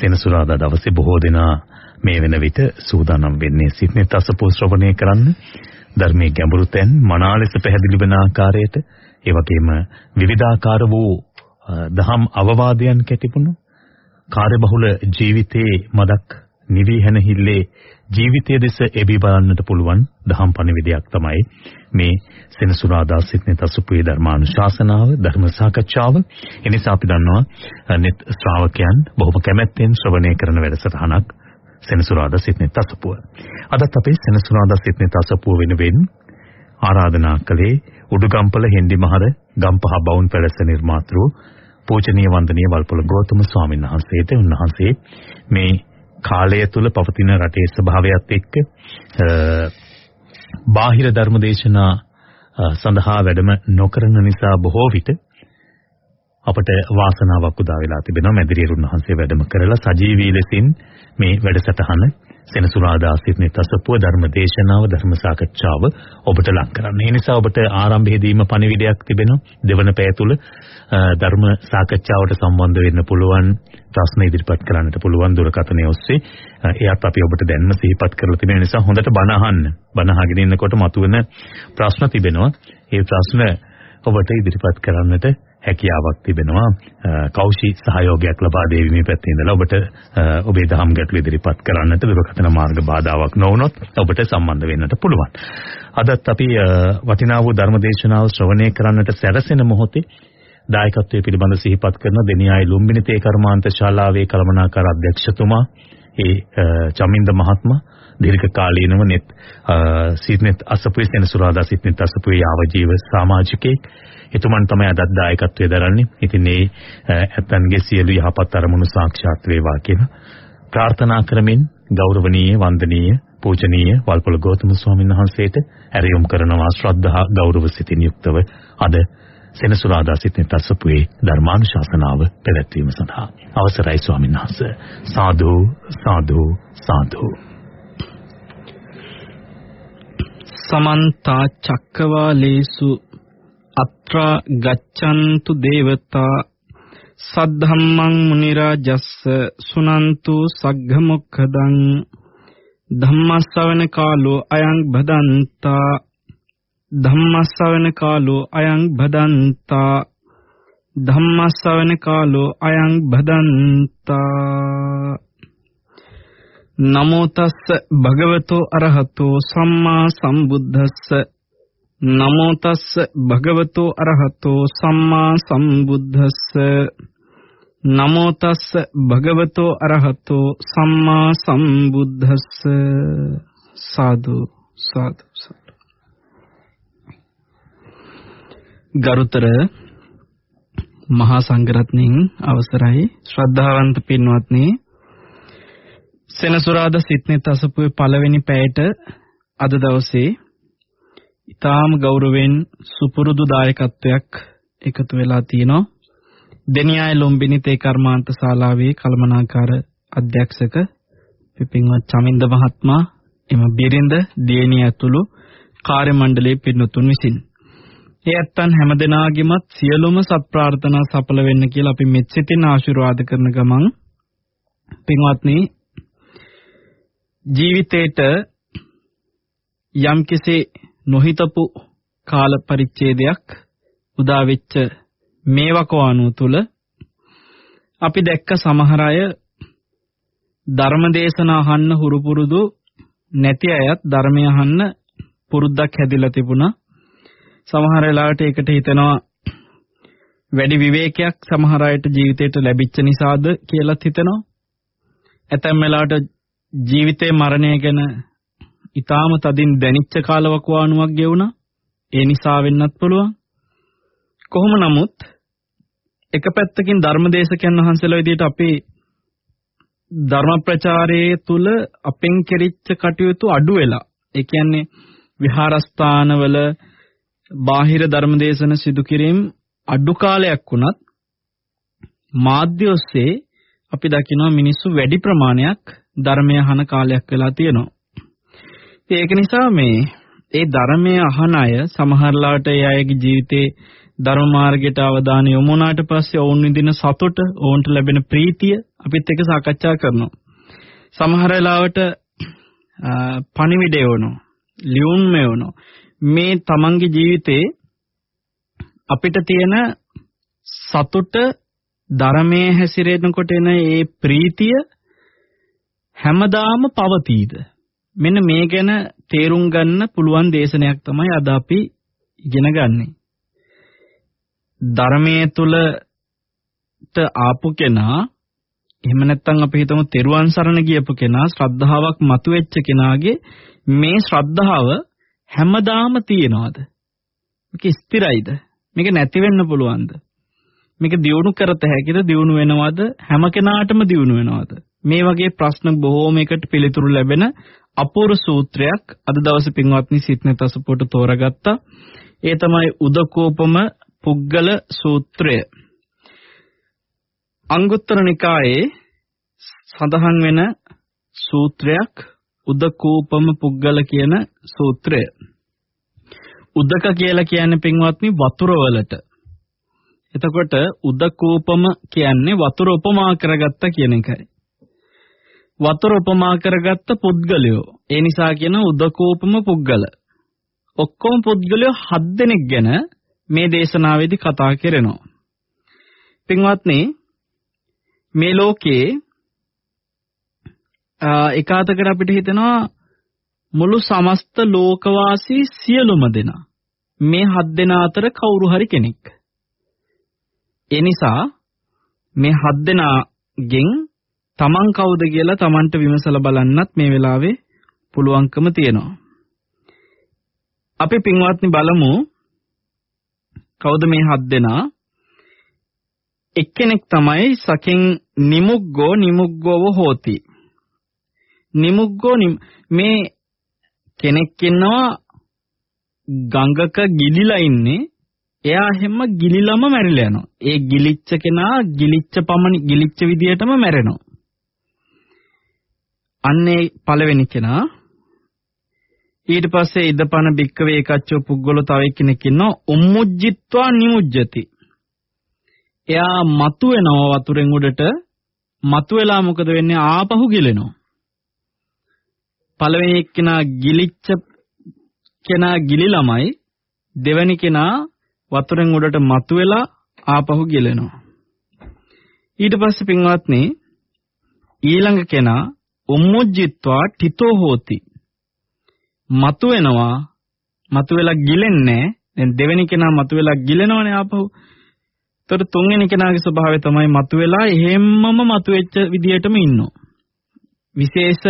සෙනසුරාදා දවසේ බොහෝ දෙනා මේ වෙන විට සූදානම් වෙන්නේ සිට්නේ තසපෝ ශ්‍රවණය කරන්න. ධර්මයේ ගැඹුරු තැන් මනා ලෙස පැහැදිලි වන ආකාරයට ඒ වගේම විවිධාකාර වූ දහම් අවවාදයන් කැටිපුණු කාර්යබහුල ජීවිතයේ මදක් නිවි හැනහිල්ලේ ජීවිතය දෙස එබි බලන්නට පුළුවන් දහම් පණිවිඩයක් තමයි මේ සෙනසුරාදා සිටනේ තසුපුවේ ධර්මානුශාසනාව ධර්ම සාකච්ඡාව. එනිසා අපි දන්නවා net ශ්‍රාවකයන් බොහොම කැමැත්තෙන් ශ්‍රවණය කරන වැඩසටහනක්. සෙනසුරාදා සිටනේ තසුපුව. අදත් අපේ සෙනසුරාදා සිටනේ තසුපුව වෙනුවෙන් ආරාධනා කළේ උඩුගම්පල හෙන්දි මහර ගම්පහ බවුන් පැලස නිර්මාතෘ පූජනීය වන්දනීය වල්පොල ගෞතම ස්වාමීන් වහන්සේට. උන්වහන්සේ මේ කාලය තුල පවතින රටේ ස්වභාවයත් එක්ක බාහිර ධර්මදේශනා සඳහා වැඩම නොකරන නිසා බොහෝ විට අපට වාසනාවක් උදා වෙලා තිබෙනවා මැදිරියරුන් වහන්සේ වැඩම කරලා සජීවී ලෙසින් මේ වැඩසටහන සෙනසුරාදා සිටින තසපුව ධර්ම දේශනාව ධර්ම සාකච්ඡාව ඔබට ලං කරන්න. ඒ නිසා ඔබට ආරම්භයේදීම පණිවිඩයක් තිබෙනවා. දෙවන පැය තුල ධර්ම සාකච්ඡාවට සම්බන්ධ වෙන්න පුළුවන් ප්‍රශ්න ඉදිරිපත් කරන්නට පුළුවන් දුරකථනය ඔස්සේ. එයත් අපි ඔබට දැන්ම සිහිපත් කරලා තිබෙන නිසා හොඳට බණ අහන්න. බණ අහගෙන ඉන්නකොට මතුවෙන ප්‍රශ්න තිබෙනවා. ඒ ප්‍රශ්න ඔබට ඉදිරිපත් කරන්නට හැකියාවක් තිබෙනවා කෞෂි සහයෝගයක් ලබා දෙවීමේ පැත්තේ ඉඳලා ඔබට ඔබේ දහම් ගැටළු ඉදිරිපත් කරන්නට දුරකථන මාර්ග බාධාවක් නොවුනොත් ඔබට සම්බන්ධ වෙන්නට පුළුවන්. අදත් අපි වටිනා වූ ධර්මදේශනාව ශ්‍රවණය කරන්නට සැරසෙන මොහොතේ දායකත්වයේ පිළිබඳ සිහිපත් කරන දෙනියායි ලුම්බිනි තේ කර්මාන්ත ශාලාවේ කළමනාකාර අධ්‍යක්ෂතුමා ඒ චමින්ද මහත්මයා දීර්ඝ කාලීනව net සිට්නෙත් අසපුවේ සෙනසුරාදා සිට්නෙත් අසපුවේ ආවජීව සමාජිකයෙක් එතුමන් තමයි අදත් දායකත්වයේ දරන්නේ. ඉතින් මේ ඇත්තන්ගේ සියලු යහපත් අරමුණු සාක්ෂාත් වේවා කියලා ප්‍රාර්ථනා කරමින් ගෞරවනීය වන්දනීය පූජනීය වල්පොල ගෞතම ස්වාමීන් වහන්සේට ඇරයුම් කරනවා ශ්‍රද්ධා ගෞරව සිතින් යුක්තව අද සෙනසුරාදා සිටින තස්සපුවේ ධර්මානුශාසනාව පැවැත්වීම සඳහා. අවසරයි ස්වාමීන් වහන්සේ. සාදු සාදු සාදු. සමන්ත චක්කවාලේසු අත්‍රා ගච්ඡන්තු දේවතා සද්ධම්මං මුනි රාජස්ස සුනන්තු සග්ග මොක්ඛදං ධම්මස්සවන කාලෝ අයං බදන්තා ධම්මස්සවන කාලෝ අයං බදන්තා ධම්මස්සවන කාලෝ අයං බදන්තා නමෝ තස්ස භගවතෝ අරහතෝ සම්මා සම්බුද්දස්ස නමෝ තස්ස භගවතෝ අරහතෝ සම්මා සම්බුද්දස්ස. නමෝ තස්ස භගවතෝ අරහතෝ සම්මා සම්බුද්දස්ස. සාදු සාදු සාදු. ගරුතර මහා සංඝරත්නයන් අවසරයි. ශ්‍රද්ධාවන්ත පින්වත්නි සෙනසුරාදා සිට්නෙත් අසපුවේ පළවෙනි පැයට අද දවසේ ඊටාම ගෞරවයෙන් සුපුරුදු දායකත්වයක් එකතු වෙලා තිනවා. දෙනියාය ලොම්බිනි තේ කර්මාන්ත ශාලාවේ කළමනාකාර අධ්‍යක්ෂක පිපින්වත් චමින්ද මහත්මයා එම බිරිඳ දියණිය ඇතුළු කාර්ය මණ්ඩලයේ පිරිනුතුන් විසින් ඒ ඇත්තන් හැමදෙනාගේමත් සියලුම සත් ප්‍රාර්ථනා සඵල වෙන්න කියලා අපි මෙත් සිතින් ආශිර්වාද කරන ගමන් පින්වත්නි ජීවිතේට යම්කිසි නොහිතපු කාල පරිච්ඡේදයක් උදා වෙච්ච මේ වකවානුව තුල අපි දැක්ක සමහර අය ධර්මදේශන අහන්න හුරු පුරුදු නැති අයත් ධර්මය අහන්න පුරුද්දක් හැදිලා තිබුණා. සමහර වෙලාවට ඒකට හිතනවා වැඩි විවේකයක් සමහර අයට ජීවිතේට ලැබිච්ච නිසාද කියලාත් හිතනවා. ඇතැම් වෙලාවට ජීවිතේ මරණය ගැන ඊටාම තදින් දැනිච්ච කාලවකවානුවක් ගෙවුණා. ඒ නිසා වෙන්නත් පුළුවන්. කොහොම නමුත් එක පැත්තකින් ධර්මදේශකයන් වහන්සේලා විදිහට අපේ ධර්ම ප්‍රචාරයේ තුල අපෙන් කෙරිච්ච කටයුතු අඩු වෙලා. ඒ කියන්නේ විහාරස්ථානවල බාහිර ධර්මදේශන සිදු කිරීම අඩු කාලයක් වුණත් මාධ්‍ය ඔස්සේ අපි දකිනවා මිනිස්සු වැඩි ප්‍රමාණයක් ධර්මය අහන කාලයක් වෙලා තියෙනවා. ඒක නිසා මේ ඒ ධර්මය අහන අය සමහරලාට ඒ අයගේ ජීවිතේ ධර්ම මාර්ගයට අවධානය යොමු වුණාට පස්සේ ඔවුන් විඳින සතුට, ඔවුන්ට ලැබෙන ප්‍රීතිය අපිත් එක්ක සාකච්ඡා කරනවා. සමහර වෙලාවට පණිවිඩය වුණා, ලියුම් වුණා. මේ තමන්ගේ ජීවිතේ අපිට තියෙන සතුට ධර්මයේ හැසිරෙනකොට එන ඒ ප්‍රීතිය හැමදාම පවතීද මෙන්න මේ ගැන තේරුම් ගන්න පුළුවන් දේශනයක් තමයි අද අපි ඉගෙන ගන්නේ. ධර්මයේ තුලට ආපු කෙනා එහෙම නැත්නම් අපි හිතමු තෙරුවන් සරණ ගියපු කෙනා ශ්‍රද්ධාවක් මතුවෙච්ච කෙනාගේ මේ ශ්‍රද්ධාව හැමදාම තියෙනවද? මේක ස්ථිරයිද? මේක නැති වෙන්න පුළුවන්ද? මේක දියුණු කරත හැකිද? දියුණු වෙනවද? හැම කෙනාටම දියුණු වෙනවද? මේ වගේ ප්‍රශ්න බොහෝමයකට පිළිතුරු ලැබෙන අපූර්ව සූත්‍රයක් අද දවසේ පින්වත්නි සිත්නේ තසපොට තෝරාගත්තා. ඒ තමයි උදකෝපම පුග්ගල සූත්‍රය. අංගුත්තර නිකායේ සඳහන් වෙන සූත්‍රයක් උදකෝපම පුග්ගල කියන සූත්‍රය. උදක කියලා කියන්නේ පින්වත්නි වතුර වලට එතකොට උදකූපම කියන්නේ වතුර උපමා කරගත්ත කියන එකයි. වතුර උපමා කරගත්ත පුද්ගලයෝ. ඒ නිසා කියන උදකූපම පුද්ගල. ඔක්කොම පුද්ගලයෝ හත් දෙනෙක් ගැන මේ දේශනාවේදී කතා කරනවා. පින්වත්නි මේ ලෝකේ එකාතකට අපිට හිතෙනවා මුළු සමස්ත ලෝකවාසී සියලුම දෙනා මේ හත් දෙනා අතර කවුරු හරි කෙනෙක්. ඒ නිසා මේ හත් දෙනාගෙන් තමන් කවුද කියලා තමන්ට විමසලා බලන්නත් මේ වෙලාවේ පුළුවන්කම තියෙනවා. අපි පින්වත්නි බලමු කවුද මේ හත් දෙනා? එක්කෙනෙක් තමයි සකෙන් නිමුග්ගෝ නිමුග්ගෝව හෝති. නිමුග්ගෝ මේ කෙනෙක් ඉන්නවා ගඟක ගිලිලා ඉන්නේ එයා හැම ගිලිලම මැරිලා යනවා. ඒ ගිලිච්ච කෙනා ගිලිච්ච පමණ ගිලිච්ච විදියටම මැරෙනවා. අන්නේ පළවෙනි කෙනා ඊට පස්සේ ඉදපන බික්කවේ එකච්චෝ පුද්ගල තව එක්කෙනෙක් ඉන්නවා උම්මුජ්ජිත්වා නිමුජ්ජති. එයා මතු වෙනවා වතුරෙන් උඩට මතු වෙලා මොකද වෙන්නේ ආපහු ගිලෙනවා. පළවෙනි එක්කෙනා ගිලිච්ච කෙනා ගිලිලමයි දෙවැනි කෙනා වතුරෙන් උඩට මතුවෙලා ආපහු ගිලෙනවා. ඊට පස්සේ පින්වත්නි ඊළඟ කෙනා උම්මුජ්ජිත්වා ඨිතෝ හෝති. මතුවෙනවා මතුවෙලා ගිලෙන්නේ දැන් දෙවෙනි කෙනා මතුවෙලා ගිලෙනවනේ ආපහු. ඒතර තුන්වෙනි කෙනාගේ ස්වභාවය තමයි මතුවෙලා එහෙම්මම මතුවෙච්ච විදියටම ඉන්නෝ. විශේෂ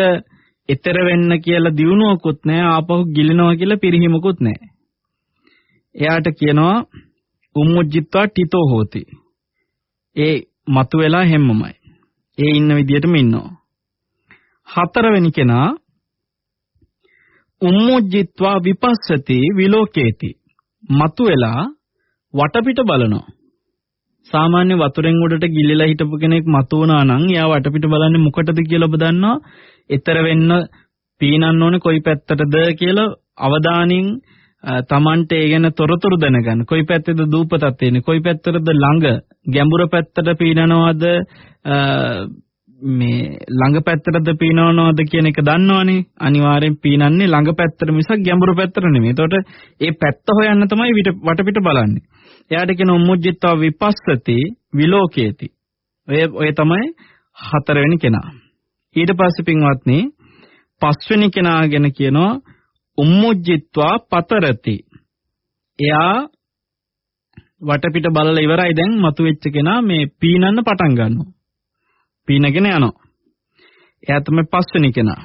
ඊතර වෙන්න කියලා දිනුවකුත් නැහැ ආපහු ගිලිනවා කියලා පිරිහීමකුත් නැහැ. එයාට කියනවා උම්මුජ්ජිත්වා ටිතෝ හෝති. ඒ මතුවෙලා හැම්මමයි. ඒ ඉන්න විදියටම ඉන්නවා. හතරවෙනි කෙනා උම්මුජ්ජිත්වා විපස්සති විලෝකේති. මතුවෙලා වටපිට බලනවා. සාමාන්‍ය වතුරෙන් උඩට ගිලිලා හිටපු කෙනෙක් මතුවනා නම් එයා වටපිට බලන්නේ මොකටද කියලා ඔබ දන්නවා. ඊතර වෙන්න පීනන්න ඕනේ කොයි පැත්තටද කියලා අවධානයෙන් තමන්ට ඒ ගැන තොරතුරු දැනගන්න. කොයි පැත්තේද දූපතක් තියෙන්නේ? කොයි පැත්තටද ළඟ? ගැඹුර පැත්තට පීනනවද? මේ ළඟ පැත්තටද පීනවනවද කියන එක දන්නවනේ. අනිවාර්යෙන් පීනන්නේ ළඟ පැත්තට මිසක් ගැඹුරු පැත්තට නෙමෙයි. එතකොට ඒ පැත්ත හොයන්න තමයි වටපිට බලන්නේ. එයාට කියන උම්මුජ්ජිත්ව විපස්සති විලෝකේති. ඔය ඔය තමයි හතරවෙනි කෙනා. ඊට පස්සේ පින්වත්නි පස්වෙනි කෙනා ගැන කියනවා උම්මුජ්ජිත්වා පතරති. එයා වටපිට බලලා ඉවරයි දැන් මතුවෙච්ච කෙනා මේ පීනන්න පටන් ගන්නවා. පීනගෙන යනවා. එයා තමයි පස්වෙනි කෙනා.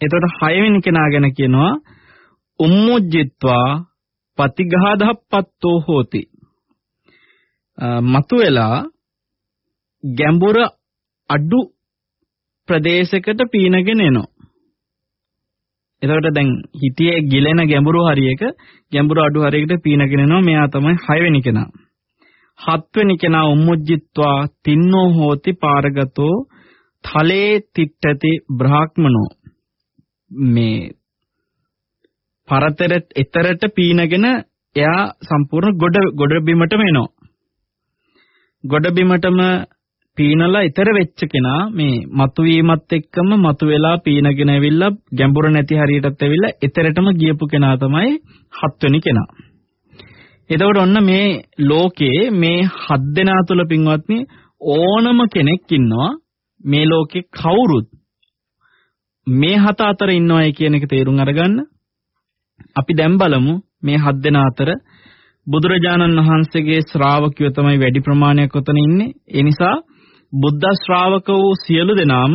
එතකොට හයවෙනි කෙනා ගැන කියනවා උම්මුජ්ජිත්වා පතිඝාදහප්පත්තෝ හෝති. මතුවෙලා ගැඹුර අඩු ප්‍රදේශයකට පීනගෙන එනවා. එතකොට දැන් හිතියේ ගිලෙන ගැඹුරු හරියක ගැඹුරු අඩු හරියකට පීනගෙන යනවා මෙයා තමයි 6 වෙනි කෙනා. 7 වෙනි කෙනා උම්මුජ්ජිත්වා තින්නෝ හෝති පාරගතෝ තලේ තිට්ඨති බ්‍රාහ්මනෝ මේ පරතරට එතරට පීනගෙන එයා සම්පූර්ණ ගොඩ ගොඩ බිමටම එනවා. ගොඩ බිමටම පීනලා ඊතර වෙච්ච කෙනා මේ මතුවීමත් එක්කම මතුවෙලා පීනගෙන ඇවිල්ලා ගැඹුර නැති හරියටත් ඇවිල්ලා ඊතරටම ගියපු කෙනා තමයි හත්වෙනි කෙනා. එතකොට ඔන්න මේ ලෝකේ මේ හත් දෙනා තුල පින්වත්නි ඕනම කෙනෙක් ඉන්නවා මේ ලෝකේ කවුරුත් මේ හත අතර ඉන්නවයි කියන එක තේරුම් අරගන්න. අපි දැන් බලමු මේ හත් දෙනා අතර බුදුරජාණන් වහන්සේගේ ශ්‍රාවකයෝ තමයි වැඩි ප්‍රමාණයක් උතන ඉන්නේ. ඒ නිසා බුද්ධ ශ්‍රාවක වූ සියලු දෙනාම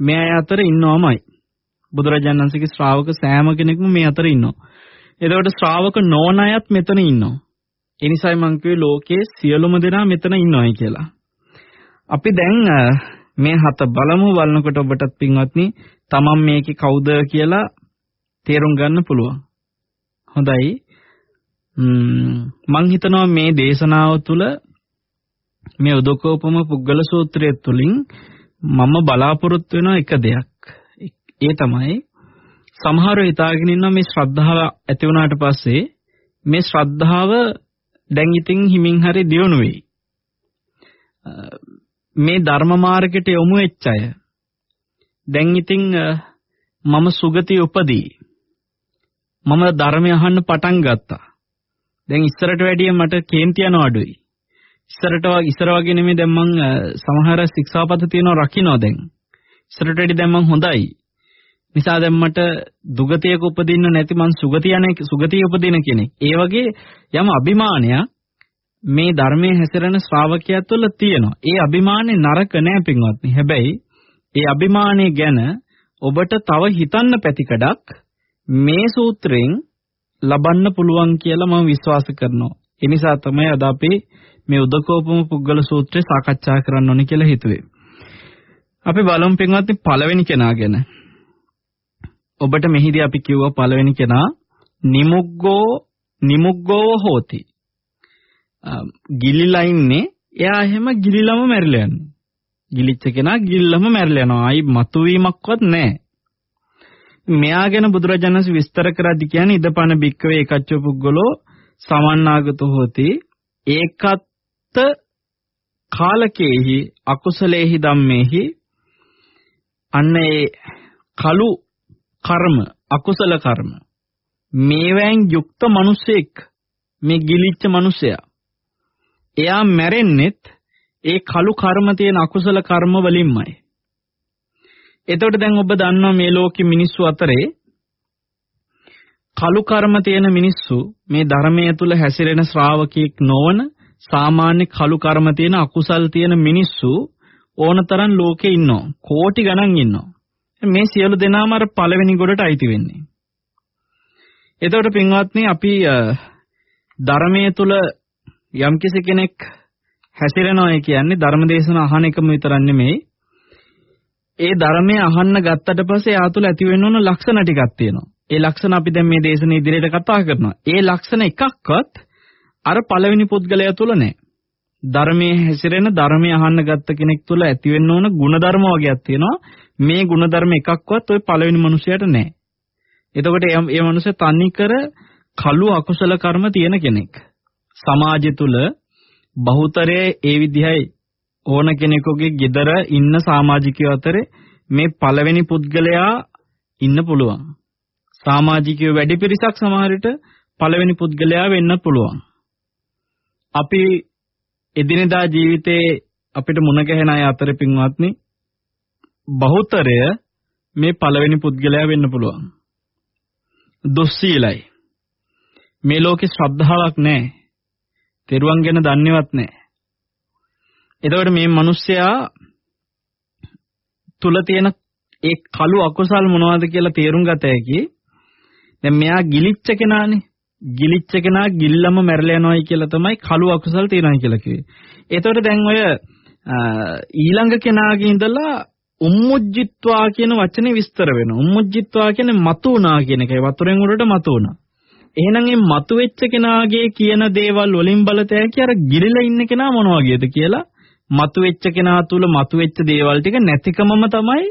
මේ අය අතර ඉන්නවමයි. බුදුරජාණන් වහන්සේගේ ශ්‍රාවක සෑම කෙනෙක්ම මේ අතර ඉන්නවා. එතකොට ශ්‍රාවක නොවන අයත් මෙතන ඉන්නවා. ඒ නිසායි මම කිව්වේ ලෝකයේ සියලුම දෙනා මෙතන ඉන්නවයි කියලා. අපි දැන් මේ හත බලමු බලනකොට ඔබටත් පින්වත්නි තමන් මේකේ කවුද කියලා තේරුම් ගන්න පුළුවන්. හොඳයි. මම හිතනවා මේ දේශනාව තුළ මේ උදකෝපම පුද්ගල සූත්‍රය තුළින් මම බලාපොරොත්තු වෙන එක දෙයක්. ඒ තමයි සමහරව හිතාගෙන ඉන්නවා මේ ශ්‍රද්ධාව ඇති වුණාට පස්සේ මේ ශ්‍රද්ධාව දැන් ඉතින් හිමින් හරි දියුණු වෙයි. මේ ධර්ම මාර්ගයට යොමු වෙච්ච අය දැන් ඉතින් මම සුගති උපදී. මම ධර්මය අහන්න පටන් ගත්තා. දැන් ඉස්සරට වැඩිය මට කේන්ති යනවා අඩුයි. ඉස්සරට ඉස්සර වගේ නෙමෙයි දැන් මං සමහර ශික්ෂාපද තියෙනවා රකින්නවා දැන්. ඉස්සරට වැඩි දැන් මං හොඳයි. නිසා දැන් මට දුගතියක උපදින්න නැති මං සුගතියනේ සුගතිය උපදින කෙනෙක්. ඒ වගේ යම් අභිමානයක් මේ ධර්මයේ හැසිරෙන ශ්‍රාවකයා තුළ තියෙනවා. ඒ අභිමානේ නරක නෑ පින්වත්නි. හැබැයි ඒ අභිමානය ගැන ඔබට තව හිතන්න පැතිකඩක් මේ සූත්‍රයෙන් ලබන්න පුළුවන් කියලා මම විශ්වාස කරනවා. ඒ නිසා තමයි අද අපි මේ උදකෝපම පුද්ගල සූත්‍රය සාකච්ඡා කරන්න ඕනේ කියලා හිතුවේ. අපි බලමු පින්වත්නි පළවෙනි කෙනා ගැන. ඔබට මෙහිදී අපි කිව්වා පළවෙනි කෙනා නිමුග්ගෝ නිමුග්ගෝව හෝති. ගිලිලා ඉන්නේ එයා එහෙම ගිලිලම මැරිලා යන්නේ. ගිලිච්ච කෙනා ගිල්ලම මැරිලා යනවා. ආයි මතුවීමක්වත් නැහැ. මෙයා ගැන බුදුරජාණන් විස්තර කරද්දී කියන්නේ ඉදපන බික්කවේ ඒකච්ච පුද්ගලෝ සමන්නාගතෝ හොති ඒකත් කාලකේහි අකුසලේහි ධම්මේහි අන්න ඒ කලු කර්ම අකුසල කර්ම මේවෙන් යුක්ත මිනිසෙක් මේ ගිලිච්ච මිනිසයා එයා මැරෙන්නෙත් ඒ කලු කර්ම තියෙන අකුසල කර්ම වලින්මයි එතකොට දැන් ඔබ දන්නවා මේ ලෝකෙ මිනිස්සු අතරේ කලු කර්ම තියෙන මිනිස්සු මේ ධර්මයේ තුල හැසිරෙන ශ්‍රාවකෙක් නොවන සාමාන්‍ය කලු කර්ම තියෙන අකුසල් තියෙන මිනිස්සු ඕනතරම් ලෝකේ ඉන්නවා. කෝටි ගණන් ඉන්නවා. මේ සියලු දෙනාම අර පළවෙනි ගොඩට අයිති වෙන්නේ. එතකොට පින්වත්නි අපි ධර්මයේ තුල යම්කිසි කෙනෙක් හැසිරෙනවා කියන්නේ ධර්මදේශන අහන එකම විතරක් නෙමෙයි. ඒ ධර්මය අහන්න ගත්තට පස්සේ යා තුල ඇති වෙන්න ඕන ලක්ෂණ ටිකක් තියෙනවා. ඒ ලක්ෂණ අපි දැන් මේ දේශනේ ඉදිරියට කතා කරනවා. ඒ ලක්ෂණ එකක්වත් අර පළවෙනි පුද්ගලයා තුල නැහැ. ධර්මයේ හැසිරෙන ධර්මයේ අහන්න ගත්ත කෙනෙක් තුල ඇති වෙන්න ඕන ಗುಣධර්ම වගේක් තියෙනවා. මේ ಗುಣධර්ම එකක්වත් ওই පළවෙනි මිනිසයාට නැහැ. එතකොට මේ මිනිසා තනි කර කළු අකුසල කර්ම තියෙන කෙනෙක්. සමාජය තුල බහුතරයේ ඒ විදිහයි ඕන කෙනෙකුගේ ගෙදර ඉන්න සමාජිකයෝ අතරේ මේ පළවෙනි පුද්ගලයා ඉන්න පුළුවන්. සමාජිකයෝ වැඩි පිරිසක් සමහර විට පළවෙනි පුද්ගලයා වෙන්න පුළුවන්. අපි එදිනෙදා ජීවිතේ අපිට මුණ ගැහෙන අය අතර පින්වත්නි බහුතරය මේ පළවෙනි පුද්ගලයා වෙන්න පුළුවන්. දුස්සීලයි. මේ ලෝකේ ශ්‍රද්ධාවක් නැහැ. තෙරුවන් ගැන දන්නේවත් නැහැ. එතකොට මේ මිනිස්සයා තුල තියෙන ඒ කළු අකුසල් මොනවද කියලා තේරුම් ගත හැකි. දැන් මෙයා ගිලිච්ච කෙනානේ. ගිලිච්ච කෙනා ගිල්ලම මැරලා යනවායි කියලා තමයි කළු අකුසල් තියෙනවා කියලා කිව්වේ. එතකොට දැන් ඔය ඊළඟ කෙනාගේ ඉඳලා උම්මුජ්ජිත්වා කියන වචනේ විස්තර වෙනවා. උම්මුජ්ජිත්වා කියන්නේ මතු වුණා කියන එකයි. වතුරෙන් උඩට මතු වුණා. එහෙනම් මේ මතු වෙච්ච කෙනාගේ කියන දේවල් වලින් බලතැකි අර ගිලිලා ඉන්න කෙනා මොන වගේද කියලා මතු වෙච්ච කෙනා තුල මතු වෙච්ච දේවල් ටික නැතිකමම තමයි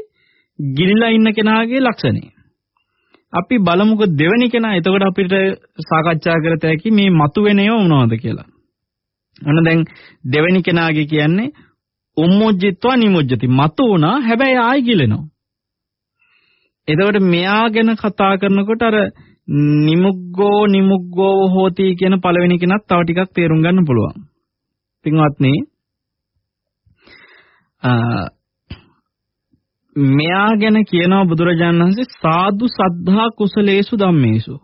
ගිලිලා ඉන්න කෙනාගේ ලක්ෂණය. අපි බලමුකෝ දෙවෙනි කෙනා එතකොට අපිට සාකච්ඡා කරත හැකි මේ මතු වෙනේව මොනවද කියලා. අන්න දැන් දෙවෙනි කෙනාගේ කියන්නේ උම්මුජ්ජිත්වා නිමුජ්ජති. මතු වුණා හැබැයි ආයි ගිලෙනවා. එතකොට මෙයා ගැන කතා කරනකොට අර නිමුග්ගෝ නිමුග්ගෝ හෝති කියන පළවෙනි කෙනත් තව ටිකක් තේරුම් ගන්න පුළුවන්. පින්වත්නි මෙයා ගැන කියනවා බුදුරජාණන් වහන්සේ සාදු සද්ධා කුසලේසු ධම්මේසු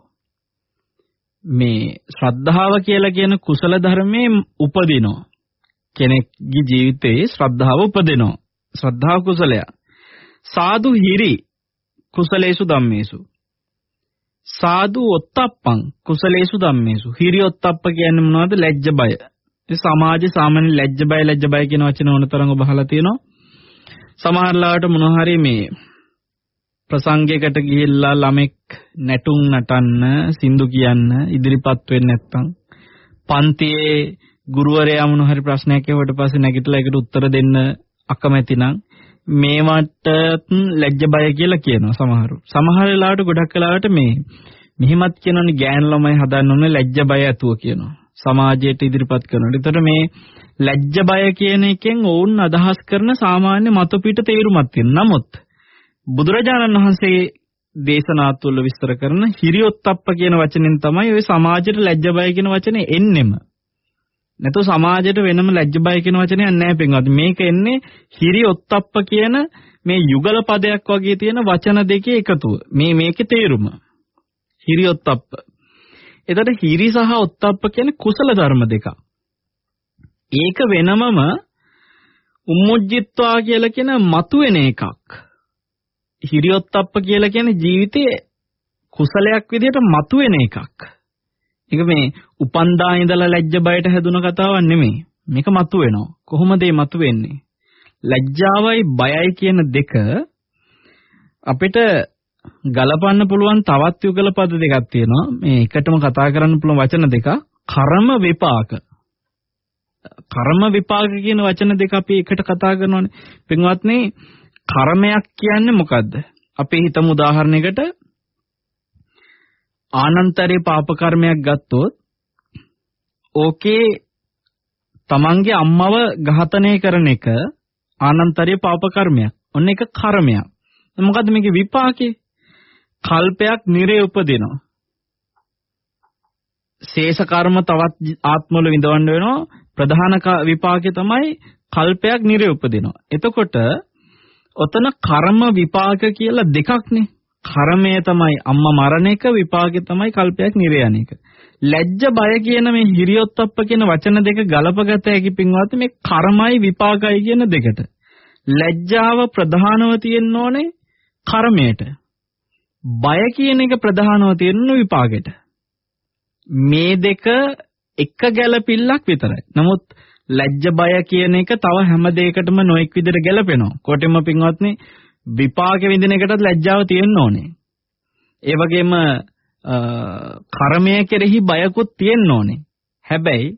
මේ ශ්‍රද්ධාව කියලා කියන කුසල ධර්මයේ උපදිනවා කෙනෙක්ගේ ජීවිතයේ ශ්‍රද්ධාව උපදිනවා. ශ්‍රද්ධා කුසලය. සාදු හිරි කුසලේසු ධම්මේසු. සාදු ඔත්තප්පං කුසලේසු ධම්මේසු. හිරි ඔත්තප්ප කියන්නේ මොනවද? ලැජ්ජ බය. ඒ සමාජ සාමාන්‍ය ලැජ්ජ බය ලැජ්ජ බය කියන වචන ඕනතරම් ඔබ අහලා තියෙනවා. සමහරලාට මොන හරි මේ ප්‍රසංගයකට ගිහිල්ලා ළමෙක් නැටුම් නටන්න සින්දු කියන්න ඉදිරිපත් වෙන්නේ නැත්නම් පන්තියේ ගුරුවරයා මොන හරි ප්‍රශ්නයක් ඇහුවට පස්සේ නැගිටලා ඒකට උත්තර දෙන්න අකමැති නම් මේවට ලැජ්ජ බය කියලා කියනවා සමහරු. සමහර වෙලාවට ගොඩක් වෙලාවට මේ මෙහිමත් කියනෝනේ ගෑන් ළමයි හදන්න ඕනේ ලැජ්ජ බය ඇතුව කියනවා. සමාජයට ඉදිරිපත් කරනවා. ඒතර මේ ලැජ්ජ බය කියන එකෙන් ඔවුන් අදහස් කරන සාමාන්‍ය මත පිට තේරුමක් තියෙනවා. නමුත් බුදුරජාණන් වහන්සේ දේශනා තුළ විස්තර කරන හිරියොත්ප්ප කියන වචනෙන් තමයි ওই සමාජයට ලැජ්ජ බය කියන වචනේ එන්නෙම. නැතු සමාජයට වෙනම ලැජ්ජ බය කියන වචනයක් නැහැ පින්වත්. මේක එන්නේ හිරියොත්ප්ප කියන මේ යුගල පදයක් වගේ තියෙන වචන දෙකේ එකතුව. මේ මේකේ තේරුම. හිරියොත්ප්ප. එතකොට හිරි සහ ඔත්තප්ප කියන්නේ කුසල ධර්ම දෙකක්. ඒක වෙනමම උම්මුජ්ජිත්වා කියලා කියන මතුවෙන එකක්. හිරියොත්ප්ප කියලා කියන්නේ ජීවිතයේ කුසලයක් විදිහට මතුවෙන එකක්. ඒක මේ උපන්දා ඉඳලා ලැජ්ජ බයට හැදුන කතාවක් නෙමෙයි. මේක මතුවෙනවා. කොහොමද මේ මතුවෙන්නේ? ලැජ්ජාවයි බයයි කියන දෙක අපිට ගලපන්න පුළුවන් තවත් යුගල පද දෙකක් තියෙනවා. මේ එකටම කතා කරන්න පුළුවන් වචන දෙක. කර්ම විපාක. කර්ම විපාක කියන වචන දෙක අපි එකට කතා කරනවානේ. පින්වත්නි කර්මයක් කියන්නේ මොකද්ද? අපි හිතමු උදාහරණයකට ආනන්තරේ පාප කර්මයක් ගත්තොත් ඕකේ තමන්ගේ අම්මව ඝාතනය කරන එක ආනන්තරේ පාප කර්මයක්. ඔන්න ඒක කර්මයක්. මොකද්ද මේකේ විපාකේ? කල්පයක් නිරේ උපදිනවා. ශේෂ කර්ම තවත් ආත්මවල විඳවන්න වෙනවා. ප්‍රධාන විපාකේ තමයි කල්පයක් නිරේ උපදිනවා. එතකොට ඔතන කර්ම විපාක කියලා දෙකක්නේ. කර්මය තමයි අම්මා මරණ එක විපාකේ තමයි කල්පයක් නිරේ යන එක. ලැජ්ජ බය කියන මේ හිරියොත්ප්ප කියන වචන දෙක ගලපගත හැකි පින්වත් මේ කර්මයි විපාකයි කියන දෙකට. ලැජ්ජාව ප්‍රධානව තියෙන්න ඕනේ කර්මයට. බය කියන එක ප්‍රධානව තියෙන විපාකෙට. මේ දෙක එක ගැළපිල්ලක් විතරයි. නමුත් ලැජ්ජ බය කියන එක තව හැම දෙයකටම නොඑක් විදිහට ගැළපෙනවා. කොටින්ම පින්වත්නි විපාක විඳින එකටත් ලැජ්ජාව තියෙන්න ඕනේ. ඒ වගේම කර්මය කෙරෙහි බයකුත් තියෙන්න ඕනේ. හැබැයි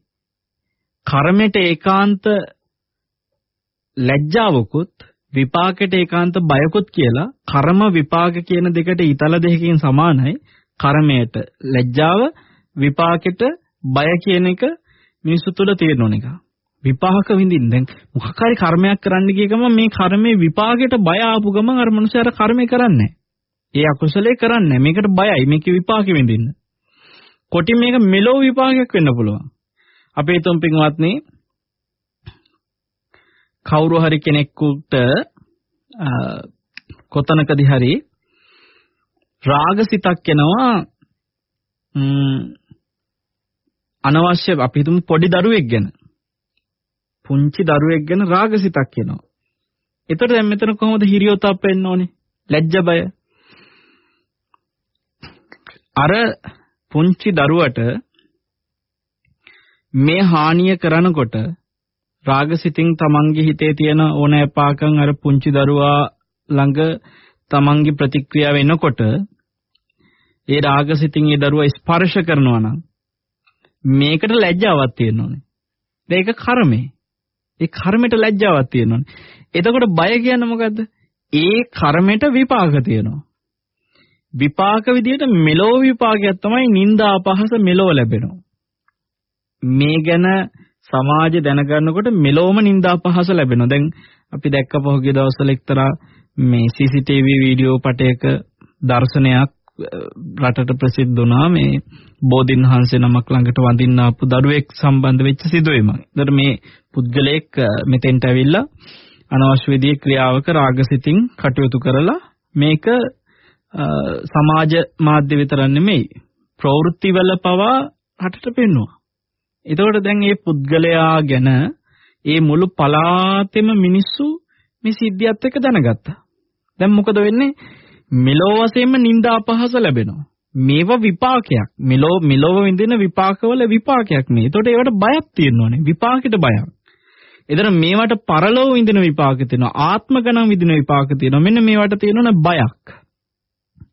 කර්මයට ඒකාන්ත ලැජ්ජාවකුත් විපාකයට ඒකාන්ත බයකුත් කියලා කර්ම විපාක කියන දෙකට ඊතල දෙකකින් සමානයි. කර්මයට ලැජ්ජාව විපාකෙට බය කියන එක මිනිස්සු තුළ තියෙන එක. විපාක විඳින්න. දැන් මොකක් හරි කර්මයක් කරන්න ගිය ගමන් මේ කර්මයේ විපාකයට බය ආපු ගමන් අර මනුස්සයාර කර්මය කරන්නේ ඒ අකුසලේ කරන්නේ මේකට බයයි. මේකේ විපාක විඳින්න. කොටින් මේක මෙලෝ විපාකයක් වෙන්න පුළුවන්. අපේ තුන් පින්වත්නි කවුරු හරි කෙනෙකුට කොතනකදී හරි රාගසිතක් එනවා අනවශ්‍ය අපි හිතමු පොඩි දරුවෙක් ගැන. පුංචි දරුවෙක් ගැන රාගසිතක් එනවා. එතකොට දැන් මෙතන කොහොමද හිරියොතප් වෙන්න ඕනේ? ලැජ්ජ බය. අර පුංචි දරුවට මේ හානිය කරනකොට රාගසිතින් තමන්ගේ හිතේ තියෙන ඕනෑපාකම් අර පුංචි දරුවා ළඟ තමන්ගේ ප්‍රතික්‍රියාව එනකොට ඒ රාගසිතින් ඒ දරුවා ස්පර්ශ කරනවා නම් මේකට ලැජ්ජාවක් තියෙන්න ඕනේ. ඒක කර්මේ. ඒ කර්මෙට ලැජ්ජාවක් තියෙනවනේ. එතකොට බය කියන්නේ මොකද්ද? ඒ කර්මෙට විපාක තියෙනවා. විපාක විදිහට මෙලෝ විපාකයක් තමයි නිന്ദා අපහස මෙලෝ ලැබෙනවා. මේ ගැන සමාජ දැනගන්නකොට මෙලොවම නිന്ദා අපහස ලැබෙනවා. දැන් අපි දැක්ක පහුගිය දවස්වල එක්තරා මේ CCTV වීඩියෝ පටයක දර්ශනයක් රටට ප්‍රසිද්ධ වුණා මේ බෝධින් වහන්සේ නමක් ළඟට වඳින්න ආපු දරුවෙක් සම්බන්ධ වෙච්ච සිදුවීමක්. ඒතර මේ පුද්ගලයෙක් මෙතෙන්ට ඇවිල්ලා අනවශ්‍ය විදිහේ ක්‍රියාවක රාගසිතින් කටයුතු කරලා මේක සමාජ මාධ්‍ය විතරක් නෙමෙයි ප්‍රවෘත්ති වල පවා රටට පෙන්වුවා. එතකොට දැන් මේ පුද්ගලයා ගැන ඒ මුළු පලාතෙම මිනිස්සු මේ සිද්ධියත් එක්ක දැනගත්තා. දැන් මොකද වෙන්නේ? මෙලෝ වශයෙන්ම නිന്ദා අපහාස ලැබෙනවා. මේව විපාකයක්. මෙලෝ මෙලොව විඳින විපාකවල විපාකයක් මේ. ඒතකොට ඒවට බයක් තියෙනෝනේ. විපාකෙට බයක්. එතන මේවට පරලෝව විඳින විපාක තියෙනවා. ආත්ම ගණන් විඳින විපාක තියෙනවා. මෙන්න මේවට තියෙනවනේ බයක්.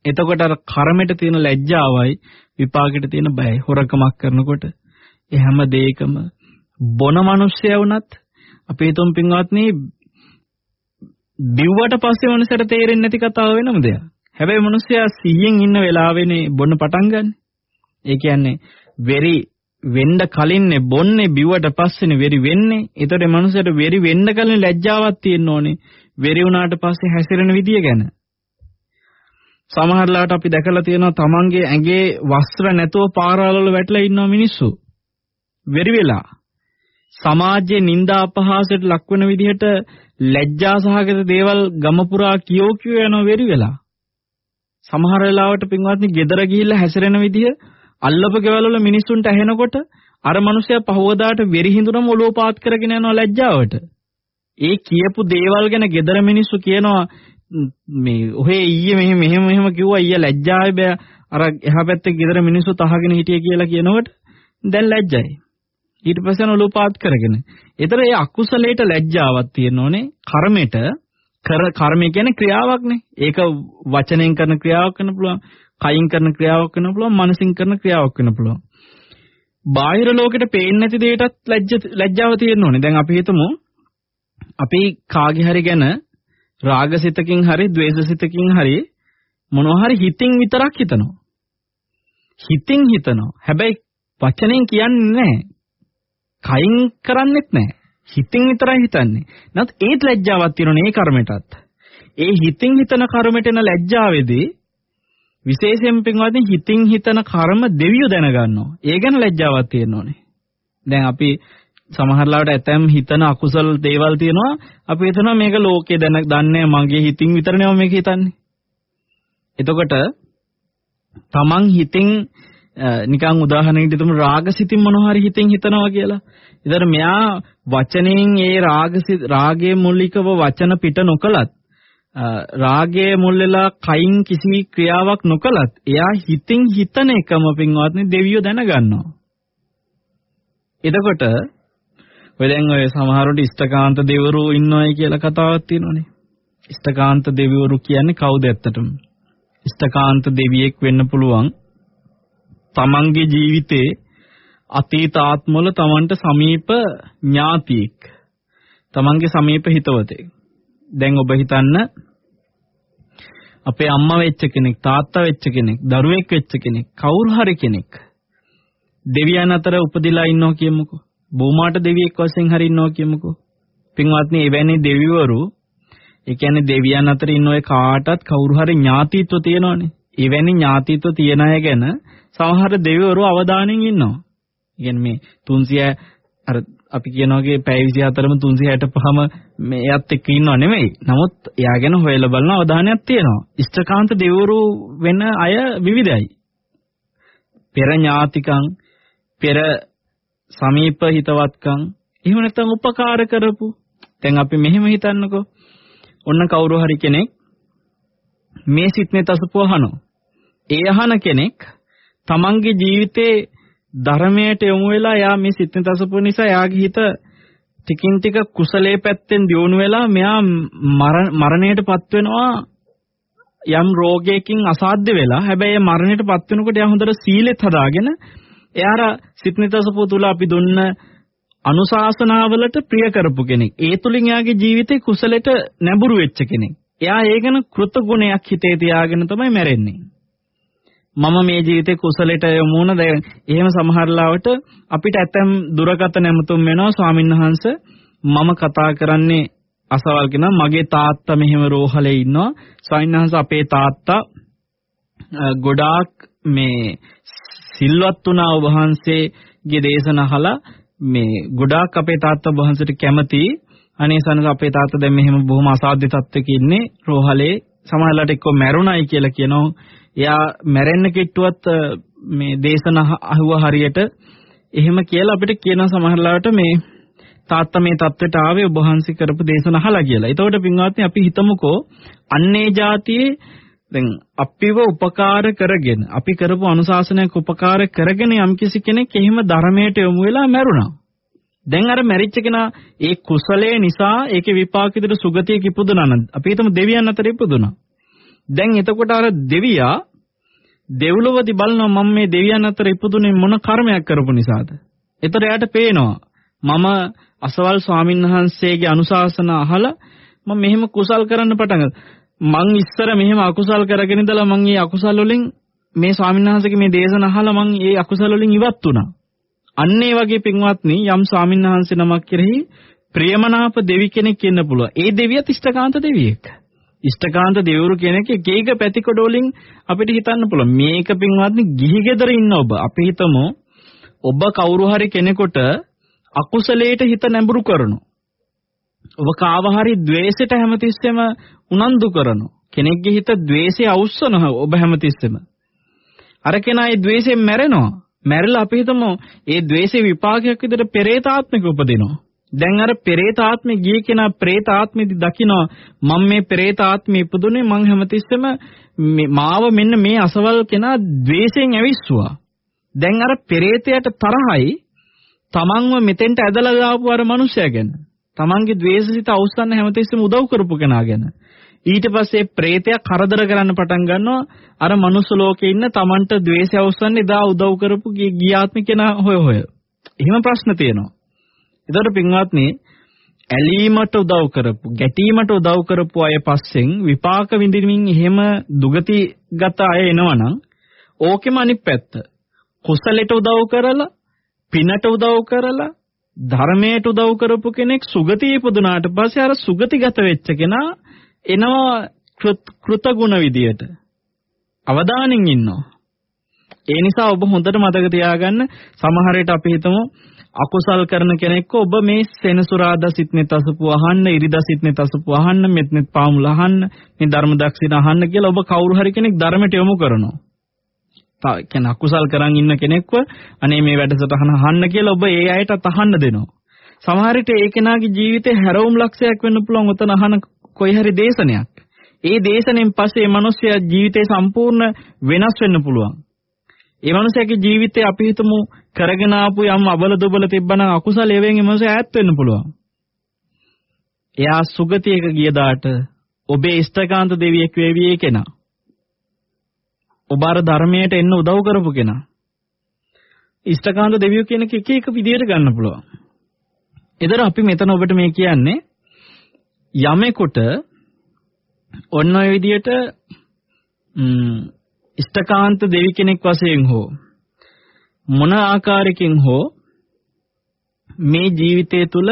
එතකොට අර කර්මෙට තියෙන ලැජ්ජාවයි විපාකෙට තියෙන බයයි. හොරකමක් කරනකොට ඒ හැම දෙයකම බොන මිනිස්සයා වුණත් අපේ තුන් පින්වත්නි බිව්වට පස්සේ මනුස්සයට තේරෙන්නේ නැති කතාව වෙනම දෙයක්. හැබැයි මනුස්සයා 100න් ඉන්න වෙලාවෙනේ බොන්න පටන් ගන්න. ඒ කියන්නේ වෙරි වෙන්න කලින්නේ බොන්නේ බිව්වට පස්සේනේ වෙරි වෙන්නේ. ඒතකොට මනුස්සයට වෙරි වෙන්න කලින් ලැජ්ජාවක් තියෙන්න ඕනේ. වෙරි වුණාට පස්සේ හැසිරෙන විදිය ගැන. සමහරලාට අපි දැකලා තියෙනවා තමන්ගේ ඇඟේ වස්ත්‍ර නැතුව පාරවල් වැටලා ඉන්නවා මිනිස්සු. වෙරි වෙලා සමාජයේ නිന്ദා අපහාසයට ලක්වන විදිහට ලැජ්ජා සහගත දේවල් ගමපුරා කියෝ කියෝ යනවා වෙරි වෙලා. සමහර වෙලාවට පින්වත්නි ගෙදර ගිහිල්ලා හැසිරෙන විදිහ අල්ලප ගෙවල් වල මිනිස්සුන්ට ඇහෙනකොට අර මිනිස්සයා පහවදාට වෙරි හිඳුනම ඔලුව පාත් කරගෙන යනවා ලැජ්ජාවට. ඒ කියපු දේවල් ගැන ගෙදර මිනිස්සු කියනවා මේ ඔහේ ඊයේ මෙහෙම මෙහෙම මෙහෙම කිව්වා ඊය ලැජ්ජාවේ බෑ අර එහා පැත්තේ ගෙදර මිනිස්සු තහගෙන හිටිය කියලා කියනකොට දැන් ලැජ්ජයි. ඊට පස්සේ ඔලුපාත් කරගෙන. ඒතර ඒ අකුසලයට ලැජ්ජාවක් තියෙන්න ඕනේ. කර්මෙට කර කර්මය කියන්නේ ක්‍රියාවක්නේ. ඒක වචනෙන් කරන ක්‍රියාවක් වෙන්න පුළුවන්. කයින් කරන ක්‍රියාවක් වෙන්න පුළුවන්. මනසින් කරන ක්‍රියාවක් වෙන්න පුළුවන්. බාහිර ලෝකෙට පේන්නේ නැති දෙයකටත් ලැජ්ජ ලැජ්ජාව තියෙන්න ඕනේ. දැන් අපි හිතමු අපි කාගේ හරි ගැන රාගසිතකින් හරි ද්වේෂසිතකින් හරි මොනවා හරි හිතින් විතරක් හිතනවා. හිතින් හිතනවා. හැබැයි වචනෙන් කියන්නේ නැහැ. කයින් කරන්නෙත් නැහැ. හිතින් විතරයි හිතන්නේ. නැත් ඒත් ලැජ්ජාවක් තියෙනනේ ඒ කර්මයටත්. ඒ හිතින් හිතන කර්මයට එන ලැජ්ජාවේදී විශේෂයෙන් පින්වත්නි හිතින් හිතන කර්ම දෙවියෝ දැනගන්නවා. ඒ ගැන ලැජ්ජාවක් තියෙන්න ඕනේ. දැන් අපි සමහරලාට ඇතැම් හිතන අකුසල දේවල් තියෙනවා. අපි හිතනවා මේක ලෝකේ දැන දන්නේ මගේ හිතින් විතරනේ මේක හිතන්නේ. එතකොට තමන් හිතින් නිකන් උදාහරණයකට හිතමු රාගසිතින් මොනවා හරි හිතෙන් හිතනවා කියලා. ඒතර මෙයා වචනෙන් ඒ රාගසිත රාගයේ මූලිකව වචන පිට නොකලත් රාගයේ මුල් වෙලා කයින් කිසි ක්‍රියාවක් නොකලත් එයා හිතින් හිතන එකම පින්වත්නි දෙවියෝ දැනගන්නවා. එතකොට ඔය දැන් ඔය සමහරවිට ඉෂ්ඨකාන්ත දෙවරු ඉන්නවයි කියලා කතාවක් තියෙනවනේ. ඉෂ්ඨකාන්ත දෙවිවරු කියන්නේ කවුද ඇත්තටම? ඉෂ්ඨකාන්ත දෙවියෙක් වෙන්න පුළුවන්. තමන්ගේ ජීවිතේ අතීත ආත්මවල තමන්ට සමීප ඥාතියෙක්. තමන්ගේ සමීප හිතවතෙක්. දැන් ඔබ හිතන්න අපේ අම්මා වෙච්ච කෙනෙක්, තාත්තා වෙච්ච කෙනෙක්, දරුවෙක් වෙච්ච කෙනෙක්, කවුරු හරි කෙනෙක් දෙවියන් අතර උපදිලා ඉන්නවා කියමුකෝ. බොමාට දෙවියෙක් වශයෙන් හරි ඉන්නවා කියමුකෝ. පින්වත්නි, එවැනි දෙවිවරු ඒ කියන්නේ දෙවියන් අතර ඉන්න ඔය කාටත් කවුරු හරි ඥාතිත්ව තියෙනවනේ. එවැනි ඥාතිත්ව තියන අය ගැන සමහර දෙවිවරු අවධානයෙන් ඉන්නවා. කියන්නේ මේ 300 අර අපි කියනවාගේ පැය 24ම 365ම මෙයත් එක්ක ඉන්නව නෙමෙයි. නමුත් එයා ගැන හොයලා බලන අවධානයක් තියෙනවා. ඉෂ්ඨකාන්ත දෙවිවරු වෙන අය විවිධයි. පෙර ඥාතිකම් පෙර සමීප හිතවත්කම් එහෙම නැත්නම් උපකාර කරපු දැන් අපි මෙහෙම හිතන්නකෝ ඔන්න කවුරු හරි කෙනෙක් මේ සිත්නේ තසපුව අහනවා ඒ අහන කෙනෙක් තමන්ගේ ජීවිතේ ධර්මයට යොමු වෙලා එයා මේ සිත්නේ තසපුව නිසා එයාගේ හිත ටිකින් ටික කුසලයේ පැත්තෙන් දියුණු වෙලා මෙයා මරණයටපත් වෙනවා යම් රෝගයකින් අසාධ්‍ය වෙලා හැබැයි මරණයටපත් වෙනකොට එයා හොඳට සීලෙත් හදාගෙන එයාර සිත්නිතසපෝ තුල අපි දුන්න අනුශාසනාවලට ප්‍රිය කරපු කෙනෙක්. ඒ තුලින් එයාගේ ජීවිතේ කුසලයට නැඹුරු වෙච්ච කෙනෙක්. එයා ඒ ගැන කෘතගුණයක් හිතේ තියාගෙන තමයි මැරෙන්නේ. මම මේ ජීවිතේ කුසලයට යොමු වුණ දැන් එහෙම සමහරලාවට අපිට ඇතම් දුරකථන නැමතුම් වෙනවා ස්වාමින්වහන්සේ මම කතා කරන්නේ අසවල් කෙනා මගේ තාත්තා මෙහෙම රෝහලේ ඉන්නවා. ස්වාමින්වහන්සේ අපේ තාත්තා ගොඩාක් මේ සිල්වත් වුණා ඔබ වහන්සේගේ දේශන අහලා මේ ගොඩාක් අපේ තාත්තා වහන්සේට කැමති අනේ සනස අපේ තාත්තා දැන් මෙහෙම බොහොම අසාධ්‍ය තත්ත්වයක ඉන්නේ රෝහලේ සමහරලාට එක්ක මැරුණයි කියලා කියනවා එයා මැරෙන්න කිට්ටුවත් මේ දේශන අහුව හරියට එහෙම කියලා අපිට කියන සමහරලාට මේ තාත්තා මේ தත්වෙට ආවේ ඔබ වහන්සේ කරපු දේශන අහලා කියලා. එතකොට පින්වත්නි අපි හිතමුකෝ අන්නේ જાතියේ දැන් අපිව උපකාර කරගෙන අපි කරපු අනුශාසනයක් උපකාර කරගෙන යම්කිසි කෙනෙක් එහෙම ධර්මයට යොමු වෙලා මැරුණා. දැන් අර මැරිච්ච කෙනා ඒ කුසලයේ නිසා ඒකේ විපාක විදිහට සුගතියක ඉපදුනා නම් අපි හිතමු දෙවියන් අතර ඉපදුනා. දැන් එතකොට අර දෙවියා දෙව්ලොවදී බලනවා මම මේ දෙවියන් අතර ඉපදුනේ මොන කර්මයක් කරපු නිසාද? එතකොට එයාට පේනවා මම අසවල් ස්වාමින්වහන්සේගේ අනුශාසන අහලා මම මෙහෙම කුසල් කරන්න පටන් මං ඉස්සර මෙහෙම අකුසල් කරගෙන ඉඳලා මං මේ අකුසල් වලින් මේ ස්වාමින්වහන්සේගේ මේ දේශන අහලා මං මේ අකුසල් වලින් ඉවත් වුණා. අන්න ඒ වගේ පින්වත්නි යම් ස්වාමින්වහන්සේ නමක් කෙරෙහි ප්‍රියමනාප දෙවි කෙනෙක් ඉන්න පුළුවන්. ඒ දෙවියත් ඉෂ්ඨකාන්ත දෙවියෙක්. ඉෂ්ඨකාන්ත දෙවිවරු කෙනෙක් එක එක පැතිකඩ වලින් අපිට හිතන්න පුළුවන්. මේක පින්වත්නි ගිහි ගෙදර ඉන්න ඔබ. අපි හිතමු ඔබ කවුරු හරි කෙනෙකුට අකුසලයට හිත නැඹුරු කරනවා. ඔබ කාව හරි द्वේෂයට හැමතිස්සෙම උනන්දු කරනවා. කෙනෙක්ගේ හිත द्वේෂේ අවුස්සනවා ඔබ හැමතිස්සෙම. අර කෙනා ඒ द्वේෂයෙන් මැරෙනවා. මැරිලා අපි හිතමු ඒ द्वේෂේ විපාකයක් විදිහට පෙරේතාත්මික උපදිනවා. දැන් අර පෙරේතාත්මේ ගිය කෙනා ප්‍රේතාත්මෙදි දකිනවා මම මේ පෙරේතාත්මේ ඉපදුනේ මං හැමතිස්සෙම මාව මෙන්න මේ අසවල් කෙනා द्वේෂයෙන් ඇවිස්සුවා. දැන් අර පෙරේතයට තරහයි තමන්ව මෙතෙන්ට ඇදලා දාපු අර මිනිසයා ගැන. තමන්ගේ द्वේෂිත අවසන් හැමතිස්සෙම උදව් කරපු කෙනා ගැන. ඊට පස්සේ ප්‍රේතයා කරදර කරන්න පටන් ගන්නවා අර මනුස්ස ලෝකේ ඉන්න තමන්ට द्वේෂය අවස්සන්න එදා උදව් කරපු ගියාත්මික කෙනා හොය හොය. එහෙම ප්‍රශ්න තියෙනවා. ඒතකොට පින්වත්නි ඇලීමට උදව් කරපු ගැටීමට උදව් කරපු අය පස්සෙන් විපාක විඳින්මින් එහෙම දුගතිගත අය එනවනම් ඕකෙම අනිත් පැත්ත කුසලයට උදව් කරලා පිනට උදව් කරලා ධර්මයට උදව් කරපු කෙනෙක් සුගතිය ඉපදුනාට පස්සේ අර සුගතිගත වෙච්ච කෙනා එනවා කෘතගුණ විදියට අවදානින් ඉන්නවා ඒ නිසා ඔබ හොඳට මතක තියාගන්න සමහර විට අපි හිතමු අකුසල් කරන කෙනෙක්ව ඔබ මේ සෙනසුරාදා සිත්නෙත් අසපු අහන්න ඉරිදා සිත්නෙත් අසපු අහන්න මෙත්නෙත් පාමුල අහන්න මේ ධර්ම දක්ෂින අහන්න කියලා ඔබ කවුරු හරි කෙනෙක් ධර්මයට යොමු කරනවා. තා කියන්නේ අකුසල් කරන් ඉන්න කෙනෙක්ව අනේ මේ වැඩසටහන අහන්න කියලා ඔබ ඒ අයට අහන්න දෙනවා. සමහර විට ඒ කෙනාගේ ජීවිතේ හැරවුම් ලක්ෂයක් වෙන්න පුළුවන් උතන අහන කොයි හරි දේශනයක්. ඒ දේශනෙන් පස්සේ මේ මිනිස්යා ජීවිතේ සම්පූර්ණ වෙනස් වෙන්න පුළුවන්. ඒ මනුස්සයාගේ ජීවිතේ අපි හිතමු කරගෙන ආපු යම් අවල දුබල තිබ්බනම් අකුසල ඒවෙන් ඒ මනුස්සයා ඈත් වෙන්න පුළුවන්. එයා සුගතියක ගිය දාට ඔබේ ඉෂ්ඨකාන්ත දෙවියෙක් වේවි ඒ කෙනා. ඔබ අර ධර්මයට එන්න උදව් කරපු කෙනා. ඉෂ්ඨකාන්ත දෙවියෝ කියන එක එක එක විදියට ගන්න පුළුවන්. එතන අපි මෙතන ඔබට මේ කියන්නේ යමෙකුට ඔන්න ඔය විදියට ඉෂ්ඨකාන්ත දෙවි කෙනෙක් වශයෙන් හෝ මොන ආකාරයකින් හෝ මේ ජීවිතය තුළ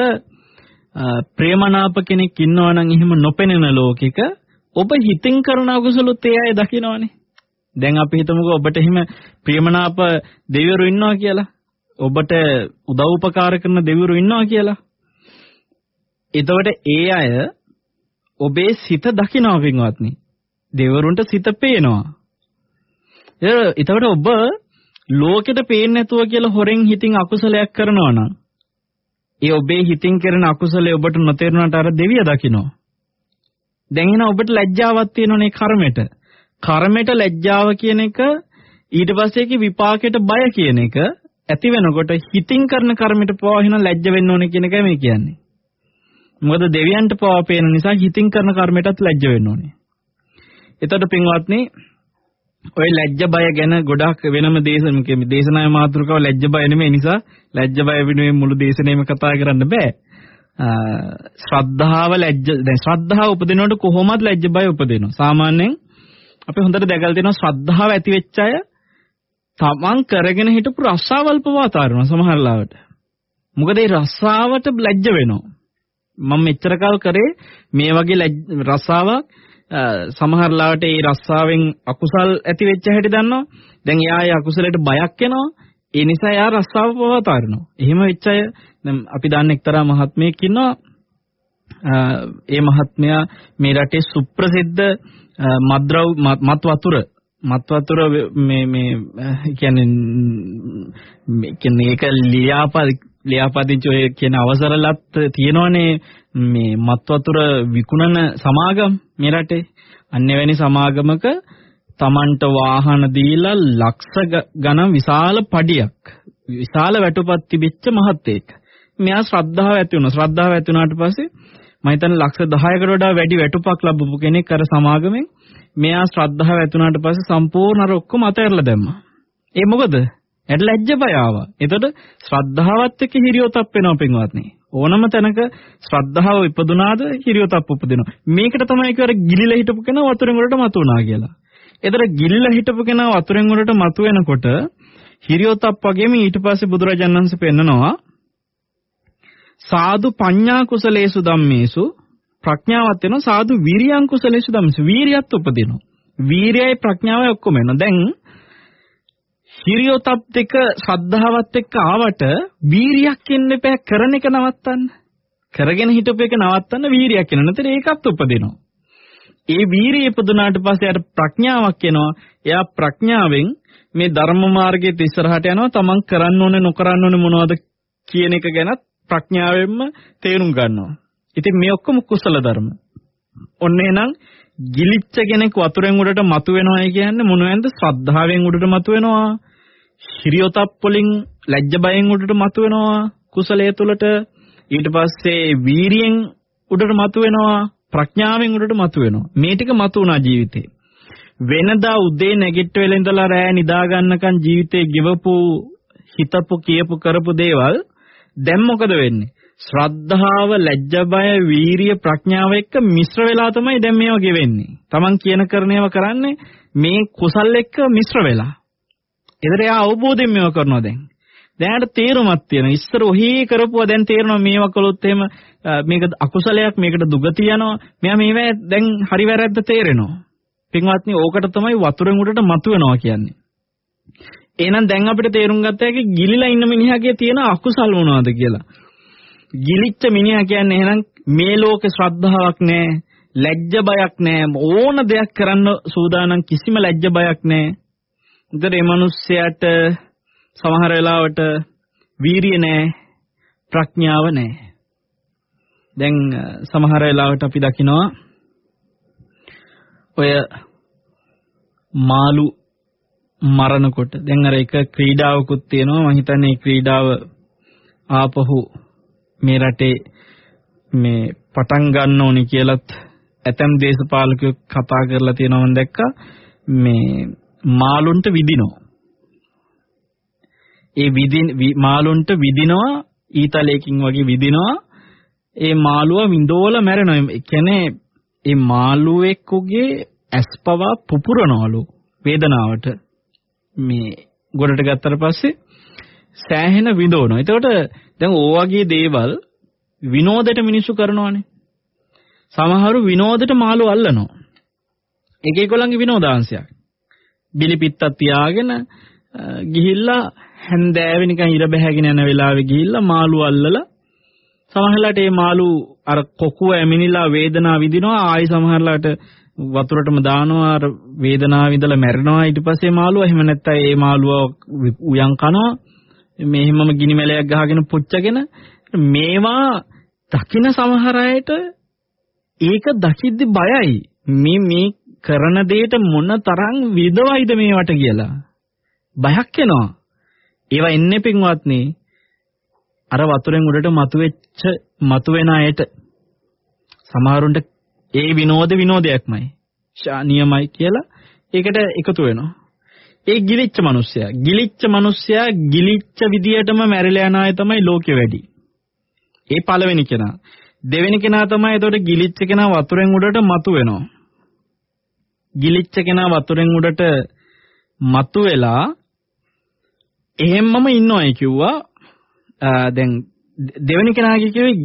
ප්‍රේමනාප කෙනෙක් ඉන්නවා නම් එහෙම නොපෙනෙන ලෝකෙක ඔබ හිතින් කරන අකුසලොත් ඒ අය දකිනවනේ. දැන් අපි හිතමුකෝ ඔබට එහෙම ප්‍රේමනාප දෙවිවරු ඉන්නවා කියලා. ඔබට උදව් උපකාර කරන දෙවිවරු ඉන්නවා කියලා. එතකොට ඒ අය ඔබේ සිත දකිනවා පින්වත්නි. දෙවිවරුන්ට සිත පේනවා. එතකොට ඔබ ලෝකෙට පේන්නේ නැතුව කියලා හොරෙන් හිතින් අකුසලයක් කරනවා නම් ඒ ඔබේ හිතින් කරන අකුසලයේ ඔබට නොතේරුණාට අර දෙවිය දකිනවා. දැන් එහෙනම් ඔබට ලැජ්ජාවක් තියෙනවනේ කර්මෙට. කර්මෙට ලැජ්ජාව කියන එක ඊට පස්සේ ඒකේ විපාකයට බය කියන එක ඇති වෙනකොට හිතින් කරන කර්මයට පවා එහෙනම් ලැජ්ජ වෙන්න ඕනේ කියන එකයි මේ කියන්නේ. මොකද දෙවියන්ට පවා පේන නිසා හිතින් කරන කර්මයටත් ලැජ්ජ වෙන්න ඕනේ. එතකොට පින්වත්නි ඔය ලැජ්ජ බය ගැන ගොඩාක් වෙනම දේශනක දේශනාවේ මාතෘකාව ලැජ්ජ බය නෙමෙයි නිසා ලැජ්ජ බය වෙනුවෙන් මුළු දේශනෙම කතා කරන්න බෑ. ශ්‍රද්ධාව ලැජ්ජ දැන් ශ්‍රද්ධාව උපදිනකොට කොහොමද ලැජ්ජ බය උපදිනවා? සාමාන්‍යයෙන් අපි හොඳට දැකලා තියෙනවා ශ්‍රද්ධාව ඇති වෙච්ච අය තමන් කරගෙන හිටපු රස්සාවල් පවා තාරනවා සමහර ලාවට. මොකද ඒ රස්සාවට ලැජ්ජ වෙනවා. මම මෙච්චර කල් කරේ මේ වගේ රස්සාවක් සමහර ලාවට ඒ රස්සාවෙන් අකුසල් ඇති වෙච්ච හැටි දන්නවා. දැන් එයා ඒ අකුසලයට බයක් එනවා. ඒ නිසා එයා රස්සාව පවා තාරනවා. එහෙම වෙච්ච අය දැන් අපි දන්න එක්තරා මහත්මයෙක් ඉන්නවා. ඒ මහත්මයා මේ රටේ සුප්‍රසිද්ධ මද්ද්‍රව් මත් වතුර මත් වතුර මේ මේ කියන්නේ කියන්නේ ඒක ලියාපද ලියාපදිංචි ඔය කියන අවසරලත් තියෙනවනේ මේ මත් වතුර විකුණන සමාගම් මේ රටේ අන්‍යවැනි සමාගමක Tamanට වාහන දීලා ලක්ෂ ගණන් විශාල පඩියක් විශාල වැටුපක් තිබිච්ච මහත්තයෙක් මෙයා ශ්‍රද්ධාව ඇති වුණා ශ්‍රද්ධාව ඇති වුණාට පස්සේ මම හිතන්නේ ලක්ෂ 10කට වඩා වැඩි වැටුපක් ලැබපු කෙනෙක් අර සමාගමෙන් මෙයා ශ්‍රද්ධාව ඇතුණාට පස්සේ සම්පූර්ණ අර ඔක්කොම අතහැරලා දැම්මා. ඒ මොකද? ඇට ලැජ්ජ බය ආවා. එතකොට ශ්‍රද්ධාවත් එක්ක හිරියොතප් වෙනවා පින්වත්නි. ඕනම තැනක ශ්‍රද්ධාව ඉපදුනාද හිරියොතප් උපදිනවා. මේකට තමයි කියවර ගිලිලා හිටපු කෙනා වතුරෙන් වලට මතු වුණා කියලා. එතකොට ගිලිලා හිටපු කෙනා වතුරෙන් වලට මතු වෙනකොට හිරියොතප් වගේම ඊට පස්සේ බුදුරජාණන් වහන්සේ පෙන්නනවා සාදු පඤ්ඤා කුසලේසු ධම්මේසු ප්‍රඥාවත් වෙනවා සාදු විරියං කුසලේසු ධම්මේසු වීරියත් උපදිනවා වීරියයි ප්‍රඥාවයි ඔක්කොම එනවා දැන් හිරියොතප් දෙක ශ්‍රද්ධාවත් එක්ක ආවට වීරියක් එන්න එපා කරන එක නවත්තන්න කරගෙන හිටපු එක නවත්තන්න වීරියක් එනවා නැත්නම් ඒකත් උපදිනවා ඒ වීරිය ඉපදුනාට පස්සේ යාට ප්‍රඥාවක් එනවා එයා ප්‍රඥාවෙන් මේ ධර්ම මාර්ගයේ ඉස්සරහට යනවා තමන් කරන්න ඕනේ නොකරන්න ඕනේ මොනවද කියන එක ගැනත් ප්‍රඥාවෙන්ම තේරුම් ගන්නවා. ඉතින් මේ ඔක්කොම කුසල ධර්ම. ඔන්න එහෙනම් ගිලිච්ච කෙනෙක් වතුරෙන් උඩට මතු වෙනවයි කියන්නේ මොනවද? ශ්‍රද්ධාවෙන් උඩට මතු වෙනවා. හිරියොතප් වලින් ලැජ්ජ බයෙන් උඩට මතු වෙනවා. කුසලයේ තුලට ඊට පස්සේ වීරියෙන් උඩට මතු වෙනවා. ප්‍රඥාවෙන් උඩට මතු වෙනවා. මේ ටික මතු වුණා ජීවිතේ. වෙනදා උදේ නැගිට වෙලා ඉඳලා රෑ නිදා ගන්නකන් ජීවිතේ ගෙවපු හිතපු කියපු කරපු දේවල් දැන් මොකද වෙන්නේ? ශ්‍රද්ධාව, ලැජ්ජ බය, වීරිය, ප්‍රඥාව එක්ක මිශ්‍ර වෙලා තමයි දැන් මේවා ගෙවෙන්නේ. Taman කියන කරණේව කරන්නේ මේ කුසල් එක්ක මිශ්‍ර වෙලා. ඒතර එයා අවබෝධයෙන් මේවා කරනවා දැන්. දැනට තේරුමක් තියෙනවා. ඉස්සර ඔහි කරපුවා දැන් තේරෙනවා මේවා කළොත් එහෙම මේක අකුසලයක් මේකට දුගතිය යනවා. මෙයා මේවා දැන් හරි වැරද්ද තේරෙනවා. පින්වත්නි ඕකට තමයි වතුරෙන් උඩට මතුවෙනවා කියන්නේ. එහෙනම් දැන් අපිට තේරුම් ගත්ත හැකි ගිලිලා ඉන්න මිනිහාගේ තියෙන අකුසල් මොනවද කියලා. ගිලිච්ච මිනිහා කියන්නේ එහෙනම් මේ ලෝකේ ශ්‍රද්ධාවක් නැහැ, ලැජ්ජ බයක් නැහැ, ඕන දෙයක් කරන්න සූදානම් කිසිම ලැජ්ජ බයක් නැහැ. උදේ මේ මිනිස්සයාට සමහර වෙලාවට වීරිය නැහැ, ප්‍රඥාව නැහැ. දැන් සමහර වෙලාවට අපි දකිනවා ඔය මාළු මරනකොට. දැන් අර එක ක්‍රීඩාවකුත් තියෙනවා. මම හිතන්නේ ක්‍රීඩාව ආපහු මේ රටේ මේ පටන් ගන්න ඕනි කියලත් ඇතම් දේශපාලකයෝ කතා කරලා තියෙනවා මම දැක්කා. මේ මාළුන්ට විදිනවා ඒ විදින මාළුන්ට විදිනවා ඊතලයකින් වගේ විදිනවා ඒ මාළුව විඳෝල මැරෙනවා ඒ කියන්නේ ඒ මාළුවෙකුගේ ඇස්පවා පුපුරනවලු වේදනාවට මේ ගොඩට ගත්තට පස්සේ සෑහෙන විඳවනවා. එතකොට දැන් ඕ වගේ දේවල් විනෝදයට මිනිස්සු කරනවානේ. සමහරු විනෝදයට මාළු අල්ලනවා. එක එකලංගේ විනෝදාංශයක්. බිලිපිත්තක් තියාගෙන ගිහිල්ලා හැන්දෑවෙ නිකන් ඉර බැහැගෙන යන වෙලාවෙ ගිහිල්ලා මාළු අල්ලලා සමහරලාට මේ මාළු අර කොකුව ඇමිනිලා වේදනාව විඳිනවා. ආයි සමහරලාට වතුරටම දානවා අර වේදනාව විඳලා මැරෙනවා. ඊට පස්සේ මාළුවා එහෙම නැත්නම් ඒ මාළුවා උයන් කනවා. මේ හැමම ගිනි මැලයක් ගහගෙන පුච්චගෙන මේවා දකින සමහර අයට ඒක දකිද්දි බයයි. මේ මේ කරන දෙයට මොන තරම් විදවයිද මේවට කියලා බයක් එනවා ඒවා එන්නේ පින්වත්නි අර වතුරෙන් උඩට මතුවෙච්ච මතුවෙන අයට සමහරුන්ට ඒ විනෝද විනෝදයක්මයි. ශානියමයි කියලා ඒකට එකතු වෙනවා. ඒ ගිලිච්ච මිනිස්සයා ගිලිච්ච මිනිස්සයා ගිලිච්ච විදියටම මැරිලා යන අය තමයි ලෝකෙ වැඩි. ඒ පළවෙනි කෙනා. දෙවෙනි කෙනා තමයි එතකොට ගිලිච්ච කෙනා වතුරෙන් උඩට මතු වෙනවා. ගිලිච්ච කෙනා වතුරෙන් උඩට මතු වෙලා එහෙම්මම ඉන්නවයි කිව්වා. දැන් දෙවෙනි කෙනාගේ කිව්වේ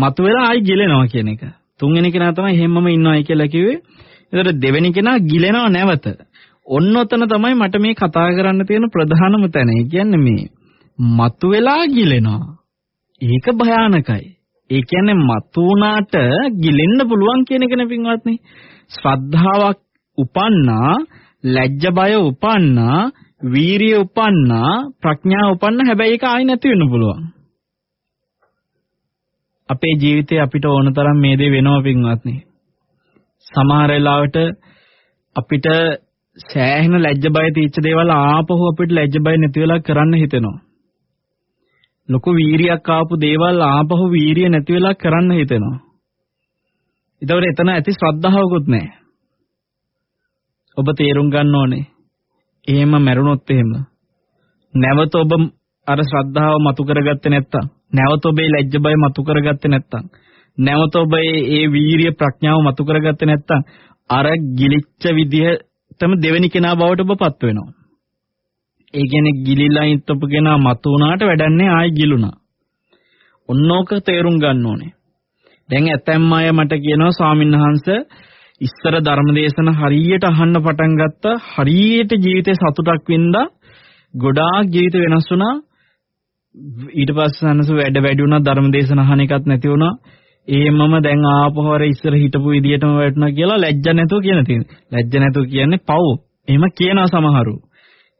මතු වෙලා ආයි ගිලෙනවා කියන එක. තුන්වෙනි කෙනා තමයි එහෙම්මම ඉන්නවයි කියලා කිව්වේ. එතකොට දෙවෙනි කෙනා ගිලෙනව නැවත. ඔන්න ඔතන තමයි මට මේ කතා කරන්න තියෙන ප්‍රධානම තැන. ඒ කියන්නේ මේ මතු වෙලා ගිලෙනවා. ඒක භයානකයි. ඒ කියන්නේ මතු වුණාට ගිලෙන්න පුළුවන් කියන එකනේ පින්වත්නි. ශ්‍රද්ධාවක් උපන්නා, ලැජ්ජ බය උපන්නා, වීරිය උපන්නා, ප්‍රඥාව උපන්නා හැබැයි ඒක ආයි නැති වෙන්න පුළුවන්. අපේ ජීවිතේ අපිට ඕන තරම් මේ දේ වෙනවා පින්වත්නි. සමහර වෙලාවට අපිට සෑහෙන ලැජ්ජ බය තීච්ච දේවල් ආපහු අපිට ලැජ්ජ බය නැති වෙලා කරන්න හිතෙනවා. ලොකු වීරියක් ආපු දේවල් ආපහු වීරිය නැති වෙලා කරන්න හිතෙනවා. ඒතකොට එතන ඇති ශ්‍රද්ධාවකුත් නැහැ. ඔබ තේරුම් ගන්න ඕනේ. එහෙම මැරුණොත් එහෙම නැවත ඔබ අර ශ්‍රද්ධාව මතු කරගත්තේ නැත්තම් නැවත ඔබේ ලැජ්ජ බය මතු කරගත්තේ නැත්තම් නැවත ඔබ ඒ වීරිය ප්‍රඥාව මතු කරගත්තේ නැත්තම් අර ගිලිච්ච විදිහටම දෙවෙනි කෙනා බවට ඔබපත් වෙනවා. ඒ කියන්නේ ගිලිලා ඉතපු කෙනා මතු වුණාට වැඩන්නේ ආයි ගිලුණා. ඔන්නෝක තේරුම් ගන්න ඕනේ. දැන් ඇතැම් අය මට කියනවා ස්වාමින්වහන්සේ ඉස්සර ධර්මදේශන හරියට අහන්න පටන් ගත්තා. හරියට ජීවිතේ සතුටක් වින්දා ගොඩාක් ජීවිත වෙනස් වුණා. ඊට පස්සේ අනස වැඩ වැඩි වුණා ධර්මදේශන අහන එකත් නැති වුණා. එහෙමම දැන් ආපහු අර ඉස්සර හිටපු විදියටම වැටුණා කියලා ලැජ්ජ නැතුව කියන තියෙනවා ලැජ්ජ නැතුව කියන්නේ පව්. එහෙම කියනවා සමහරු.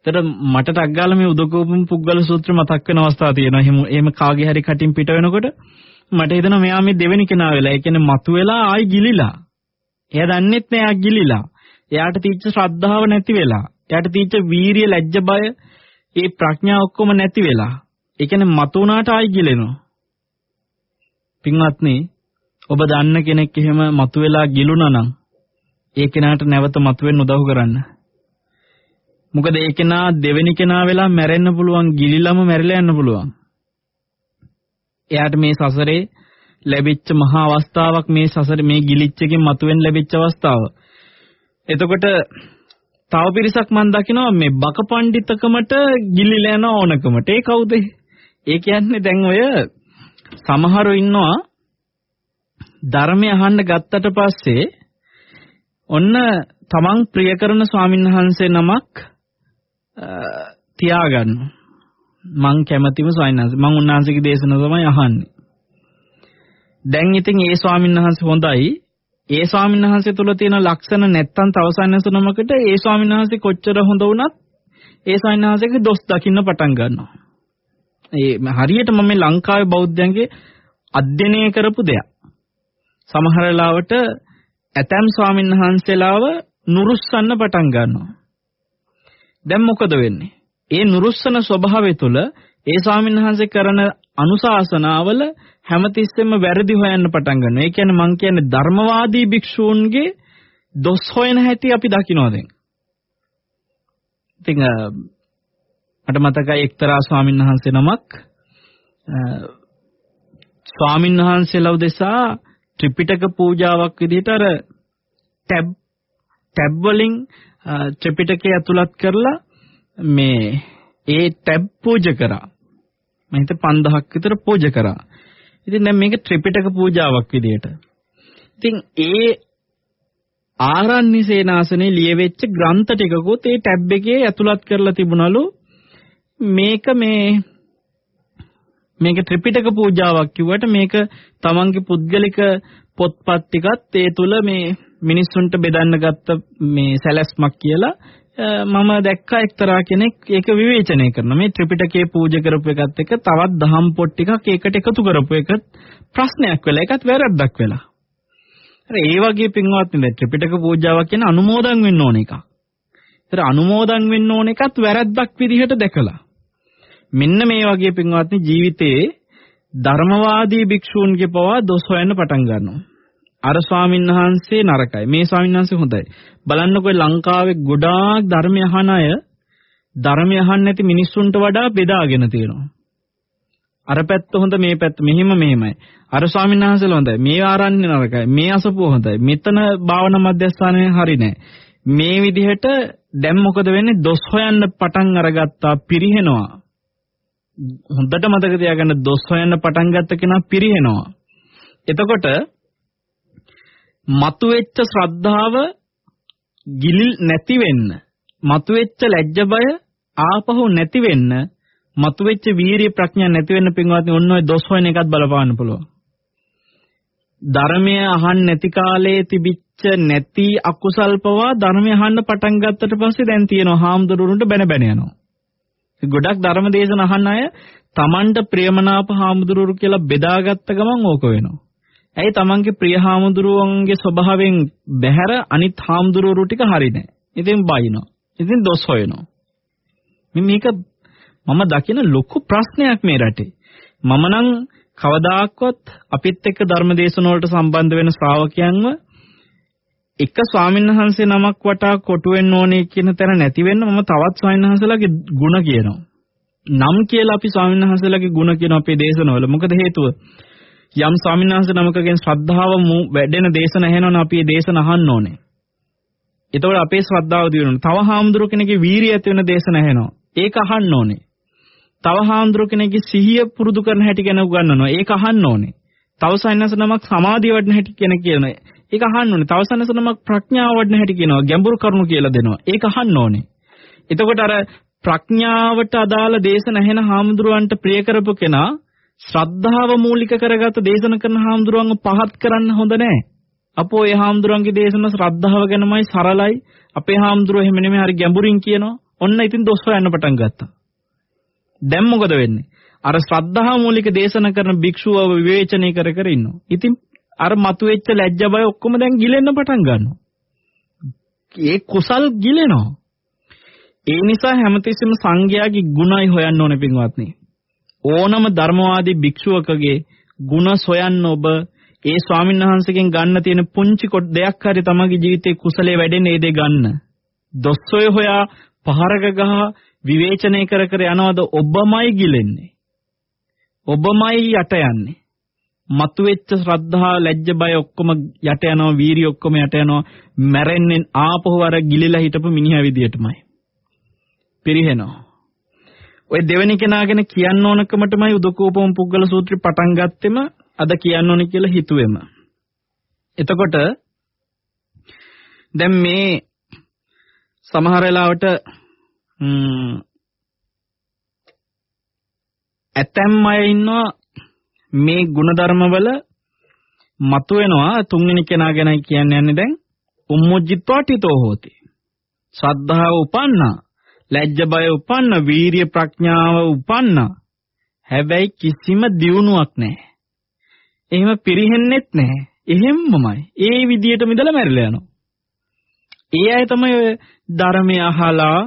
එතකොට මට ටක් ගාලා මේ උදකෝපම පුද්ගල සූත්‍ර මතක් වෙන අවස්ථා තියෙනවා. එහෙම එහෙම කාගේ හරි කටින් පිට වෙනකොට මට හිතෙනවා මෙයා මේ දෙවෙනි කෙනා වෙලා ඒ කියන්නේ මතුවෙලා ආයි ගිලිලා. එයා දන්නෙත් නෑ එයා ගිලිලා. එයාට තීච්ච ශ්‍රද්ධාව නැති වෙලා. එයාට තීච්ච වීරිය ලැජ්ජ බය ඒ ප්‍රඥා ඔක්කොම නැති වෙලා. ඒ කියන්නේ මතු වුණාට ආයි ගිලෙනවා. පින්වත්නි ඔබ දන්න කෙනෙක් එහෙම මතු වෙලා ගිලුණා නම් ඒ කෙනාට නැවත මතු වෙන්න උදව් කරන්න. මොකද ඒ කෙනා දෙවෙනි කෙනා වෙලා මැරෙන්න පුළුවන් ගිලිලම මැරිලා යන්න පුළුවන්. එයාට මේ සසරේ ලැබිච්ච මහා අවස්ථාවක් මේ සසර මේ ගිලිච්ච එකෙන් මතුවෙන්න ලැබිච්ච අවස්ථාව. එතකොට තව පිරිසක් මම දකිනවා මේ බක පඬිතකමට ගිලිලා යන ඕනකමට. ඒ කවුද? ඒ කියන්නේ දැන් ඔය සමහරු ඉන්නවා ධර්මය අහන්න ගත්තට පස්සේ ඔන්න තමන් ප්‍රිය කරන ස්වාමින්වහන්සේ නමක් තියාගන්න. මං කැමතිම ස්වාමින්වහන්සේ මං උන්වහන්සේගේ දේශන තමයි අහන්නේ. දැන් ඉතින් ඒ ස්වාමින්වහන්සේ හොඳයි. ඒ ස්වාමින්වහන්සේ තුල තියෙන ලක්ෂණ නැත්තම් තව සන්නසනමකට ඒ ස්වාමින්වහන්සේ කොච්චර හොඳ වුණත් ඒ ස්වාමින්වහන්සේගේ දොස් දකින්න පටන් ගන්නවා. ඒ හරියට මම මේ ලංකාවේ බෞද්ධයන්ගේ අධ්‍යයනය කරපු දෙයක්. සමහර වෙලාවට ඇතම් ස්වාමීන් වහන්සේලාව නුරුස්සන්න පටන් ගන්නවා. දැන් මොකද වෙන්නේ? ඒ නුරුස්සන ස්වභාවය තුළ ඒ ස්වාමීන් වහන්සේ කරන අනුශාසනාවල හැමතිස්සෙම වැරදි හොයන්න පටන් ගන්නවා. ඒ කියන්නේ මං කියන්නේ ධර්මවාදී භික්ෂූන්ගේ දොස් හොයන හැටි අපි දකිනවා දැන්. ඉතින් මට මතකයි එක්තරා ස්වාමීන් වහන්සේ නමක් ස්වාමීන් වහන්සේලා උදෙසා ත්‍රිපිටක පූජාවක් විදිහට අර ටැබ් ටැබ් වලින් ත්‍රිපිටකය ඇතුළත් කරලා මේ ඒ ටැබ් පූජා කරා. මම හිත 5000ක් විතර පූජා කරා. ඉතින් දැන් මේක ත්‍රිපිටක පූජාවක් විදිහට. ඉතින් ඒ ආරණ්‍ය සේනාසනේ ලියවෙච්ච ග්‍රන්ථ ටිකකුත් ඒ ටැබ් එකේ ඇතුළත් කරලා තිබුණලු මේක මේ මේක ත්‍රිපිටක පූජාවක් කිව්වට මේක තමන්ගේ පුද්ගලික පොත්පත් ටිකත් ඒ තුල මේ මිනිස්සුන්ට බෙදන්න ගත්ත මේ සැලැස්මක් කියලා මම දැක්කා එක්තරා කෙනෙක් ඒක විවේචනය කරනවා මේ ත්‍රිපිටකයේ පූජා කරපු එකත් එක්ක තවත් දහම් පොත් ටිකක් ඒකට එකතු කරපු එක ප්‍රශ්නයක් වෙලා ඒකත් වැරද්දක් වෙලා. අර ඒ වගේ පින්වත්නි දැන් ත්‍රිපිටක පූජාවක් කියන අනුමෝදන් වෙන්න ඕන එකක්. ඒතර අනුමෝදන් වෙන්න ඕන එකත් වැරද්දක් විදිහට දැකලා. මෙන්න මේ වගේ පින්වත්නි ජීවිතේ ධර්මවාදී භික්ෂූන්ගේ පවා දොස් හොයන්න පටන් ගන්නවා. අර ස්වාමීන් වහන්සේ නරකයි. මේ ස්වාමීන් වහන්සේ හොඳයි. බලන්නකො ලංකාවේ ගොඩාක් ධර්මය අහන අය ධර්මය අහන්නේ නැති මිනිස්සුන්ට වඩා බෙදාගෙන තියෙනවා. අර පැත්ත හොඳ මේ පැත්ත මෙහිම මෙහිමයි. අර ස්වාමීන් වහන්සේලා හොඳයි. මේ ආරණ්‍ය නරකයි. මේ අසපුව හොඳයි. මෙතන භාවනා මධ්‍යස්ථානය හරි නෑ. මේ විදිහට දැන් මොකද වෙන්නේ? දොස් හොයන්න පටන් අරගත්තා පිරිහෙනවා. හොඳට මතක තියාගන්න දොස් හොයන්න පටන් ගත්ත කෙනා පිරිහෙනවා. එතකොට මතුවෙච්ච ශ්‍රද්ධාව ගිලිල් නැති වෙන්න මතුවෙච්ච ලැජ්ජ බය ආපහු නැති වෙන්න මතුවෙච්ච වීරිය ප්‍රඥා නැති වෙන්න පින්වත්නි ඔන්න ඔය දොස් හොයන එකත් බලපාන්න පුළුවන්. ධර්මය අහන්න නැති කාලේ තිබිච්ච නැති අකුසල් පවා ධර්මය අහන්න පටන් ගත්තට පස්සේ දැන් තියෙනවා හාමුදුරුවන්ට බැන බැන යනවා. ගොඩක් ධර්ම දේශන අහන්න අය Tamanට ප්‍රියමනාප හාමුදුරුවරු කියලා බෙදාගත්ත ගමන් ඕක වෙනවා. ඇයි Tamanගේ ප්‍රිය හාමුදුරුවන්ගේ ස්වභාවයෙන් බැහැර අනිත් හාමුදුරුවරු ටික හරිනේ. ඉතින් බයිනවා. ඉතින් දොස් හොයනවා. මේක මම දකින ලොකු ප්‍රශ්නයක් මේ රටේ. මම නම් කවදාක්වත් අපිත් එක්ක ධර්ම දේශන වලට සම්බන්ධ වෙන ශ්‍රාවකයන්ව එක ස්වාමීන් වහන්සේ නමක් වටා කොටු වෙන්න ඕනේ කියන තැන නැති වෙන්න මම තවත් ස්වාමීන් වහන්සේලාගේ ಗುಣ කියනවා. නම් කියලා අපි ස්වාමීන් වහන්සේලාගේ ಗುಣ කියනවා අපේ දේශනවල. මොකද හේතුව? යම් ස්වාමීන් වහන්සේ නමකගෙන් ශ්‍රද්ධාව වැඩෙන දේශන ඇහෙනවනම් අපි ඒ දේශන අහන්න ඕනේ. එතකොට අපේ ශ්‍රද්ධාව දියුණුනවා. තව හාමුදුරු කෙනෙක්ගේ වීරිය ඇති වෙන දේශන ඇහෙනවා. ඒක අහන්න ඕනේ. තව හාමුදුරු කෙනෙක්ගේ සිහිය පුරුදු කරන හැටි ගැන උගන්වනවා. ඒක අහන්න ඕනේ. තව සයන්ස් නමක් සමාධිය වඩන හැටි කෙනෙක් කියනවා. ඒක අහන්න ඕනේ. තව සනසනමක් ප්‍රඥාව වඩන හැටි කියනවා. ගැඹුරු කරුණු කියලා දෙනවා. ඒක අහන්න ඕනේ. එතකොට අර ප්‍රඥාවට අදාළ දේශන ඇහෙන හාමුදුරුවන්ට ප්‍රිය කරපු කෙනා ශ්‍රද්ධාව මූලික කරගත දේශන කරන හාමුදුරුවන්ව පහත් කරන්න හොඳ නැහැ. අපෝ ඒ හාමුදුරුවන්ගේ දේශන ශ්‍රද්ධාව ගැනමයි සරලයි. අපේ හාමුදුරුවෝ එහෙම නෙමෙයි හරි ගැඹුරින් කියනවා. ඔන්න ඉතින් දොස් හොයන්න පටන් ගත්තා. දැන් මොකද වෙන්නේ? අර ශ්‍රද්ධාව මූලික දේශන කරන භික්ෂුවව විවේචනය කර කර ඉන්නවා. ඉතින් අර මතුවෙච්ච ලැජ්ජ බය ඔක්කොම දැන් ගිලෙන්න පටන් ගන්නවා. ඒ කුසල් ගිලෙනවා. ඒ නිසා හැමතිස්සෙම සංඝයාගේ ගුණයි හොයන්න ඕනේ පින්වත්නි. ඕනම ධර්මවාදී භික්ෂුවකගේ ගුණ සොයන්න ඔබ ඒ ස්වාමීන් වහන්සේගෙන් ගන්න තියෙන පුංචි කොට දෙයක් හරි තමගේ ජීවිතේ කුසලයේ වැඩෙන්නේ ඒ දේ ගන්න. දොස්සොය හොයා පහරක ගහ විවේචනය කර කර යනවද ඔබමයි ගිලෙන්නේ. ඔබමයි යට යන්නේ. මතුවෙච්ච ශ්‍රද්ධා ලැජ්ජ බය ඔක්කොම යට යනවා වීරිය ඔක්කොම යට යනවා මැරෙන්නේ ආපහු අර ගිලිලා හිටපු මිනිහා විදියටමයි පිරිහෙනවා ඔය දෙවෙනි කෙනාගෙන කියන්න ඕනකමටමයි උදකෝපම පුද්ගල සූත්‍රය පටන් ගත්තෙම අද කියන්න ඕනේ කියලා හිතුවෙම. එතකොට දැන් මේ සමහර වෙලාවට ඇතැම් අය ඉන්නවා මේ ಗುಣධර්මවල මතුවෙනවා තුන්වෙනි කෙනා ගැන කියන්න. යන්නේ දැන් උම්මුජ්ජිත්වාටිතෝ හෝති. ශ්‍රද්ධාව උපන්නා, ලැජ්ජ බය උපන්නා, වීරිය ප්‍රඥාව උපන්නා. හැබැයි කිසිම දියුණුවක් නැහැ. එහෙම පිරෙහෙන්නෙත් නැහැ. එහෙම්මමයි. ඒ විදියටම ඉඳලා මැරිලා යනවා. ඒ අය තමයි ධර්මය අහලා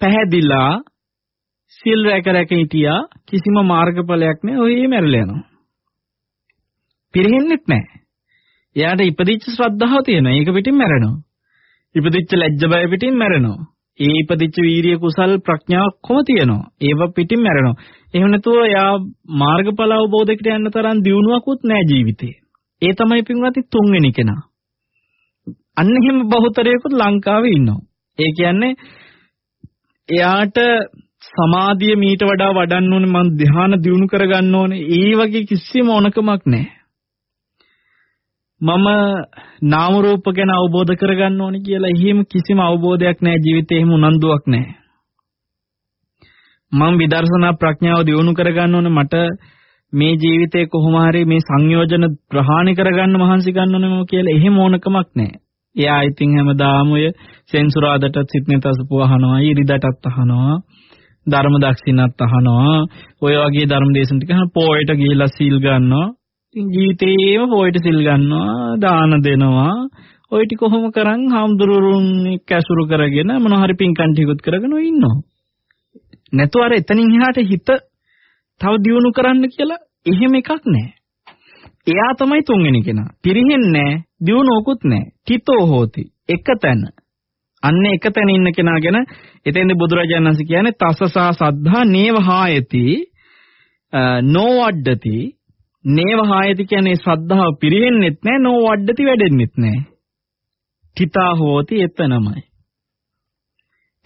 පැහැදිලා සිල් රැක රැක හිටියා කිසිම මාර්ගඵලයක් නැහැ ඔය මැරලා යනවා. පිරෙහෙන්නෙත් නැහැ. එයාට ඉපදිච්ච ශ්‍රද්ධාව තියෙනවා. ඒක පිටින් මැරෙනවා. ඉපදිච්ච ලැජ්ජ බය පිටින් මැරෙනවා. ඒ ඉපදිච්ච වීරිය කුසල් ප්‍රඥාවක් කොම තියෙනවා. ඒව පිටින් මැරෙනවා. එහෙම නැතුව එයා මාර්ගඵල අවබෝධයකට යන්න තරම් දියුණුවකුත් නැහැ ජීවිතේ. ඒ තමයි පින්වත්නි තුන්වෙනි කෙනා. අන්න එහෙම බහුතරයකුත් ලංකාවේ ඉන්නවා. ඒ කියන්නේ එයාට සමාධිය මීට වඩා වඩන්න ඕනේ මං ධ්‍යාන දියුණු කරගන්න ඕනේ. ඒ වගේ කිසිම ඕනකමක් නැහැ. මම නාම රූප ගැන අවබෝධ කරගන්න ඕනේ කියලා එහෙම කිසිම අවබෝධයක් නැහැ ජීවිතේ එහෙම උනන්දුවක් නැහැ. මම විදර්ශනා ප්‍රඥාව දියුණු කරගන්න ඕනේ මට මේ ජීවිතේ කොහොම හරි මේ සංයෝජන ප්‍රහාණය කරගන්න මහන්සි ගන්න ඕනේ මම කියලා එහෙම ඕනකමක් නැහැ. එයා ඉතින් හැමදාම ඔය සෙන්සුරාදටත් සිත්නෙත් අසපුව අහනවා, ඉරිදටත් අහනවා. ධර්ම දක්ෂිනත් අහනවා ඔය වගේ ධර්ම දේශන ටික අහන පොයට ගිහිලා සීල් ගන්නවා ඉතින් ජීවිතේම පොයට සීල් ගන්නවා දාන දෙනවා ඔය ටික කොහොම කරන් හාමුදුරුවරුන් කැසුරු කරගෙන මොන හරි පින්කම් ටිකුත් කරගෙන ඉන්නවා නැතු අර එතනින් එහාට හිත තව දියුණු කරන්න කියලා එහෙම එකක් නැහැ. එයා තමයි තුන්වෙනි කෙනා. පිරිහෙන්නේ නැහැ, දියුණුවකුත් නැහැ. තිතෝ හෝති. එක තැන. අන්න එක තැන ඉන්න කෙනා ගැන එතෙන්දී බුදුරජාණන් වහන්සේ කියන්නේ තසසා සද්ධා නේවහායති නොවඩ්ඩති නේවහායති කියන්නේ ශ්‍රද්ධාව පිරෙන්නෙත් නැහැ නොවඩ්ඩති වැඩෙන්නෙත් නැහැ. තිතා හෝති එතනමයි.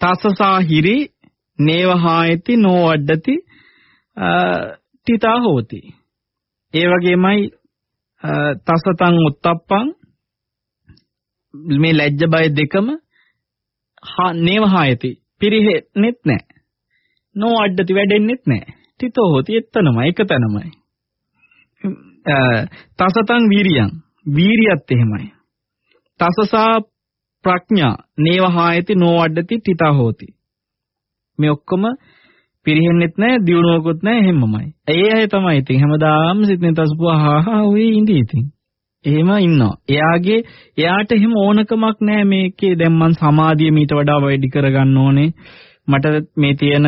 තසසා හිරි නේවහායති නොවඩ්ඩති තිතා හෝති. ඒ වගේමයි තසතං උත්තප්පං මේ ලැජ්ජ බය දෙකම නේවහායති පිරිහෙන්නෙත් නැහැ. නොවඩ්ඩති වැඩෙන්නෙත් නැහැ. තිතෝ හෝති එතනමයි එක තැනමයි. තසතං වීරියං වීරියත් එහෙමයි. තසසා ප්‍රඥා නේවහායති නොවඩ්ඩති තිතා හෝති. මේ ඔක්කොම පිරෙහෙන්නෙත් නැහැ දියුණුවකුත් නැහැ එහෙමමයි. ඒ අය තමයි ඉතින් හැමදාම සිටින තස්පුවා හා හා ඔය ඉඳී ඉතින්. එහෙම ඉන්නවා. එයාගේ එයාට එහෙම ඕනකමක් නැහැ මේකේ දැන් මං සමාධිය මීට වඩා වැඩි කරගන්න ඕනේ. මට මේ තියෙන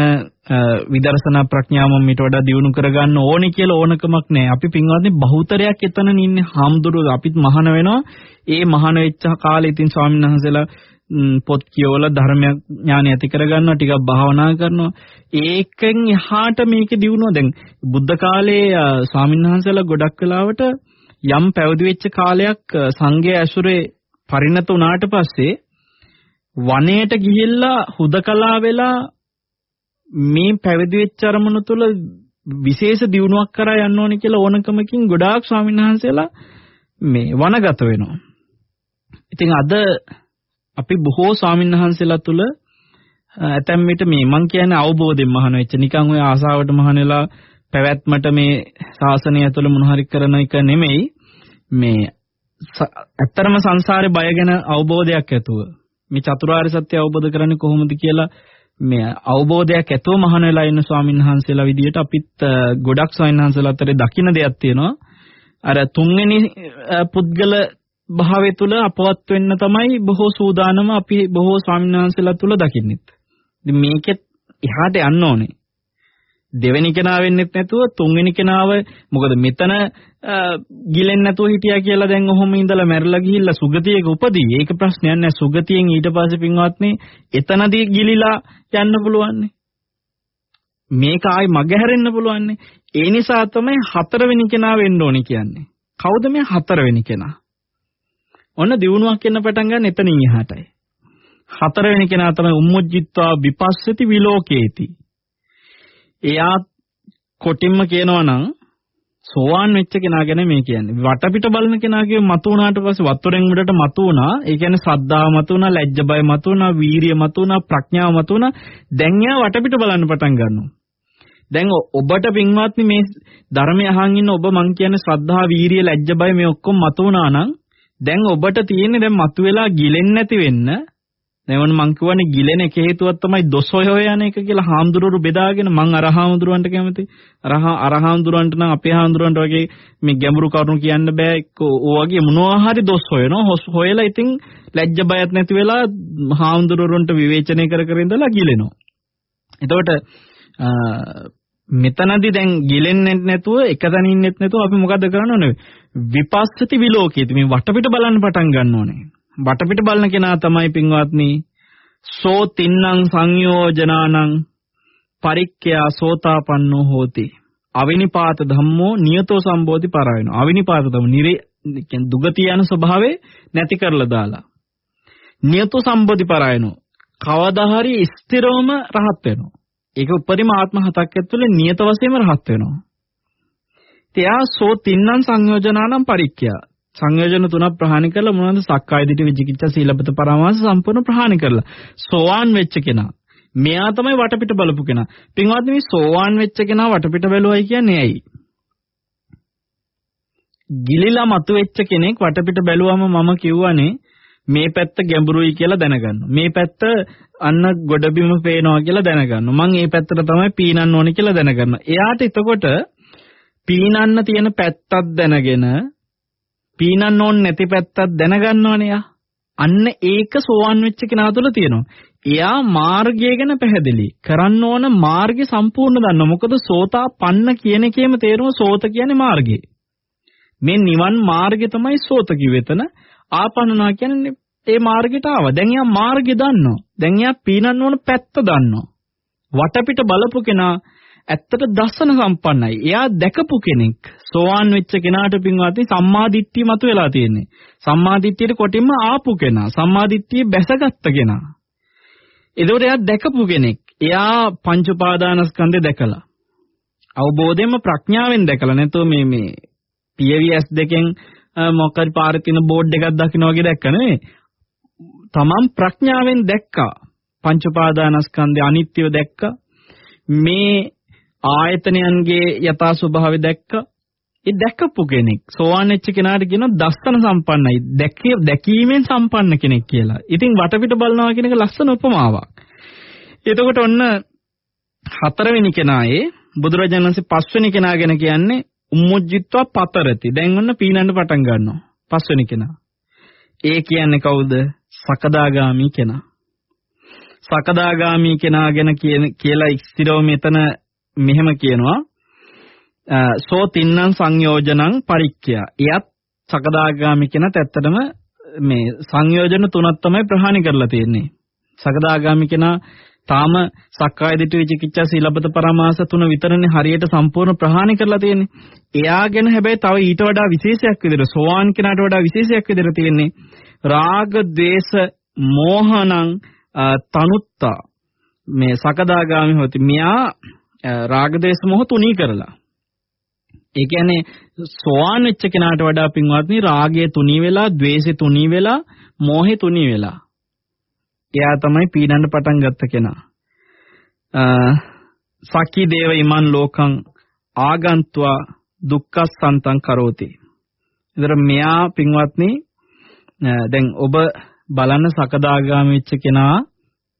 විදර්ශනා ප්‍රඥාව මම මීට වඩා දියුණු කරගන්න ඕනේ කියලා ඕනකමක් නැහැ. අපි පින්වත්නි බහුතරයක් එතන ඉන්නේ හාමුදුරුවෝ අපිත් මහාන වෙනවා. ඒ මහාන වෙච්ච කාලේ ඉතින් ස්වාමීන් වහන්සේලා පොත් කියවලා ධර්මයක් ඥානය ඇති කරගන්නවා ටිකක් භාවනා කරනවා ඒකෙන් එහාට මේකේ දිනුවා දැන් බුද්ධ කාලේ ස්වාමීන් වහන්සේලා ගොඩක් වෙලාවට යම් පැවිදි වෙච්ච කාලයක් සංඝය ඇසුරේ පරිණත වුණාට පස්සේ වනයේට ගිහිල්ලා හුදකලා වෙලා මේ පැවිදි වෙච්ච අරමුණු තුල විශේෂ දියුණුවක් කරා යන්න ඕනේ කියලා ඕනකමකින් ගොඩාක් ස්වාමීන් වහන්සේලා මේ වනගත වෙනවා. ඉතින් අද අපි බොහෝ ස්වාමීන් වහන්සේලා තුල ඇතැම් විට මේ මං කියන්නේ අවබෝධයෙන් මහාන වෙච්ච නිකන් ඔය ආසාවට මහාන වෙලා පැවැත්මට මේ ශාසනය ඇතුළේ මොන හරි කරන එක නෙමෙයි මේ ඇත්තරම සංසාරේ බය ගැන අවබෝධයක් ඇතුව මේ චතුරාර්ය සත්‍ය අවබෝධ කරන්නේ කොහොමද කියලා මේ අවබෝධයක් ඇතුව මහාන වෙලා ඉන්න ස්වාමීන් වහන්සේලා විදියට අපිත් ගොඩක් ස්වාමීන් වහන්සේලා අතරේ දකින්න දෙයක් තියෙනවා අර තුන්වෙනි පුද්ගල භාවය තුල අපවත් වෙන්න තමයි බොහෝ සූදානම අපි බොහෝ ස්වාමීන් වහන්සේලා තුල දකින්නෙත්. ඉතින් මේකෙත් එහාට යන්න ඕනේ. දෙවෙනි කෙනා වෙන්නෙත් නැතුව තුන්වෙනි කෙනාව මොකද මෙතන ගිලෙන්නේ නැතුව හිටියා කියලා දැන් ඔහොම ඉඳලා මැරලා ගිහිල්ලා සුගතියක උපදී. ඒක ප්‍රශ්නයක් නෑ. සුගතියෙන් ඊට පස්සේ පින්වත්නි එතනදී ගිලිලා යන්න පුළුවන්නේ. මේක ආයි මගහැරෙන්න පුළුවන්නේ. ඒ නිසා තමයි හතරවෙනි කෙනා වෙන්න ඕනේ කියන්නේ. කවුද මේ හතරවෙනි කෙනා? ඔන්න දිනුවක් එන්න පටන් ගන්න එතනින් එහාටයි. හතරවෙනි කෙනා තමයි උම්මුජ්ජිත්වා විපස්සති විලෝකේති. එයා කොටින්ම කියනවා නම් සෝවාන් වෙච්ච කෙනා ගැන මේ කියන්නේ. වටපිට බලන කෙනාගේ මතු වුණාට පස්සේ වතුරෙන් උඩට මතු වුණා. ඒ කියන්නේ සද්ධාව මතු වුණා, ලැජ්ජ බය මතු වුණා, වීරිය මතු වුණා, ප්‍රඥාව මතු වුණා. දැන් එයා වටපිට බලන්න පටන් ගන්නවා. දැන් ඔබට පින්වත්නි මේ ධර්මය අහන් ඉන්න ඔබ මං කියන්නේ ශ්‍රද්ධා, වීරිය, ලැජ්ජ බය මේ ඔක්කොම මතු වුණා නම් දැන් ඔබට තියෙන්නේ දැන් මතුවෙලා ගිලෙන්නේ නැති වෙන්න නැවන මං කියවනේ ගිලෙන එක හේතුවක් තමයි දොස් හොය හොය යන එක කියලා හාමුදුරුවෝ බෙදාගෙන මං අරහාමුදුරුවන්ට කැමති. අරහ අරහාමුදුරුවන්ට නම් අපේ හාමුදුරුවන්ට වගේ මේ ගැඹුරු කරුණු කියන්න බෑ. එක්ක ඕ වගේ මොනවා හරි දොස් හොයනවා හොස් හොයලා ඉතින් ලැජ්ජ බයත් නැති වෙලා හාමුදුරුවන්ට විවේචනය කර කර ඉඳලා ගිලෙනවා. එතකොට මෙතනදී දැන් ගිලෙන්නේ නැතුව එකතැන ඉන්නෙත් නැතුව අපි මොකද කරන්න ඕනේ? විපස්සති විලෝකීති මේ වටපිට බලන්න පටන් ගන්න ඕනේ. වටපිට බලන කෙනා තමයි පින්වත්නි. සෝ තින්නම් සංයෝජනානං පරික්ඛයා සෝතාපන්නෝ හෝති. අවිනිපාත ධම්මෝ නියතෝ සම්බෝධි පරායන. අවිනිපාත ධම්ම නිරේ දුගතිය යන ස්වභාවය නැති කරලා දාලා. නියතෝ සම්බෝධි පරායනෝ. කවදා හරි ස්ථිරවම රහත් වෙනවා. ඒක උපරිම ආත්ම හතක් ඇතුළේ නියත වශයෙන්ම රහත් වෙනවා. තියා සෝ තින්නම් සංයෝජනානම් පරික්ඛ්‍යා. සංයෝජන තුනක් ප්‍රහාණය කරලා මොනවද සක්කාය දිට්ඨි විචිකිච්ඡා සීලබත පරමාස සම්පූර්ණ ප්‍රහාණය කරලා. සෝවාන් වෙච්ච කෙනා. මෙයා තමයි වටපිට බලපු කෙනා. පින්වත්නි මේ සෝවාන් වෙච්ච කෙනා වටපිට බැලුවයි කියන්නේ ඇයි? ගිලිලා මතුවෙච්ච කෙනෙක් වටපිට බැලුවම මම කිව්වනේ මේ පැත්ත ගැඹුරුයි කියලා දැනගන්න. මේ පැත්ත අන්න ගොඩබිම පේනවා කියලා දැනගන්න. මං මේ පැත්තට තමයි පීනන්න ඕනේ කියලා දැනගන්න. එයාට එතකොට පීනන්න තියෙන පැත්තක් දැනගෙන පීනන්න ඕනේ නැති පැත්තක් දැනගන්නවනේ යා. අන්න ඒක සෝවන් වෙච්ච කෙනා තුළ තියෙනවා. එයා මාර්ගය ගැන පැහැදිලි. කරන්න ඕන මාර්ගය සම්පූර්ණ දන්නවා. මොකද සෝතාපන්න කියන එකේම තේරුම සෝත කියන්නේ මාර්ගය. මේ නිවන් මාර්ගය තමයි සෝත කිව්වෙතන. ආපන්නනා කියන්නේ ඒ මාර්ගයට ආවා. දැන් එයා මාර්ගය දන්නවා. දැන් එයා පීනන්න ඕන පැත්ත දන්නවා. වටපිට බලපු කෙනා ඇත්තට දස්සන සම්පන්නයි. එයා දැකපු කෙනෙක්. සෝවාන් වෙච්ච කෙනාට පින්වත්නි සම්මාදිට්ඨිය මතුවලා තියෙන්නේ. සම්මාදිට්ඨියට කොටින්ම ආපු කෙනා. සම්මාදිට්ඨිය බැසගත්ත කෙනා. එතකොට එයා දැකපු කෙනෙක්. එයා පංච උපාදානස්කන්ධය දැකලා. අවබෝධයෙන්ම ප්‍රඥාවෙන් දැකලා නැතෝ මේ මේ පියවි S2කින් මොකක් හරි පාරේ තියෙන බෝඩ් එකක් දකින්න වගේ දැක්ක නෙවෙයි. තමන් ප්‍රඥාවෙන් දැක්කා. පංච උපාදානස්කන්ධය අනිත්‍යව දැක්කා. මේ ආයතනයන්ගේ යථා ස්වභාවය දැක්කා. ඒ දැකපු කෙනෙක් සෝවාන් වෙච්ච කෙනාට කියන දස්සන සම්පන්නයි දැකීමෙන් සම්පන්න කෙනෙක් කියලා. ඉතින් වටපිට බලනවා කියන එක ලස්සන උපමාවක්. එතකොට ඔන්න හතරවෙනි කෙනායේ බුදුරජාණන් වහන්සේ පස්වෙනි කෙනා ගැන කියන්නේ උම්මුජ්ජිත්වා පතරති. දැන් ඔන්න පීනන්න පටන් ගන්නවා. පස්වෙනි කෙනා. ඒ කියන්නේ කවුද? සකදාගාමි කෙනා. සකදාගාමි කෙනා ගැන කියලා ඉස්තිරව මෙතන මෙහෙම කියනවා සෝ තින්නම් සංයෝජනං පරික්ඛය. එයත් සකදාගාමි කෙනත් ඇත්තටම මේ සංයෝජන තුනක් තමයි ප්‍රහාණය කරලා තියෙන්නේ. සකදාගාමි කෙනා තාම සක්කාය දිට්ඨි විචිකිච්ඡා සීලබ්බත පරමාස තුන විතරනේ හරියට සම්පූර්ණ ප්‍රහාණය කරලා තියෙන්නේ. එයා ගැන හැබැයි තව ඊට වඩා විශේෂයක් විදිහට සෝවාන් කෙනාට වඩා විශේෂයක් විදිහට තියෙන්නේ රාග, ద్వේෂ, මෝහණං තනුත්තා මේ සකදාගාමි හොති. මෙයා රාග දේශ මොහ තුනී කරලා. ඒ කියන්නේ සෝවාන් වෙච්ච කෙනාට වඩා පින්වත්නි රාගය තුනී වෙලා, ద్వේෂය තුනී වෙලා, මෝහය තුනී වෙලා. එයා තමයි පීඩන්න පටන් ගත්ත කෙනා. සක්කි දේව ඉමන් ලෝකං ආගන්තුවා දුක්ඛස්සන්තං කරෝති. ඉතර මෙයා පින්වත්නි දැන් ඔබ බලන්න සකදාගාමී වෙච්ච කෙනා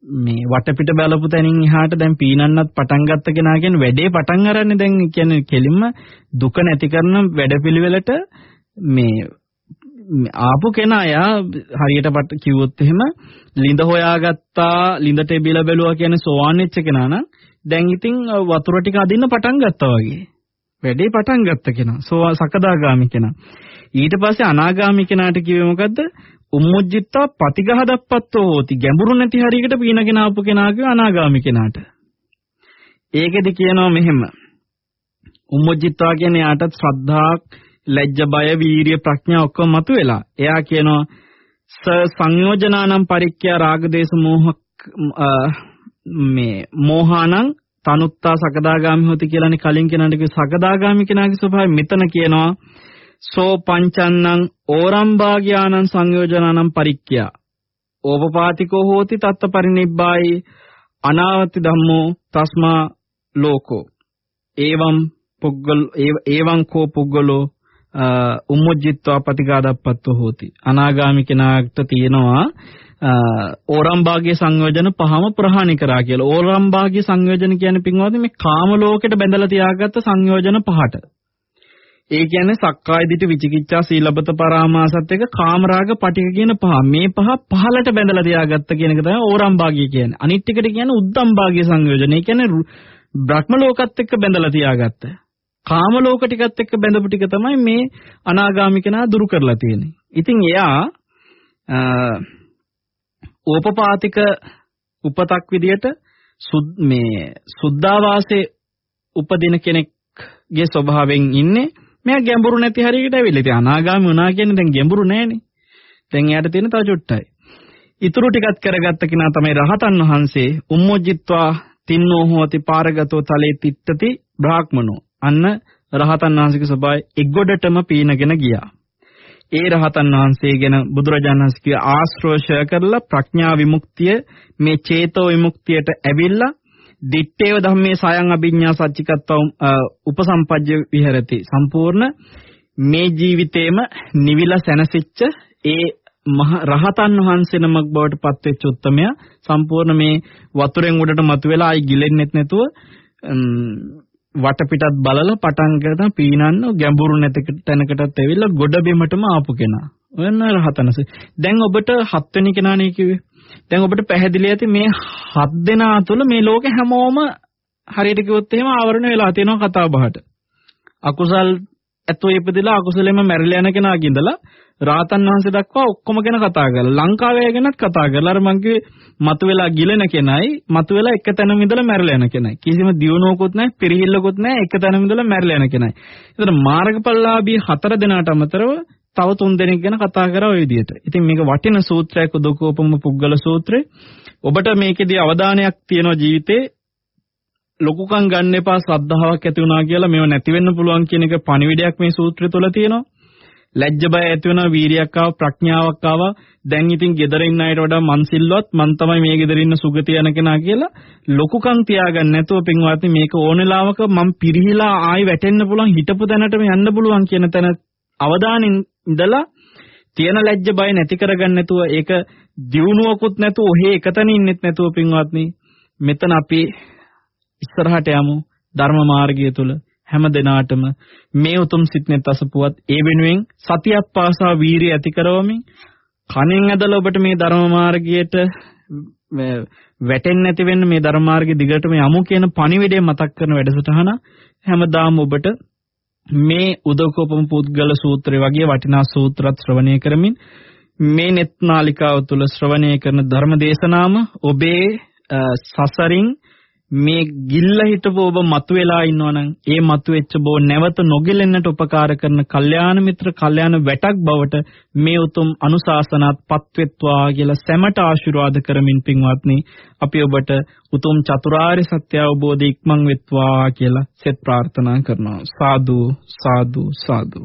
මේ වටපිට බලපු තැනින් එහාට දැන් පීනන්නත් පටන් ගත්ත කෙනා කියන්නේ වැඩේ පටන් අරන්නේ දැන් කියන්නේ කෙලින්ම දුක නැති කරන වැඩපිළිවෙලට මේ ආපු කෙනා යා හරියට පට කිව්වොත් එහෙම ලිඳ හොයාගත්තා ලිඳට බිල බැලුවා කියන්නේ සෝවාන් වෙච්ච කෙනා නම් දැන් ඉතින් වතුර ටික අදින්න පටන් ගත්තා වගේ. වැඩේ පටන් ගත්ත කෙනා සෝ සකදාගාමි කෙනා. ඊට පස්සේ අනාගාමි කෙනාට කිව්වේ මොකද්ද? උම්මුජ්ජිත්තා පටිඝහදප්පත්තෝ හෝති ගැඹුරු නැති හරියකට පීනගෙන ආපු කෙනා කිය අනාගාමි කෙනාට. ඒකෙදි කියනවා මෙහෙම. උම්මුජ්ජිත්තා කියන්නේ යාටත් ශ්‍රද්ධා, ලැජ්ජ බය, වීරිය, ප්‍රඥා ඔක්කොම මතුවෙලා. එයා කියනවා ස සංයෝජනානම් පරික්ඛ්‍ය රාගදේශ මෝහ මේ මෝහානං තනුත්තා සකදාගාමි හොති කියලානේ කලින් කෙනාට කිව්ව සකදාගාමි කෙනාගේ ස්වභාවය මෙතන කියනවා සෝ පංචන්නං ඕරම්භාග්‍යානං සංයෝජනානම් පරික්ඛ්‍යා ඕපපාතිකෝ හෝති තත්ත පරිනිබ්බායි අනාවති ධම්මෝ තස්මා ලෝකෝ එවං පුග්ගල එවං කෝ පුග්ගලෝ උම්මුජ්ජිත්වා පටිඝාදප්පත්තෝ හෝති අනාගාමි කෙනාට තියෙනවා ඕරම්භාග්‍ය සංයෝජන පහම ප්‍රහාණය කරා කියලා. ඕරම්භාග්‍ය සංයෝජන කියන්නේ පින්වත්නි මේ කාම ලෝකෙට බැඳලා තියාගත්ත සංයෝජන පහට. ඒ කියන්නේ සක්කාය දිට්ඨි විචිකිච්ඡා සීලබත පරාමාසත් එක කාමරාග පටික කියන පහ. මේ පහ පහලට බැඳලා තියාගත්ත කියන එක තමයි ඕරම්භාග්‍ය කියන්නේ. අනිත් එකට කියන්නේ උද්දම්භාග්‍ය සංයෝජන. ඒ කියන්නේ බ්‍රහ්ම ලෝකත් එක්ක බැඳලා තියාගත්ත. කාම ලෝක ටිකත් එක්ක බැඳපු ටික තමයි මේ අනාගාමි කෙනා දුරු කරලා තියෙන්නේ. ඉතින් එයා ඕපපාතික උපතක් විදියට මේ සුද්ධාවාසයේ උපදින කෙනෙක්ගේ ස්වභාවයෙන් ඉන්නේ මෙයා ගැඹුරු නැති හරියකට ඇවිල්ලා. ඉතින් අනාගාමී වුණා කියන්නේ දැන් ගැඹුරු නෑනේ. දැන් එයාට තියෙන තව චුට්ටයි. ඊතුරු ටිකත් කරගත්ත කෙනා තමයි රහතන් වහන්සේ උම්මොජ්ජිත්වා තින්නෝ හෝති පාරගතෝ තලේ තිත්තති බ්‍රාහ්මනෝ. අන්න රහතන් වහන්සේගේ ස්වභාවය එක්ගොඩටම පීනගෙන ගියා. ඒ රහතන් වහන්සේ ගැන බුදුරජාණන් වහන්සේ කිය ආශ්‍රෝෂය කරලා ප්‍රඥා විමුක්තිය මේ චේතෝ විමුක්තියට ඇවිල්ලා දිත්තේව ධම්මේ සයන් අභිඥා සච්චිකත්ව උපසම්පජ්ජ විහෙරති සම්පූර්ණ මේ ජීවිතේම නිවිලා සැනසෙච්ච ඒ මහ රහතන් වහන්සේ නමක් බවට පත්වෙච්ච උත්තමයා සම්පූර්ණ මේ වතුරෙන් උඩට මතුවෙලා ආයි ගිලෙන්නෙත් නැතුව වටපිටත් බලලා පටන් ගන්න පීනන්න ගැඹුරු නැති තැනකටත් ඇවිල්ලා ගොඩ බිමටම ආපු කෙනා. ඔන්න රහතනසේ. දැන් ඔබට හත්වෙනි කෙනානේ කිව්වේ. දැන් ඔබට පැහැදිලි ඇති මේ හත් දෙනා තුළ මේ ලෝකේ හැමෝම හරියට කිව්වොත් එහෙම ආවරණ වෙලා තියෙනවා කතා බහට. අකුසල් ඇතෝ ඉපදෙලා අකුසලෙම මැරිලා යන කෙනාගේ ඉඳලා රාතන් වහන්සේ දක්වා ඔක්කොම ගැන කතා කරලා ලංකාවේ ගැනත් කතා කරලා අර මං කිව්වේ මතුවෙලා ගිලෙන කෙනයි මතුවෙලා එක තැනම ඉඳලා මැරලා යන කෙනයි කිසිම දියුණුවකුත් නැහැ පිරිහිල්ලකුත් නැහැ එක තැනම ඉඳලා මැරලා යන කෙනයි. ඒතර මාර්ගඵලලාභී හතර දෙනාට අමතරව තව තුන් දෙනෙක් ගැන කතා කරා ওই විදිහට. ඉතින් මේක වටින සූත්‍රයක් උදකෝපම පුද්ගල සූත්‍රය. ඔබට මේකෙදී අවධානයක් තියෙනවා ජීවිතේ ලොකුකම් ගන්න එපා ශ්‍රද්ධාවක් ඇති වුණා කියලා මේව නැති වෙන්න පුළුවන් කියන එක පණිවිඩයක් මේ සූත්‍රය තුළ තියෙනවා. ලැජ්ජ බය ඇති වෙනවා වීරියක් ආව ප්‍රඥාවක් ආවා දැන් ඉතින් ගෙදර ඉන්න අයට වඩා මං සිල්වත් මං තමයි මේ ගෙදර ඉන්න සුගතිය යන කෙනා කියලා ලොකුකම් තියාගන්න නැතුව පින්වත්නි මේක ඕනෙලාවක මං පිරිහිලා ආයි වැටෙන්න පුළුවන් හිටපු තැනටම යන්න පුළුවන් කියන තැන අවදානින් ඉඳලා තියෙන ලැජ්ජ බය නැති කරගන්න නැතුව ඒක දියුණුවකුත් නැතුව ඔහේ එකතන ඉන්නෙත් නැතුව පින්වත්නි මෙතන අපි ඉස්සරහට යමු. ධර්ම මාර්ගය තුල හැම දිනාටම මේ උතුම් සිත්නෙත් අසපුවත් ඒ වෙනුවෙන් සතියක් පාසා වීරිය ඇති කරවමින් කණෙන් ඇදලා ඔබට මේ ධර්ම මාර්ගයට වැටෙන්නේ නැති වෙන්න මේ ධර්ම මාර්ගයේ දිගටම යමු කියන පණිවිඩය මතක් කරන වැඩසටහන හැමදාම ඔබට මේ උදකෝපම පුද්ගල සූත්‍රය වගේ වටිනා සූත්‍රات ශ්‍රවණය කරමින් මේ net නාලිකාව තුල ශ්‍රවණය කරන ධර්ම දේශනාම ඔබේ සසරින් මේ ගිල්ල හිටපු ඔබ මතුවලා ඉන්නවනම් ඒ මතුවෙච්ච බෝ නැවත නොගිලෙන්නට උපකාර කරන කල්යාණ මිත්‍ර කල්යාණ වැටක් බවට මේ උතුම් අනුශාසනාත් පත්වෙත්වා කියලා සැමට ආශිර්වාද කරමින් පින්වත්නි අපි ඔබට උතුම් චතුරාර්ය සත්‍ය අවබෝධය ඉක්මන් වෙත්වා කියලා සෙත් ප්‍රාර්ථනා කරනවා. සාදු සාදු සාදු.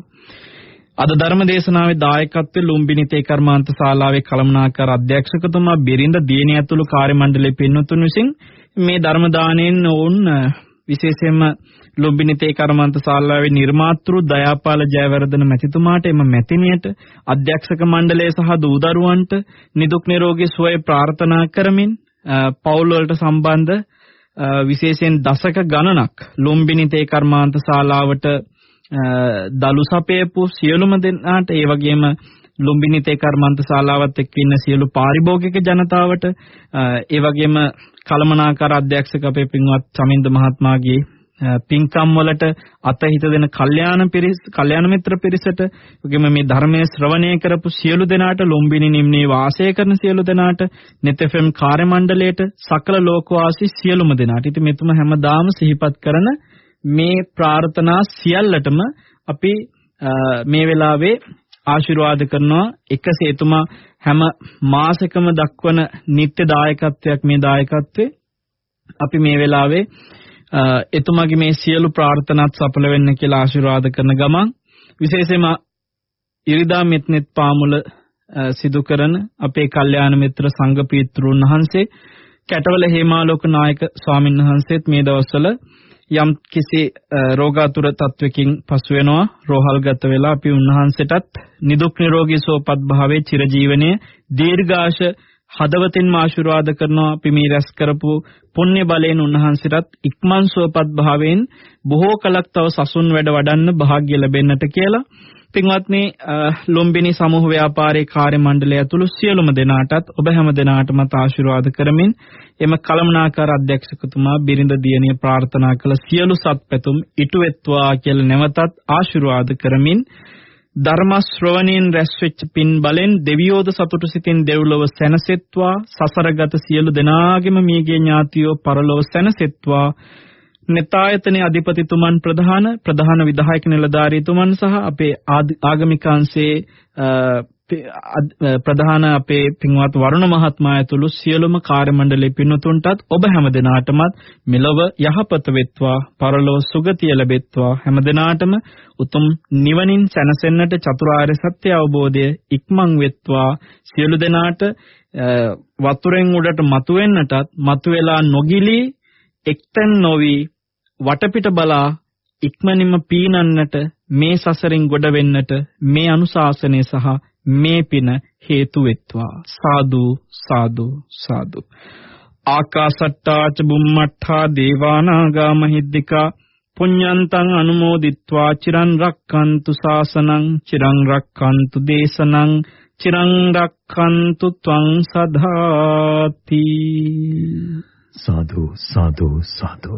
අද ධර්ම දේශනාවේ දායකත්වයේ ලුම්බිනි තේ කර්මාන්ත ශාලාවේ කළමනාකාර අධ්‍යක්ෂකතුමා බිරිඳ දියණිය ඇතුළු කාර්ය මණ්ඩලයේ පින්වතුන් විසින් මේ ධර්ම දාණයෙන් ඔවුන් විශේෂයෙන්ම ලොබ්බිනිතේ කර්මාන්ත ශාලාවේ නිර්මාතෘ දයාපාල ජයවර්ධන මැතිතුමාට එම මැතිණියට අධ්‍යක්ෂක මණ්ඩලය සහ දූදරුවන්ට නිදුක් නිරෝගී සුවය ප්‍රාර්ථනා කරමින් පවුල් වලට සම්බන්ධ විශේෂයෙන් දශක ගණනක් ලොම්බිනිතේ කර්මාන්ත ශාලාවට දලු සපයපු සියලුම දෙනාට ඒ වගේම ලුම්බිනිතේ කර්මාන්ත ශාලාවත් එක්ක ඉන්න සියලු පාරිභෝගික ජනතාවට ඒ වගේම කලමනාකාර අධ්‍යක්ෂක අපේ පින්වත් චමින්ද මහත්මයාගේ පින්කම් වලට අතහිත දෙන කල්යාණ පිරිස කල්යාණ මිත්‍ර පිරිසට වගේම මේ ධර්මයේ ශ්‍රවණය කරපු සියලු දෙනාට ලොම්බිනි නිම්නේ වාසය කරන සියලු දෙනාට නෙතෙෆම් කාර්ය මණ්ඩලයට සකල ලෝකවාසී සියලුම දෙනාට. ඉතින් මෙතුම හැමදාම සිහිපත් කරන මේ ප්‍රාර්ථනා සියල්ලටම අපි මේ වෙලාවේ ආශිර්වාද කරනවා. එකසේ එතුමා හැම මාසෙකම දක්වන නිත්‍ය දායකත්වයක් මේ දායකත්වයේ. අපි මේ වෙලාවේ එතුමාගේ මේ සියලු ප්‍රාර්ථනාත් සඵල වෙන්න කියලා ආශිර්වාද කරන ගමන් විශේෂයෙන්ම ඉරිදා මෙත්නෙත් පාමුල සිදු කරන අපේ කල්යාණ මිත්‍ර සංඝ පීත්‍රුන් වහන්සේ කැටවල හේමාලෝක නායක ස්වාමීන් වහන්සේත් මේ දවස්වල යම් කිසි රෝගාතුර තත්වකින් පසු වෙනවා රෝහල්ගත වෙලා අපි උන්වහන්සේටත් නිදුක් නිරෝගී සුවපත් භාවයේ චිරජීවනයේ දීර්ඝාෂ හදවතින්ම ආශිර්වාද කරනවා අපි මේ රැස් කරපු පුණ්‍ය බලයෙන් උන්වහන්සේටත් ඉක්මන් සුවපත් භාවයෙන් බොහෝ කලක් තව සසුන් වැඩ වඩන්න වාග්ය ලැබෙන්නට කියලා. පින්වත්නි ලොම්බිනි සමූහ ව්‍යාපාරේ කාර්ය මණ්ඩලය ඇතුළු සියලුම දෙනාටත් ඔබ හැම දෙනාටම ආශිර්වාද කරමින් එම කලමනාකාර අධ්‍යක්ෂකතුමා බිරිඳ දියණිය ප්‍රාර්ථනා කළ සියලු සත්පැතුම් ඉටු වෙත්වා කියලා නැවතත් ආශිර්වාද කරමින් ධර්ම ශ්‍රවණයෙන් රැස්වෙච්ච පින් බලෙන් දෙවියෝද සතුටු සිතින් දෙව්ලොව සැනසෙත්වා සසරගත සියලු දෙනාගේම මියගේ ඥාතියෝ පරලොව සැනසෙත්වා. නෙතායතනයේ අධිපතිතුමන් ප්‍රධාන ප්‍රධාන විධායක නිලධාරීතුමන් සහ අපේ ආගමිකාංශයේ ප්‍රධාන අපේ පින්වත් වරුණ මහත්මයා ඇතුළු සියලුම කාර්ය මණ්ඩලයේ පින්වතුන්ටත් ඔබ හැමදෙනාටමත් මෙලොව යහපත වෙත්වා පරලොව සුගතිය ලැබෙත්වා. හැමදෙනාටම උතුම් නිවනින් සැනසෙන්නට චතුරාර්ය සත්‍ය අවබෝධය ඉක්මන් වෙත්වා. සියලු දෙනාට වතුරෙන් උඩට මතුවෙන්නටත් මතුවලා නොගිලී එක්තැන් නොවි වටපිට බලා ඉක්මනින්ම පීනන්නට මේ සසරින් ගොඩ වෙන්නට මේ අනුශාසනය සහ මේ පින හේතු වෙත්වා. සාදු සාදු සාදු. ආකාසට්ටා ච බුම්මට්ඨා දේවානාගා මහිද්దికා පුඤ්ඤන්තං අනුමෝදිත්වා චිරන් රක්칸තු සාසනං චිරන් රක්칸තු දේශනං චිරන් රක්칸තු ත්වං සදාති. සාදු සාදු සාදු.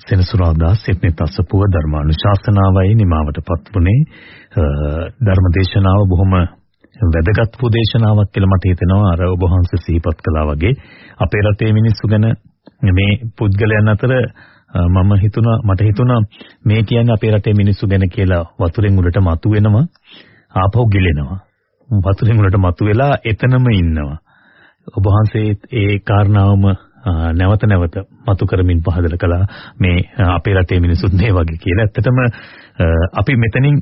සෙනසුරාදා සෙත්නෙතසපුව ධර්මානුශාසනාවයි නිමාවටපත් වුනේ ධර්මදේශනාව බොහොම වැදගත් උපදේශනාවක් කියලා මට හිතෙනවා. අර ඔබ වහන්සේ සිහිපත් කළා වගේ. අපේ රටේ මිනිස්සු ගැන මේ පුද්ගලයන් අතර මම හිතුණා මට හිතුණා මේ කියන්නේ අපේ රටේ මිනිස්සු ගැන කියලා වතුරෙන් උඩට මතුවෙනවා ආපහු ගිලෙනවා. වතුරෙන් උඩට මතුවෙලා එතනම ඉන්නවා. ඔබ වහන්සේ ඒ කාරණාවම නැවත නැවත මතු කරමින් පහදලා කළා. මේ අපේ රටේ මිනිසුත් මේ වගේ කියලා. ඇත්තටම අපි මෙතනින්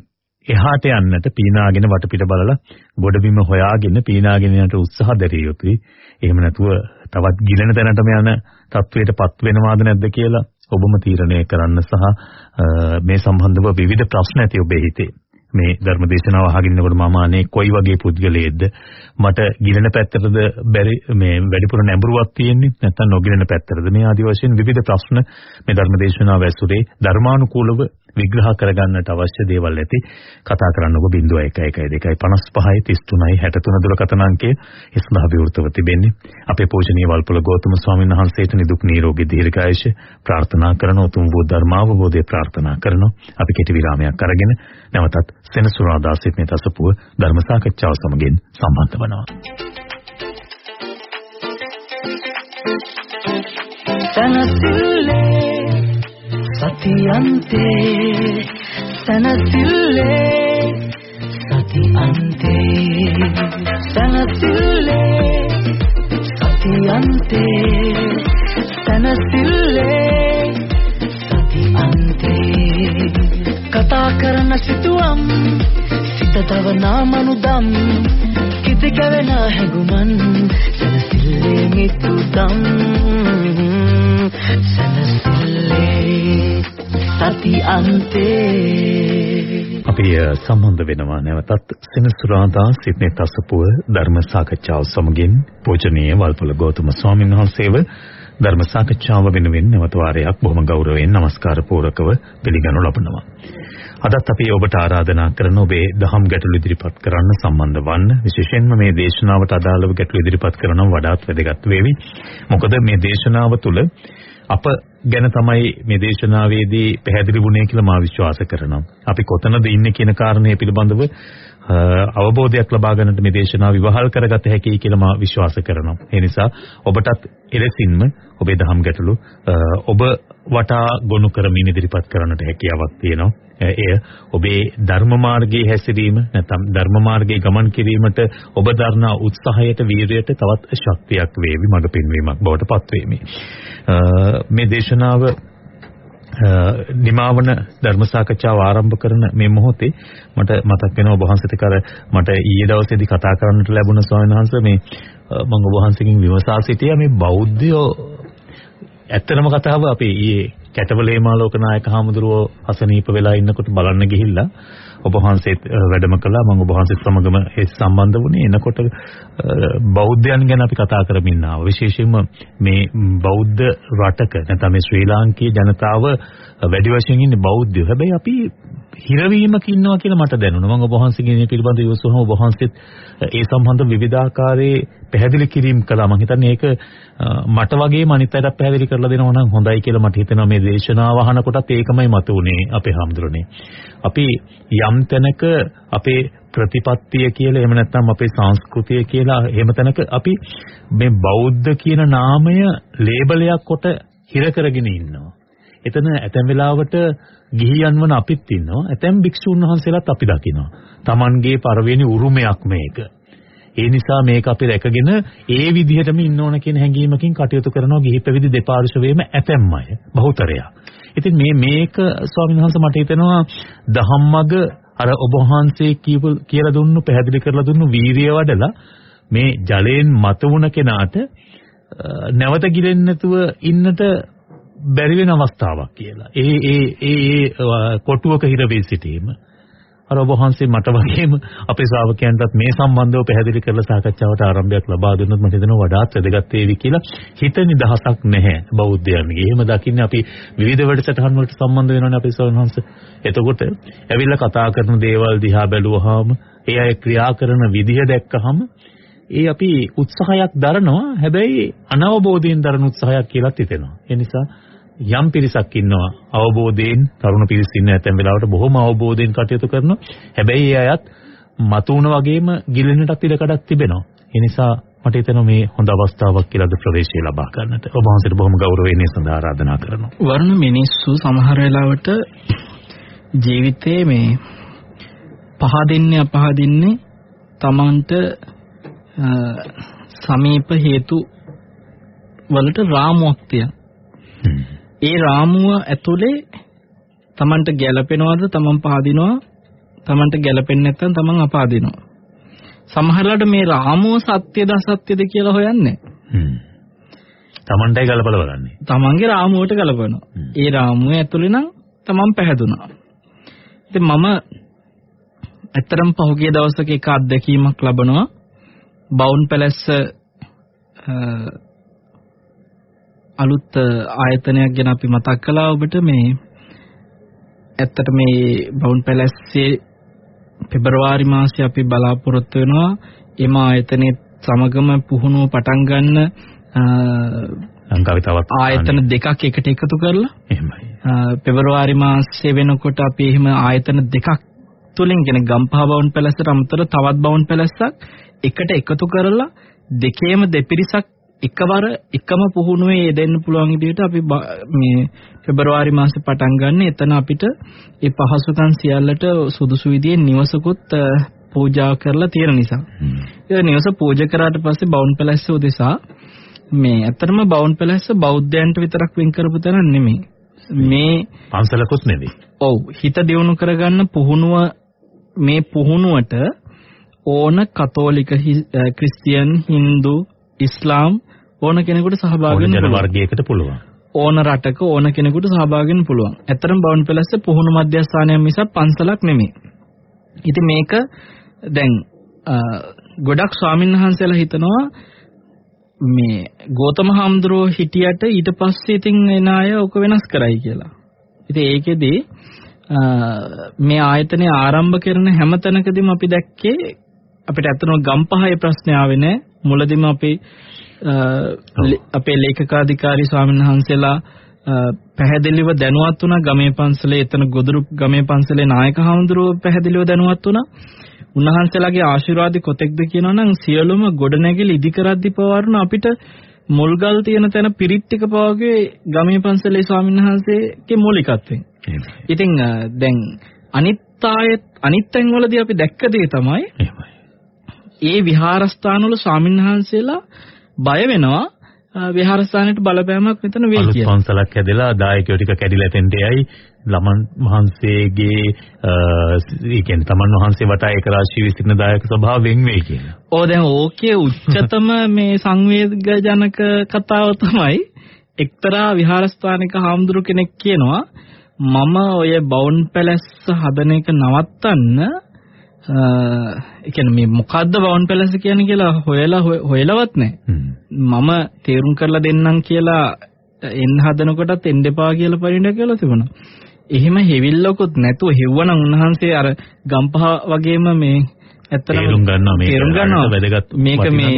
එහාට යන්නට පීනාගෙන වටපිට බලලා ගොඩබිම හොයාගෙන පීනාගෙන යනට උත්සාහ දැරිය යුතුයි. එහෙම නැතුව තවත් ගිලෙන තැනටම යන තත්වයටපත් වෙනවාද නැද්ද කියලා ඔබම තීරණය කරන්න සහ මේ සම්බන්ධව විවිධ ප්‍රශ්න ඇති ඔබේ හිතේ. මේ ධර්ම දේශනාව අහගෙන ඉන්නකොට මම අනේ කොයි වගේ පුද්ගලයෙක්ද මට ගිලෙන පැත්තටද බැරි මේ වැඩිපුර නැඹුරුවක් තියෙන්නේ නැත්නම් නොගිලෙන පැත්තටද මේ ආදි වශයෙන් විවිධ ප්‍රශ්න මේ ධර්ම දේශනාව ඇසුරේ ධර්මානුකූලව විග්‍රහ කරගන්නට අවශ්‍ය දේවල් ඇති. කතා කරන්නකො 0112 55 33යි 63 දුරකථන අංකය ඒ සඳහා විවෘතව තිබෙන්නේ. අපේ පූජනීය වල්පොල ගෞතම ස්වාමීන් වහන්සේට නිදුක් නිරෝගී දීර්ඝායුෂ ප්‍රාර්ථනා කරන උතුම් වූ ධර්මාවබෝධය ප්‍රාර්ථනා කරනවා. අපි කෙටි විරාමයක් අරගෙන නැවතත් සෙනසුරාදා සිටින තසපුව ධර්ම සාකච්ඡාව සමගින් සම්බන්ධ වෙනවා. තනසිල්ලේ සතියන්තේ සනසිල්ලේ සතියන්තේ සනසිල්ලේ සතියන්තේ සනසිල්ලේ සතියන්තේ කතා කරන සිතුවම් සිත තවනා මනුදම් කිති කවන හැඟුමන් සනසිල්ලේ මිතුදම් සනසිල්ලේ සති අන්තේ අපි සම්බන්ධ වෙනවා නැවතත් සෙනසුරාදා සිඩ්නි තසපුව ධර්ම සාකච්ඡාව සමගින් පූජනීය වල්පොල ගෞතම ස්වාමීන් වහන්සේව ධර්ම සාකච්ඡාව වෙනුවෙන් නැවත වාරයක් බොහොම ගෞරවයෙන් নমස්කාර පූරකව පිළිගනු ලබනවා. අදත් අපි ඔබට ආරාධනා කරන ඔබේ දහම් ගැටළු ඉදිරිපත් කරන්න සම්බන්ධ වන්න විශේෂයෙන්ම මේ දේශනාවට අදාළව ගැටළු ඉදිරිපත් කරනවා වඩාත් වැදගත් වේවි. මොකද මේ දේශනාව තුළ අප ගැන තමයි මේ දේශනාවේදී පැහැදිලි වුණේ කියලා මා විශ්වාස කරනවා. අපි කොතනද ඉන්නේ කියන කාරණය පිළිබඳව අවබෝධයක් ලබා ගන්නට මේ දේශනාව විවහල් කරගත හැකියි කියලා මා විශ්වාස කරනවා. ඒ නිසා ඔබටත් එලෙසින්ම ඔබේ දහම් ගැටලු ඔබ වටා ගොනු කරමින් ඉදිරිපත් කරන්නට හැකියාවක් තියෙනවා. එය ඔබේ ධර්ම මාර්ගයේ හැසිරීම නැත්නම් ධර්ම මාර්ගයේ ගමන් කිරීමට ඔබ දරනා උත්සාහයට වීරියට තවත් ශක්තියක් වේවි මඟ පෙන්වීමක් බවට පත් වෙමි. මේ දේශනාව නිමාවන ධර්ම සාකච්ඡාව ආරම්භ කරන මේ මොහොතේ මට මතක් වෙනවා ඔබ වහන්සේට කර මට ඊයේ දවසේදී කතා කරන්නට ලැබුණ ස්වාමීන් වහන්සේ මේ මම ඔබ වහන්සේගෙන් විමසා සිටියා මේ බෞද්ධයෝ ඇත්තම කතාව අපි ඊයේ කැටවලේ මාලෝකනායක හාමුදුරුවෝ අසනීප වෙලා ඉන්නකොට බලන්න ගිහිල්ලා ඔබ වහන්සේත් වැඩම කළා. මම ඔබ වහන්සේත් සමගම ඒ සම්බන්ධ වුණේ. එනකොට බෞද්ධයන් ගැන අපි කතා කරමින් ආවා විශේෂයෙන්ම මේ බෞද්ධ රටක නැත්නම් මේ ශ්‍රී ලාංකීය ජනතාව වැඩි වශයෙන් ඉන්නේ බෞද්ධයෝ. හැබැයි අපි හිරවීමක ඉන්නවා කියලා මට දැනුණා. මම ඔබ වහන්සේගේ මේ පිළිබඳ යොසුවම ඔබ වහන්සේත් ඒ සම්බන්ධ විවිධාකාරයේ පැහැදිලි කිරීම කළා. මම හිතන්නේ ඒක මට වගේම අනිත් අයටත් පැහැදිලි කරලා දෙනවා නම් හොඳයි කියලා මට හිතෙනවා මේ දේශනාව අහනකොටත් ඒකමයි මතුනේ අපේ හැමදෙරෝනේ. අපි යම් තැනක අපේ ප්‍රතිපත්තිය කියලා එහෙම නැත්නම් අපේ සංස්කෘතිය කියලා එහෙම තැනක අපි මේ බෞද්ධ කියන නාමය ලේබලයක් කොට හිර කරගෙන ඉන්නවා. එතන ඇතැම් වෙලාවට ගිහියන් වන අපිත් ඉන්නවා. ඇතැම් භික්ෂුන් වහන්සේලාත් අපි දකිනවා. Tamanගේ පරවෙනි උරුමයක් මේක. ඒ නිසා මේක අපි රැකගෙන ඒ විදිහටම ඉන්න ඕන කියන හැඟීමකින් කටයුතු කරනවා ගිහි පැවිදි දෙපාර්ශ්වයේම ඇතැම් අය බහුතරයක්. ඉතින් මේ මේක ස්වාමීන් වහන්සේ මට හිතෙනවා දහම්මග අර ඔබ වහන්සේ කියපු කියලා දුන්නු පැහැදිලි කරලා දුන්නු වීරිය වඩලා මේ ජලයෙන් මත වුණ කෙනාට නැවත ගිරෙන්නේ නැතුව ඉන්නට බැරි වෙන අවස්ථාවක් කියලා. ඒ ඒ ඒ කොටුවක හිර වෙ සිටීම අර ඔබ වහන්සේ මට වගේම අපේ ශ්‍රාවකයන්ටත් මේ සම්බන්ධව පැහැදිලි කරලා සාකච්ඡාවට ආරම්භයක් ලබා දුන්නොත් මට හිතෙනවා වඩාත් වැදගත් වේවි කියලා හිත නිදහසක් නැහැ බෞද්ධයන්ගේ. එහෙම දකින්නේ අපි විවිධ වැඩසටහන් වලට සම්බන්ධ වෙනවනේ අපේ ස්වාමීන් එතකොට ඇවිල්ලා කතා කරන දේවල් දිහා බැලුවාම ඒ අය ක්‍රියා කරන විදිහ දැක්කහම ඒ අපි උත්සාහයක් දරනවා හැබැයි අනවබෝධයෙන් දරන උත්සාහයක් කියලාත් හිතෙනවා. ඒ නිසා යම් පිරිසක් ඉන්නවා අවබෝධයෙන් තරුණ පිරිස ඉන්න ඇතැම් වෙලාවට බොහොම අවබෝධයෙන් කටයුතු කරනවා. හැබැයි ඒ අයත් මතුවන වගේම ගිලෙන්නටත් ඉඩකඩක් තිබෙනවා. ඒ නිසා මට හිතෙනවා මේ හොඳ අවස්ථාවක් කියලාද ප්‍රවේශය ලබා ගන්නට. ඔබ වහන්සේට බොහොම ගෞරවයෙන් සඳහා ආරාධනා කරනවා. වර්ණ මිනිස්සු සමහර වෙලාවට ජීවිතේ මේ පහදින්නේ අපහදින්නේ Tamanට සමීප හේතු වලට රාමුවක් තියන. ඒ රාමුව ඇතුලේ Tamanට ගැළපෙනවද Taman පහදිනවා Tamanට ගැළපෙන්නේ නැත්නම් Taman අපාදිනවා. සමහරවිට මේ රාමුව සත්‍යද අසත්‍යද කියලා හොයන්නේ. Tamanටයි ගලපලා බලන්නේ. Tamanගේ රාමුවට ගලපනවා. ඒ රාමුව ඇතුලේ නම් Taman පැහැදුනා. ඉතින් මම ඇත්තරම් පහුගිය දවසක එක අත්දැකීමක් ලබනවා. බවුන් පැලැස්ස අලුත් ආයතනයක් ගැන අපි මතක් කළා ඔබට මේ ඇත්තට මේ බවුන් පැලැස්සේ පෙබරවාරි මාසයේ අපි බලාපොරොත්තු වෙනවා එම ආයතනයේ සමගම පුහුණුව පටන් ගන්න ලංකාවේ තවත් ආයතන දෙකක් එකට එකතු කරලා එහෙමයි. පෙබරවාරි මාසයේ වෙනකොට අපි එහෙම ආයතන දෙකක් තුලින් කියන ගම්පහ බවුන් පැලැස්සට අමතර තවත් බවුන් පැලැස්සක් එකට එකතු කරලා දෙකේම දෙපිරිසක් එකවර එකම පුහුණුවේ යෙදෙන්න පුළුවන් විදිහට අපි මේ පෙබරවාරි මාසේ පටන් ගන්න. එතන අපිට ඒ පහසුකම් සියල්ලට සුදුසු විදිහේ නිවසකුත් පූජා කරලා තියෙන නිසා. ඒ නිවස පූජා කරාට පස්සේ බවුන් පැලැස්ස උදෙසා මේ ඇත්තටම බවුන් පැලැස්ස බෞද්ධයන්ට විතරක් වෙන් කරපු තැන නෙමෙයි. මේ පන්සලකුත් නෙවෙයි. ඔව් හිත දියුණු කරගන්න පුහුණුව මේ පුහුණුවට ඕන කතෝලික ක්‍රිස්තියන් හින්දු ඉස්ලාම් ඕන කෙනෙකුට සහභාගී වෙන්න පුළුවන්. වර්ගයකට පුළුවන්. ඕන රටක ඕන කෙනෙකුට සහභාගී වෙන්න පුළුවන්. ඇත්තරම් බවුන් පැලැස්ස පුහුණු මධ්‍යස්ථානයක් මිසක් පන්සලක් නෙමෙයි. ඉතින් මේක දැන් ගොඩක් ස්වාමින්වහන්සේලා හිතනවා මේ ගෝතම හාමුදුරුවෝ හිටියට ඊට පස්සේ ඉතින් එන අය ඔක වෙනස් කරයි කියලා. ඉතින් ඒකෙදි මේ ආයතනය ආරම්භ කරන හැම තැනකදීම අපි දැක්කේ අපිට ඇත්තටම ගම්පහේ ප්‍රශ්නේ ආවේ නැහැ. මුලදීම අපි අපේ ලේකකාධිකාරී ස්වාමීන් වහන්සේලා පැහැදිලිව දැනුවත් වුණා ගමේ පන්සලේ එතන ගොදුරු ගමේ පන්සලේ නායක හඳුරුව පැහැදිලිව දැනුවත් වුණා. උන්වහන්සේලාගේ ආශිර්වාද කොතෙක්ද කියනවා නම් සියලුම ගොඩනැගිලි ඉදි කරද්දි පවර්ණ අපිට මුල්ගල් තියෙන තැන පිරිත් ටික පවගේ ගමේ පන්සලේ ස්වාමීන් වහන්සේගේ මූලිකත්වයෙන්. ඉතින් දැන් අනිත් ආයත් අනිත් තැන්වලදී අපි දැක්ක දේ තමයි ඒ විහාරස්ථානවල ස්වාමීන් වහන්සේලා බය වෙනවා විහාරස්ථානයට බලපෑමක් මෙතන වෙයි කියලා. අලුත් පන්සලක් හැදලා දායකයෝ ටික කැඩිලා එතෙන්ට යයි ළමන් වහන්සේගේ ඒ කියන්නේ තමන් වහන්සේ වටා එක රාශිය විසින දායක ස්වභාව වෙන් වෙයි කියලා. ඕ දැන් ඕකේ උච්චතම මේ සංවේගජනක කතාව තමයි එක්තරා විහාරස්ථානික හාමුදුරු කෙනෙක් කියනවා මම ඔය බවුන් පැලැස්ස හදන එක නවත්තන්න ඒ කියන්නේ මේ මොකද්ද බවුන් පැලැස්ස කියන්නේ කියලා හොයලා හොයලවත් නැහැ. මම තේරුම් කරලා දෙන්නම් කියලා එන්න හදනකොටත් එන්න එපා කියලා පරිණත කියලා තිබුණා. එහෙම හෙවිල්ලකුත් නැතුව හෙව්වනම් උන්වහන්සේ අර ගම්පහ වගේම මේ ඇත්තටම තේරුම් ගන්නවා මේක තේරුම් ගන්නවා. වැදගත් මේක මේ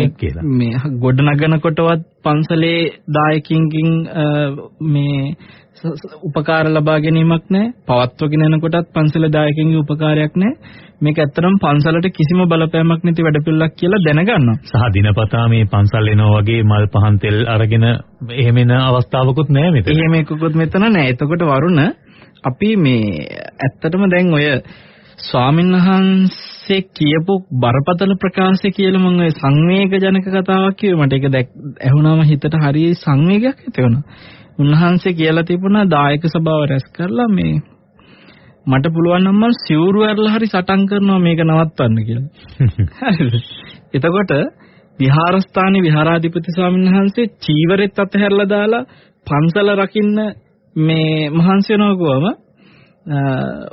මේ ගොඩ නගනකොටවත් පන්සලේ දායකින්කින් මේ උපකාර ලබා ගැනීමක් නැහැ. පවත්වගෙන යනකොටත් පන්සල දායකින්ගේ උපකාරයක් නැහැ. මේක ඇත්තටම පන්සලට කිසිම බලපෑමක් නැති වැඩපිළිවෙලක් කියලා දැනගන්නවා. සහ දිනපතා මේ පන්සල් එනවා වගේ මල් පහන් තෙල් අරගෙන එහෙම එන අවස්ථාවකුත් නැහැ මෙතන. එහෙම එකකුත් මෙතන නැහැ. එතකොට වරුණ අපි මේ ඇත්තටම දැන් ඔය ස්වාමීන් වහන්සේ කියපු බරපතල ප්‍රකාශය කියලා මම ඔය සංවේගජනක කතාවක් කිව්වේ මට ඒක ඇහුණාම හිතට හරිය සංවේගයක් ඇති වුණා. උන්වහන්සේ කියලා තිබුණා දායක සභාව රැස් කරලා මේ මට පුළුවන් නම් මම සිවුරු ඇරලා හරි සටන් කරනවා මේක නවත්තන්න කියලා. හරිද? එතකොට විහාරස්ථානයේ විහාරාධිපති ස්වාමීන් වහන්සේ චීවරෙත් අතහැරලා දාලා පන්සල රකින්න මේ මහන්සි වෙනවා කොහම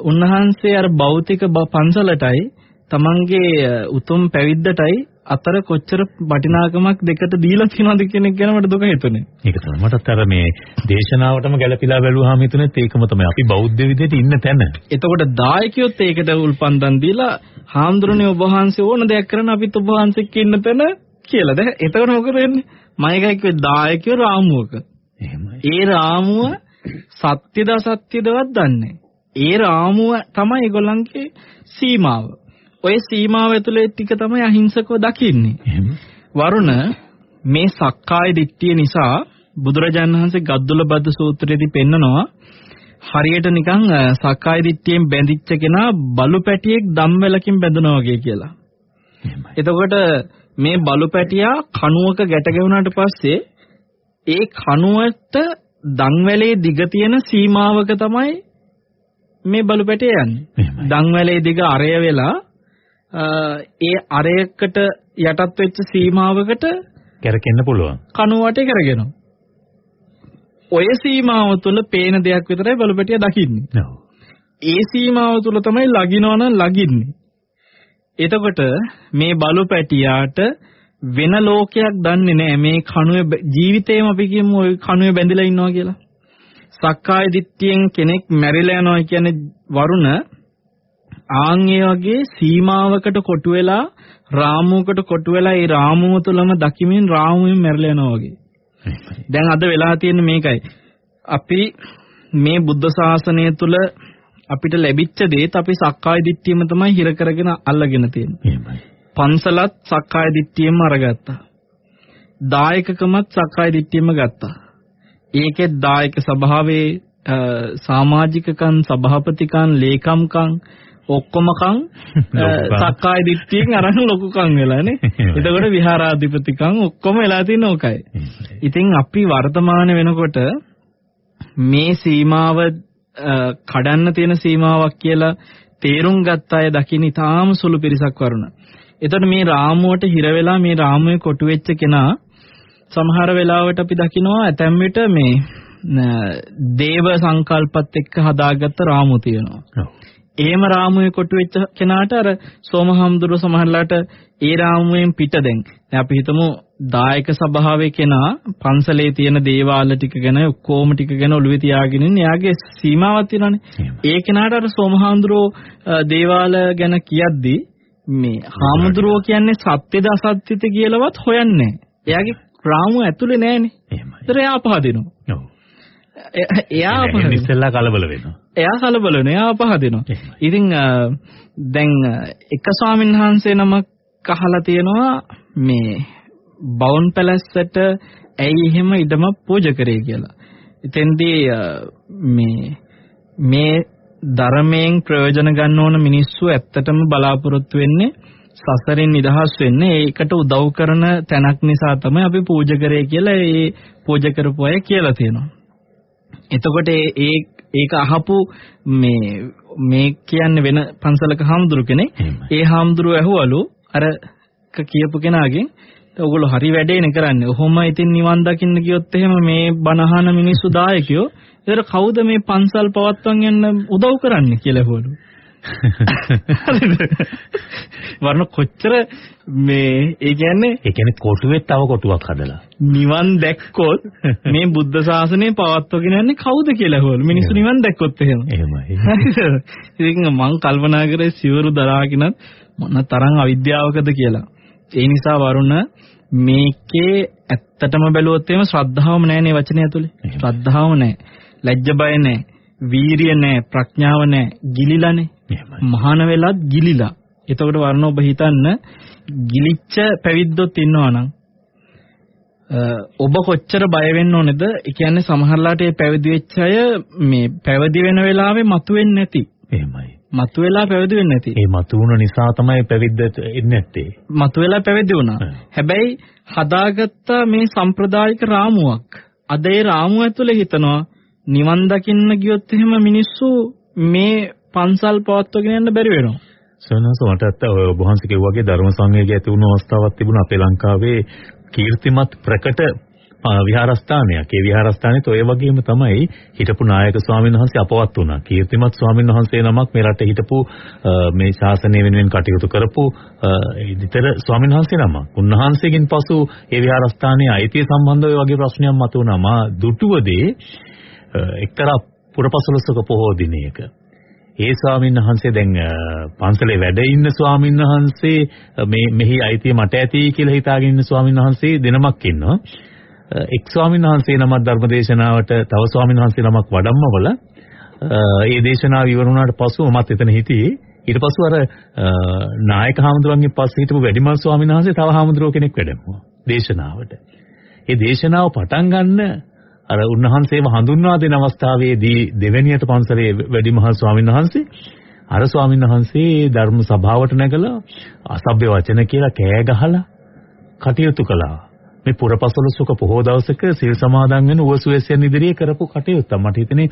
උන්වහන්සේ අර භෞතික පන්සලටයි තමන්ගේ උතුම් පැවිද්දටයි අතර කොච්චර වටිනාකමක් දෙකට දීලා තියෙනවද කියන එක ගැන මට දුක හිතුනේ. ඒක තමයි මටත් අර මේ දේශනාවටම ගැළපීලා බැලුවාම හිතුනේත් ඒකම තමයි අපි බෞද්ධ විදිහට ඉන්න තැන. එතකොට දායකයොත් ඒකට උල්පන්දම් දීලා හාමුදුරනේ ඔබ වහන්සේ ඕන දෙයක් කරන අපිත් ඔබ වහන්සේක් ඉන්න තැන කියලා. දැන් එතකොට මොකද වෙන්නේ? මම එකයි කිව්වේ දායකයෝ රාමුවක. එහෙමයි. ඒ රාමුව සත්‍යද අසත්‍යදවත් දන්නේ. ඒ රාමුව තමයි ඒගොල්ලන්ගේ සීමාව. ඔය සීමාව ඇතුලේ ටික තමයි අහිංසකව දකින්නේ. වරුණ මේ සක්කාය දිට්ඨිය නිසා බුදුරජාණන් වහන්සේ ගද්දුල බද්ද සූත්‍රයේදී පෙන්නනවා හරියට නිකන් සක්කාය දිට්ඨියෙන් බැඳිච්ච කෙනා බලු පැටියෙක් ධම්වැලකින් බැඳනවා වගේ කියලා. එතකොට මේ බලු පැටියා කණුවක ගැට ගැහුණාට පස්සේ ඒ කණුවට දන්වැලේ දිග තියෙන සීමාවක තමයි මේ බලු පැටිය යන්නේ. දන්වැලේ දිග අරය වෙලා ඒ අරයකට යටත් වෙච්ච සීමාවකට කැරකෙන්න පුළුවන්. කණුවට කරගෙනවා. ඔය සීමාව තුළ පේන දෙයක් විතරයි බලු පැටිය දකින්නේ. ඒ සීමාව තුළ තමයි ලගිනවනම් ලගින්නේ. එතකොට මේ බලු පැටියාට වෙන ලෝකයක් දන්නේ නැහැ මේ කණුවේ ජීවිතේම අපි කියමු ওই කණුවේ බැඳිලා ඉන්නවා කියලා. සක්කාය දිට්ඨියෙන් කෙනෙක් මැරිලා යනවා කියන්නේ වරුණ ආන් ඒ වගේ සීමාවකට කොටු වෙලා රාමුවකට කොටු වෙලා ඒ රාමුව තුළම දකිමින් රාමුවෙන් මැරලා යනවා වගේ. දැන් අද වෙලා තියෙන්නේ මේකයි. අපි මේ බුද්ධ ශාසනය තුළ අපිට ලැබිච්ච දේත් අපි සක්කාය දිට්ඨියම තමයි හිර කරගෙන අල්ලගෙන තියෙන්නේ. පන්සලත් සක්කාය දිට්ඨියම අරගත්තා. දායකකමත් සක්කාය දිට්ඨියම ගත්තා. ඒකෙත් දායක සභාවේ සමාජිකකම් සභාපතිකම් ලේකම්කම් ඔක්කොමකම් සක්කාය දිට්ඨියෙන් අරන් ලොකුකම් වෙලානේ. එතකොට විහාරාධිපතිකම් ඔක්කොම වෙලා තියෙන ඕකයි. ඉතින් අපි වර්තමාන වෙනකොට මේ සීමාව කඩන්න තියෙන සීමාවක් කියලා තේරුම් ගත්ත අය දකින්න ඉතාම සුළු පිරිසක් වරුණ. එතකොට මේ රාමුවට හිර වෙලා මේ රාමුවේ කොටු වෙච්ච කෙනා සමහර වෙලාවට අපි දකිනවා ඇතැම් විට මේ දේව සංකල්පත් එක්ක හදාගත්ත රාමු තියෙනවා. එහෙම රාමුවේ කොටු වෙච්ච කෙනාට අර සෝමහම්දුර සමහරලාට ඒ රාමුවෙන් පිට දැන් අපි හිතමු දායක සභාවේ කෙනා පන්සලේ තියෙන දේවාල ටික ගැන ඔක්කොම ටික ගැන ඔළුවේ තියාගෙන ඉන්නේ. එයාගේ සීමාවක් තියෙනවානේ. ඒ කෙනාට අර සෝමහාමුදුරෝ දේවාල ගැන කියද්දි මේ හාමුදුරුවෝ කියන්නේ සත්‍යද අසත්‍යද කියලාවත් හොයන්නේ එයාගේ රාමුව ඇතුලේ නෑනේ. එහෙමයි. ඒතර එයා අපහදිනවා. ඔව්. එයා අපහදිනවා. ඉස්සෙල්ලා කලබල වෙනවා. එයා කලබල වෙනවා. එයා අපහදිනවා. ඉතින් දැන් එක ස්වාමීන් වහන්සේ නමක් අහලා තියෙනවා මේ බවුන් පැලැස්සට ඇයි එහෙම ඉඩම පූජ කරේ කියලා. එතෙන්දී මේ මේ ධර්මයෙන් ප්‍රයෝජන ගන්න ඕන මිනිස්සු ඇත්තටම බලාපොරොත්තු වෙන්නේ සසරින් නිදහස් වෙන්නේ ඒකට උදව් කරන තැනක් නිසා තමයි අපි පූජ කරේ කියලා ඒ පූජ කරපු අය කියලා තියෙනවා. එතකොට ඒ ඒක අහපු මේ මේ කියන්නේ වෙන පන්සලක හාමුදුරු කෙනෙක්. ඒ හාමුදුරුව ඇහුවලු අර කියපු කෙනාගෙන් ඔයගොල්ලෝ හරි වැඩේනේ කරන්නේ. ඔහොම ඉතින් නිවන් දකින්න ගියොත් එහෙම මේ බණහන මිනිස්සු දායකයෝ ඒතර කවුද මේ පන්සල් පවත්වන් යන්න උදව් කරන්නේ කියලා ඇහුවලු. වර්ණ කොච්චර මේ ඒ කියන්නේ ඒ කියන්නේ කොටුවෙත් තව කොටුවක් හදලා නිවන් දැක්කොත් මේ බුද්ධ ශාසනය පවත්වගෙන යන්නේ කවුද කියලා ඇහුවලු. මිනිස්සු නිවන් දැක්කොත් එහෙම. එහෙමයි. ඉතින් මං කල්පනා කරේ සිවරු දරාගෙනත් මොන තරම් අවිද්‍යාවකද කියලා. ඒ නිසා වරුණ මේකේ ඇත්තටම බැලුවොත් එහෙම ශ්‍රද්ධාවම නැහැනේ වචනේ ඇතුලේ. ශ්‍රද්ධාව නැහැ. ලැජ්ජ බය නැහැ. වීරිය නැහැ. ප්‍රඥාව නැහැ. ගිලිලානේ. මහාන වෙලත් ගිලිලා. එතකොට වරුණ ඔබ හිතන්න ගිලිච්ච පැවිද්දොත් ඉන්නවනම් ඔබ කොච්චර බය වෙන්න ඕනේද? ඒ කියන්නේ සමහරලාට මේ පැවිදි වෙච්ච අය මේ පැවිදි වෙන වෙලාවේ මතුවෙන්නේ නැති. එහෙමයි. මතුවෙලා පැවිදි වෙන්නේ නැති. ඒ මතුවුන නිසා තමයි පැවිද්ද එන්නේ නැත්තේ. මතුවෙලා පැවිදි වුණා. හැබැයි හදාගත්ත මේ සම්ප්‍රදායික රාමුවක්. අද ඒ රාමුව ඇතුලේ හිතනවා නිවන් දකින්න ගියොත් එහෙම මිනිස්සු මේ පන්සල් පවත්වගෙන යන්න බැරි වෙනවා. සනස මටත් ඔය වහන්සේ කිව්වාගේ ධර්ම සංවේගය ඇති වුණු අවස්ථාවක් තිබුණා අපේ ලංකාවේ කීර්තිමත් ප්‍රකට විහාරස්ථානයක්. ඒ විහාරස්ථානෙත් ඔය වගේම තමයි හිටපු නායක ස්වාමීන් වහන්සේ අපවත් වුණා. කීර්තිමත් ස්වාමීන් වහන්සේ නමක් මේ රටේ හිටපු මේ ශාසනය වෙනුවෙන් කටයුතු කරපු ඉදිතර ස්වාමීන් වහන්සේ නමක්. උන්වහන්සේගෙන් පසු ඒ විහාරස්ථානයේ අයිතිය සම්බන්ධව වගේ ප්‍රශ්නයක් මතුවුණා. මා දුටුවදී එක්තරා පුරපසළොස්වක පොහෝ දිනයක ඒ ස්වාමීන් වහන්සේ දැන් පන්සලේ වැඩ ඉන්න ස්වාමීන් වහන්සේ මේ මෙහි අයිතිය මට ඇති කියලා හිතාගෙන ඉන්න ස්වාමීන් වහන්සේ දෙනමක් ඉන්නවා. එක් ස්වාමීන් වහන්සේ නමක් ධර්මදේශනාවට තව ස්වාමීන් වහන්සේ නමක් වඩම්මවල ඒ දේශනාව ඉවර වුණාට පස්සෙ මමත් එතන හිටියේ. ඊට පස්සෙ අර නායක හාමුදුරන්ගේ පස්සේ හිටපු වැඩිමල් ස්වාමීන් වහන්සේ තව හාමුදුරුවෝ කෙනෙක් වැඩමුවා දේශනාවට. ඒ දේශනාව පටන් ගන්න අර උන්වහන්සේව හඳුන්වා දෙන අවස්ථාවේදී දෙවැනියට පන්සලේ වැඩිමහල් ස්වාමීන් වහන්සේ අර ස්වාමීන් වහන්සේ ධර්ම සභාවට නැගලා අසභ්‍ය වචන කියලා කෑ ගහලා කටයුතු කළා. මේ පුරපසළොස්වක පොහොව දවසක සිල් සමාදන් වෙන උවසුවැසියන් ඉදිරියේ කරපු කටයුත්ත මට හිතෙනේ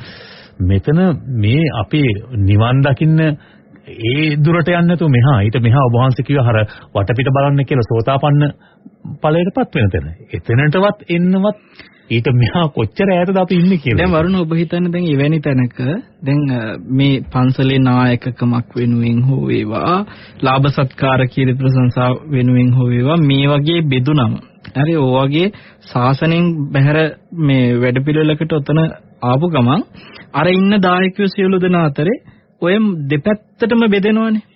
මෙතන මේ අපේ නිවන් දකින්න ඒ දුරට යන්නේ නැතුව මෙහා ඊට මෙහා ඔබ වහන්සේ කිව්ව හර වටපිට බලන්න කියලා සෝතාපන්න ඵලයටපත් වෙන තැන. එතනටවත් එන්නවත් ඊට මෙහා කොච්චර ඈතද අපි ඉන්නේ කියලා. දැන් වරුණ ඔබ හිතන්නේ දැන් එවැනි තැනක දැන් මේ පන්සලේ නායකකමක් වෙනුවෙන් හෝ වේවා ලාභ සත්කාර කීර්ති ප්‍රශංසා වෙනුවෙන් හෝ වේවා මේ වගේ බෙදුනම හරි ඔය වගේ සාසනෙන් බැහැර මේ වැඩපිළිවෙලකට උතන ආපු ගමන් අර ඉන්න දායකයෝ සියලු දෙනා අතරේ ඔය දෙපැත්තටම බෙදෙනවනේ.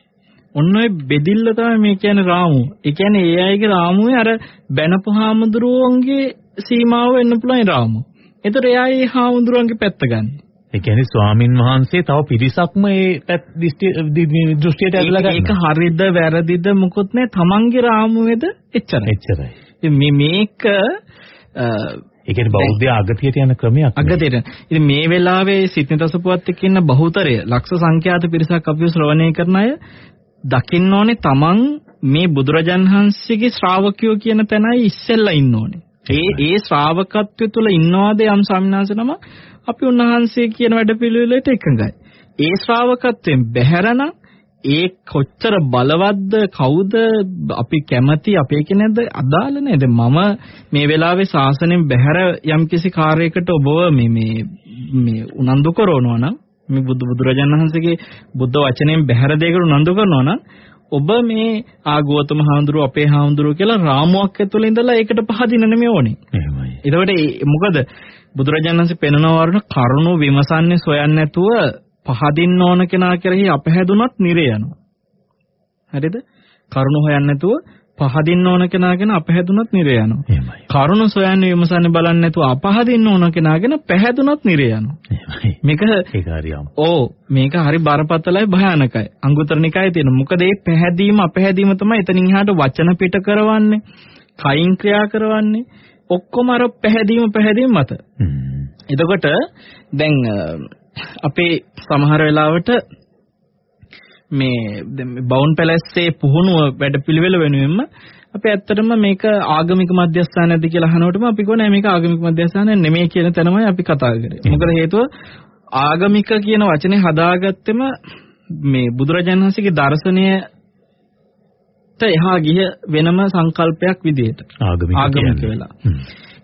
ඔන්න ඔය බෙදිල්ල තමයි මේ කියන්නේ රාමුව. ඒ කියන්නේ ඒ අයගේ රාමුවේ අර බැනපු හාමුදුරුවන්ගේ සීමාව වෙන්න පුළුවන් රාමුව. ඒතර එයා ඒ හාමුදුරුවන්ගේ පැත්ත ගන්න. ඒ කියන්නේ ස්වාමින් වහන්සේ තව පිරිසක්ම ඒ දෘෂ්ටියට ඇදලා ගන්නවා. ඒක හරිද වැරදිද මොකොත් නෑ තමන්ගේ රාමුවේද එච්චරයි. එච්චරයි. මේ මේක ඒ කියන්නේ බෞද්ධ අගතියට යන ක්‍රමයක්. අගතියට. ඉතින් මේ වෙලාවේ සිත්නතසපුවත් එක්ක ඉන්න බහුතරය ලක්ෂ සංඛ්‍යාත පිරිසක් අපිව ශ්‍රවණය කරන අය දකින්න ඕනේ තමන් මේ බුදුරජාන් වහන්සේගේ ශ්‍රාවකයෝ කියන තැනයි ඉස්සෙල්ලා ඉන්න ඕනේ. ඒ ඒ ශ්‍රාවකත්වය තුළ ඉන්නවාද යම් සම්මාසනම අපි උන්වහන්සේ කියන වැඩපිළිවෙලට එකඟයි. ඒ ශ්‍රාවකත්වයෙන් බැහැරනම් ඒ කොච්චර බලවත්ද කවුද අපි කැමති අපේ කෙනෙක්ද අදාළ නේද? මම මේ වෙලාවේ සාසනෙන් බැහැර යම්කිසි කාර්යයකට ඔබව මේ මේ මේ උනන්දු කරනවා නම් මේ බුදු බුදුරජාණන් වහන්සේගේ බුද්ධ වචනයෙන් බැහැර දෙයකට උනන්දු කරනවා නම් ඔබ මේ ආගෝතම හාමුදුරුව අපේ හාමුදුරුව කියලා රාමුවක් ඇතුළේ ඉඳලා ඒකට පහදින්න නෙමෙයි ඕනේ. එහෙමයි. එතකොට මොකද බුදුරජාණන් වහන්සේ පෙන්වනවා වරණ කරුණු විමසන්නේ සොයන්නේ නැතුව පහදින්න ඕන කෙනා කෙරෙහි අපහැදුනත් නිරේ යනවා. හරිද? කරුණ හොයන්නේ නැතුව පහදින්න ඕන කෙනාගෙන අපහැදුනත් නිරේ යනවා. එහෙමයි. කරුණ සොයන්නේ විමසන්නේ බලන්නේ නැතුව අපහදින්න ඕන කෙනාගෙන පැහැදුනත් නිරේ යනවා. එහෙමයි. මේක ඒක හරියම. ඕ මේක හරි බරපතලයි භයානකයි. අංගුත්තර නිකායේ තියෙන. මොකද මේ පැහැදීම අපහැදීම තමයි එතනින් එහාට වචන පිට කරවන්නේ. කයින් ක්‍රියා කරවන්නේ. ඔක්කොම අර පැහැදීම පැහැදීම මත. එතකොට දැන් අපේ සමහර වෙලාවට මේ බවුන් පැලැස්සේ පුහුණුව වැඩපිළිවෙල වෙනුවෙන්ම අපි ඇත්තටම මේක ආගමික මධ්‍යස්ථානයක්ද කියලා අහනකොටම අපි කියනවා මේක ආගමික මධ්‍යස්ථානයක් නෙමෙයි කියන තැනමයි අපි කතා කරේ. මොකද හේතුව ආගමික කියන වචනේ හදාගත්තෙම මේ බුදුරජාණන් වහන්සේගේ දර්ශනයට එහා ගිය වෙනම සංකල්පයක් විදිහට ආගමික වෙලා.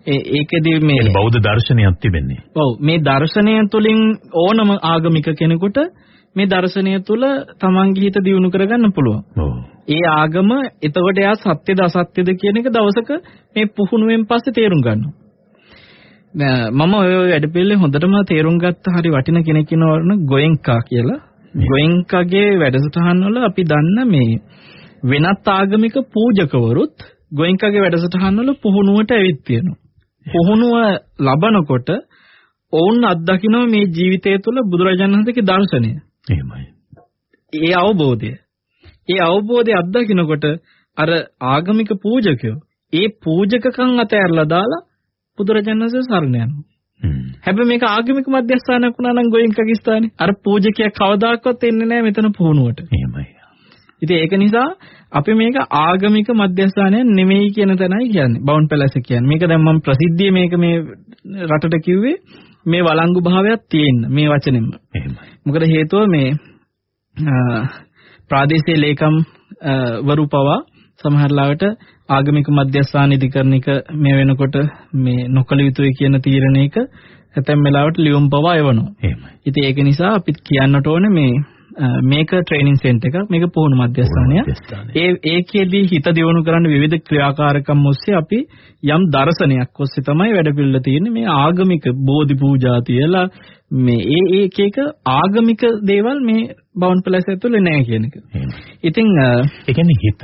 ඒකෙදි මේ බෞද්ධ දර්ශනයක් තිබෙන්නේ. ඔව් මේ දර්ශනය තුලින් ඕනම ආගමික කෙනෙකුට මේ දර්ශනය තුල තමන්ගේ හිත දියුණු කරගන්න පුළුවන්. ඒ ආගම එතකොට එයා සත්‍යද අසත්‍යද කියන එක දවසක මේ පුහුණුවෙන් පස්සේ තේරුම් ගන්නවා. මම ඔය වැඩපිළිවෙල හොඳටම තේරුම් ගත්ත හරි වටින කෙනෙක් ඉන්නවරන ගෝයෙන්කා කියලා. ගෝයෙන්කාගේ වැඩසටහන් වල අපි දන්න මේ වෙනත් ආගමික පූජකවරුත් ගෝයෙන්කාගේ වැඩසටහන් වල පුහුණුවට ඇවිත් තියෙනවා. පුහුණුව ලබනකොට ඔවුන් අත්දකිනවා මේ ජීවිතය තුළ බුදුරජාණන් වහන්සේගේ දර්ශනය. එහෙමයි. ඒ අවබෝධය. ඒ අවබෝධය අත්දකිනකොට අර ආගමික පූජකයෝ ඒ පූජකකම් අතහැරලා දාලා බුදුරජාණන් වහන්සේ සරණ යනවා. හැබැයි මේක ආගමික මධ්‍යස්ථානයක් වුණා නම් ගෝයින්කගේ ස්ථානේ. අර පූජකයා කවදාකවත් එන්නේ නැහැ මෙතන පුහුණුවට. එහෙමයි. ඉතින් ඒක නිසා අපි මේක ආගමික මධ්‍යස්ථානය නෙමෙයි කියන තැනයි කියන්නේ. බවුන් පැලස කියන්නේ. මේක දැන් මම ප්‍රසිද්ධිය මේක මේ රටට කිව්වේ මේ වළංගු භාවයක් තියෙන්න මේ වචනෙම. එහෙමයි. මොකද හේතුව මේ ප්‍රාදේශීය ලේකම් වරු පවා සමහරලාවට ආගමික මධ්‍යස්ථාන ඉදිකරන එක මේ වෙනකොට මේ නොකල යුතුයි කියන තීරණයක ඇතැම් වෙලාවට ලියුම් පවා එවනවා. එහෙමයි. ඉතින් ඒක නිසා අපි කියන්නට ඕනේ මේ මේක ට්‍රේනින් සෙන්ටර් එකක් මේක පුහුණු. මධ්‍යස්ථානය. ඒ ඒකෙදී හිත දියුණු කරන්න විවිධ ක්‍රියාකාරකම් ඔස්සේ අපි යම් දර්ශනයක් ඔස්සේ තමයි වැඩ පිළිවෙල තියෙන්නේ මේ ආගමික බෝධි පූජා තියලා මේ ඒ ඒ එක ආගමික දේවල් මේ බවුන් පැලස් ඇතුලේ නැහැ කියන එක. ඉතින් ඒ කියන්නේ හිත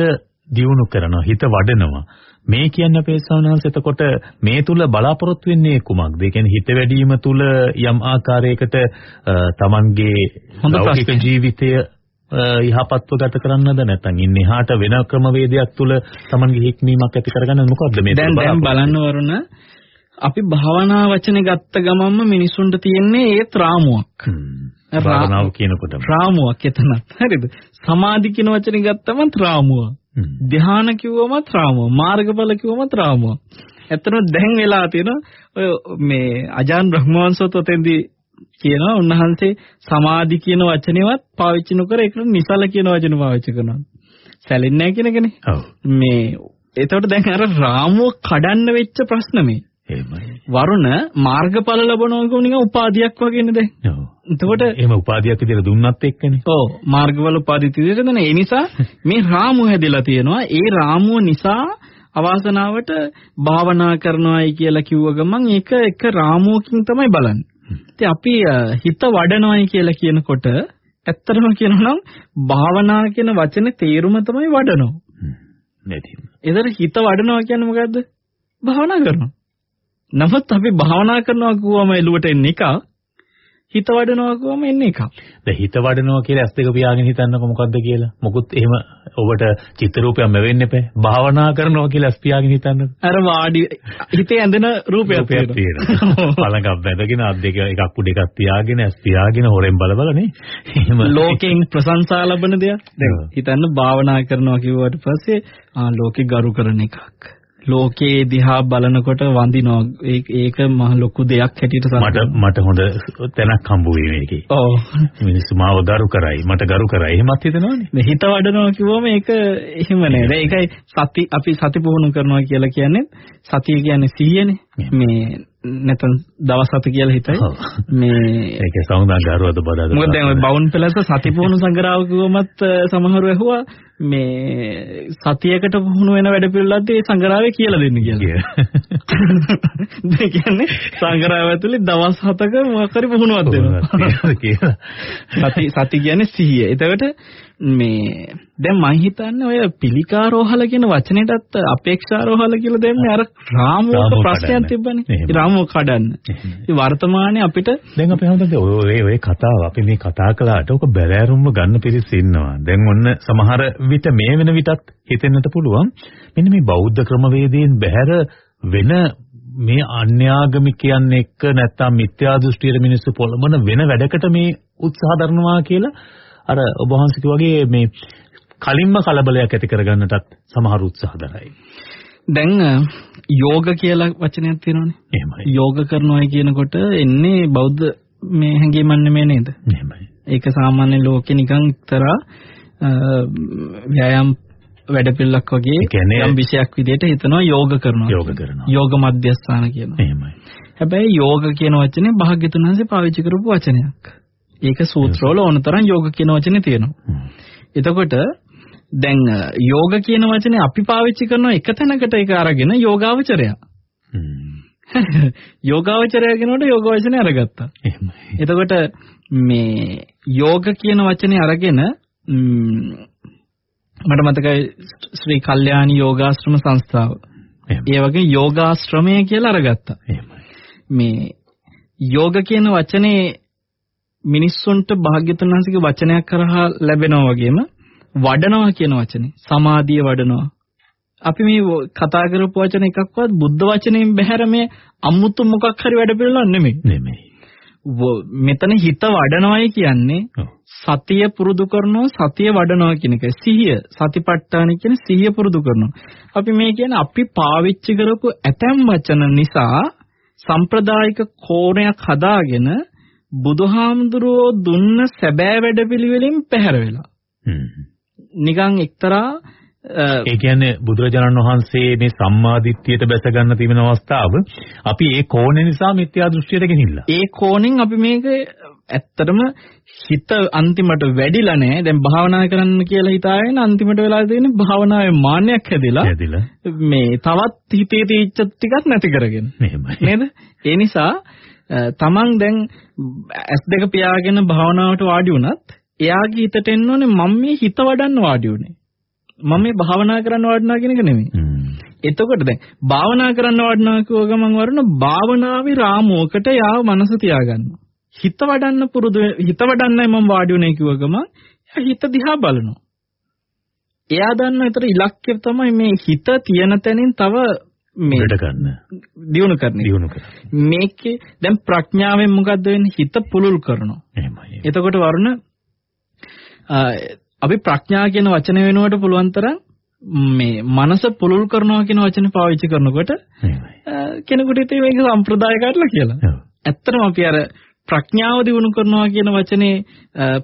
දියුණු කරනවා හිත වඩනවා මේ කියන්නේ අපේ ස්වාමීන් එතකොට මේ තුල බලාපොරොත්තු වෙන්නේ කුමක්ද? ඒ කියන්නේ හිත වැඩිම තුල යම් ආකාරයකට හොඳ ලෞකික. ජීවිතය යහපත්ව ගත කරන්නද නැත්නම් ඉන්නේ එහාට වෙන ක්‍රමවේදයක් තුල Tamanගේ හික්මීමක් ඇති කරගන්න මොකද්ද මේ දැන් දැන් බලන්න වරුණ අපි භාවනා වචනේ ගත්ත ගමන්ම මිනිසුන්ට තියෙන්නේ ඒත් රාමුවක්. භාවනාව කියනකොටම. රාමුවක් එතනත්. හරිද? සමාධි කියන වචනේ ගත්තම රාමුවක්. ධ්‍යාන කිව්වමත් රාමුව මාර්ගඵල කිව්වමත් රාමුව ඇත්තටම දැන් වෙලා තියෙන ඔය මේ අජාන් බ්‍රහ්මවංශවත් ඔතෙන්දී කියනවා උන්වහන්සේ සමාධි කියන වචනේවත් පාවිච්චි නොකර ඒකට නිසල කියන වචන පාවිච්චි කරනවා. සැලෙන්නේ නැහැ කියන එකනේ ඔව්. මේ එතකොට දැන් අර රාමුව කඩන්න වෙච්ච ප්‍රශ්න මේ එහෙමයි වරුණ මාර්ගඵල ලැබනවා කියුව නිකන් උපාධියක් වගේනේ දැන් ඔව් එතකොට එහෙම උපාධියක් විදිහට දුන්නත් එක්කනේ ඔව් මාර්ගවල උපාධි තිරෙද නේ ඒ නිසා මේ රාමුව හැදලා තියෙනවා ඒ රාමුව නිසා අවාසනාවට භාවනා කරනවායි කියලා කිව්ව ගමන් ඒක එක රාමුවකින් තමයි බලන්නේ. ඉතින් අපි හිත වඩනවායි කියලා කියනකොට ඇත්තටම කියනවා නම් භාවනා කියන වචනේ තේරුම තමයි වඩනවා. නැති ඒතර හිත වඩනවා කියන්නේ මොකද්ද? භාවනා කරනවා. නමුත් අපි භාවනා කරනවා කිව්වම එළුවට එන්නේ එක හිත වඩනවා කිව්වම එන්නේ එක. දැන් හිත වඩනවා කියලා ඇස් දෙක පියාගෙන හිතන්නකො මොකද්ද කියලා. මොකුත් එහෙම ඔබට චිත්ත රූපයක් මෙවෙන්න එපා. භාවනා කරනවා කියලා ඇස් පියාගෙන හිතන්නකො. අර වාඩි හිතේ ඇඳෙන රූපයක් තියෙනවා. පළඟක් බැඳගෙන අත් දෙක එකක් උඩ එකක් තියාගෙන ඇස් පියාගෙන හොරෙන් බල බල නේ. එහෙම ලෝකෙන් ප්‍රශංසා ලබන දෙයක්. දැන්. හිතන්න භාවනා කරනවා කිව්වට පස්සේ ආ ලෝකේ ගරු කරන එකක්. ලෝකේ දිහා බලනකොට වඳිනවා. ඒක මහ ලොකු දෙයක් හැටියට මට. මට හොඳ තැනක් හම්බ වෙයි මේකේ. ඔව්. මිනිස්සු මාව ගරු කරයි. මට ගරු කරයි. එහෙමත් හිතනවනේ. මේ හිත වඩනවා කිව්වම ඒක එහෙම නෑ. ඒකයි සති අපි සති පුහුණු කරනවා කියලා කියන්නේ සතිය කියන්නේ සිහියනේ. මේ නැත්නම් දවස් හත කියලා හිතයි. මේ ඒකේ සමුදා ගරුවද බදාද. මොකද දැන් ඔය බවුන් පෙළස සති පුහුණු සංග්‍රහව කිව්වමත් සමහරව ඇහුවා මේ සතියකට පුහුණු වෙන වැඩ පිළිවෙලත් ඒ සංග්‍රහවේ කියලා දෙන්න කියලා. ඒ කියන්නේ සංග්‍රහය ඇතුලේ දවස් හතක මොකක් හරි පුහුණුවක් දෙනවා. කියලා. සති සති කියන්නේ සිහිය. එතකොට මේ දැන් මම හිතන්නේ ඔය පිළිකාරෝහල කියන වචනයටත් අපේක්ෂාරෝහල කියලා දෙන්නේ අර රාමුවක රාමුව ප්‍රශ්නයක්. තිබ්බනේ. රාමුව කඩන්න. ඉතින් වර්තමානයේ අපිට දැන් අපි ඔය ඔය ඔය කතාව අපි මේ කතා කළාට ඔක බැලෑරුම්ම ගන්න පිරිස ඉන්නවා. දැන් ඔන්න සමහර විට මේ වෙන විටත් හිතෙන්නට පුළුවන් මෙන්න මේ බෞද්ධ ක්‍රමවේදයෙන් බැහැර වෙන මේ අන්‍යාගමිකයන් එක්ක නැත්තම් මිත්‍යා දෘෂ්ටියේ මිනිස්සු පොළඹන වෙන වැඩකට මේ උත්සාහ දරනවා කියලා අර ඔබ වහන්සේ වගේ මේ කලින්ම කලබලයක් ඇති කරගන්නටත් සමහර උත්සාහ දරයි. දැන් යෝග කියලා වචනයක් තියෙනවනේ. එහෙමයි. යෝග කරනවා කියනකොට එන්නේ බෞද්ධ මේ හැඟීමක් නෙමෙයි නේද? එහෙමයි. ඒක සාමාන්‍ය ලෝකේ නිකන් එක්තරා ව්‍යායාම් වැඩපිළිවෙලක් ඒ වගේ යම් විෂයක් විදිහට හිතනවා යෝග කරනවා. යෝග කරනවා. යෝග මධ්‍යස්ථාන කියනවා. එහෙමයි. හැබැයි යෝග කියන වචනේ භාග්‍යතුන් වහන්සේ පාවිච්චි කරපු වචනයක්. ඒක සූත්‍රවල ඕනතරම් යෝග කියන වචනේ තියෙනවා. එතකොට දැන් යෝග කියන වචනේ අපි පාවිච්චි කරන එක තැනකට ඒක අරගෙන යෝගාවචරය. යෝගාවචරය කියනකොට යෝග වචනේ අරගත්තා. එහෙමයි. එතකොට මේ යෝග කියන වචනේ අරගෙන මට මතකයි ශ්‍රී කල්යාණි යෝගාශ්‍රම සංස්ථාව. ඒ වගේ යෝගාශ්‍රමය කියලා අරගත්තා. එහෙමයි. මේ යෝග කියන වචනේ මිනිස්සුන්ට භාග්‍යතුන් වහන්සේගේ වචනයක් කරහා ලැබෙනවා වගේම වඩනවා කියන වචනේ සමාධිය වඩනවා. අපි මේ කතා කරපු වචන එකක්වත් බුද්ධ වචනයෙන් බැහැර මේ අමුතු මොකක් හරි වැඩ පිළිවෙලක් නෙමෙයි. නෙමෙයි. මෙතන හිත වඩනවායි කියන්නේ. සතිය පුරුදු කරනවා සතිය වඩනවා කියන එක. සිහිය සතිපට්ඨාන කියන සිහිය පුරුදු කරනවා. අපි මේ කියන්නේ අපි පාවිච්චි කරපු ඇතැම් වචන නිසා සම්ප්‍රදායික කෝණයක් හදාගෙන බුදුහාමුදුරුවෝ දුන්න සැබෑ වැඩපිළිවෙලින් පැහැර වෙලා. හ්ම්. නිකන් එක්තරා ඒ කියන්නේ බුදුරජාණන් වහන්සේ මේ සම්මාදිට්ඨියට බැස ගන්න තිබෙන අවස්ථාව අපි ඒ කෝණය නිසා මිත්‍යා දෘෂ්ටියට ගෙනිල්ලා. ඒ කෝණෙන් අපි මේක ඇත්තටම හිත අන්තිමට වැඩිලා නැහැ. දැන් භාවනා කරන්න කියලා හිතාගෙන අන්තිමට වෙලා තියෙන්නේ භාවනාවේ මාන්නයක් හැදිලා. මේ තවත් හිතේ තීච්ච ටිකක් නැති කරගෙන. මෙහෙමයි. නේද? ඒ නිසා තමන් දැන් ඇස් දෙක පියාගෙන භාවනාවට වාඩි වුණත් එයාගේ හිතට එන්න ඕනේ මම මේ හිත වඩන්න වාඩි උනේ. මම මේ භාවනා කරන්න වඩනවා කියන එක නෙමෙයි. එතකොට දැන් භාවනා කරන්න වඩනවා කියව ගමන් වරන භාවනාවේ රාමුවකට යාව මනස තියාගන්නවා. හිත වඩන්න පුරුදු හිත වඩන්නයි මම වාඩි උනේ කිව්ව ගමන් හිත දිහා බලනවා. එයා දන්නවා ඒතර ඉලක්කය තමයි මේ හිත තියෙන තැනින් තව මේ උඩට ගන්න. දියුණු කරන. දියුණු කර. මේකේ දැන් ප්‍රඥාවෙන් මොකද්ද වෙන්නේ හිත පුලුල් කරනවා. එහෙමයි. එතකොට වරුණ අපි ප්‍රඥා කියන වචන වෙනුවට පුළුවන් තරම් මේ මනස පුලුල් කරනවා කියන වචනේ පාවිච්චි කරනකොට කෙනෙකුට හිතේ මේක සම්ප්‍රදාය කාටලා කියලා. ඇත්තටම අපි අර ප්‍රඥාව දිනු කරනවා කියන වචනේ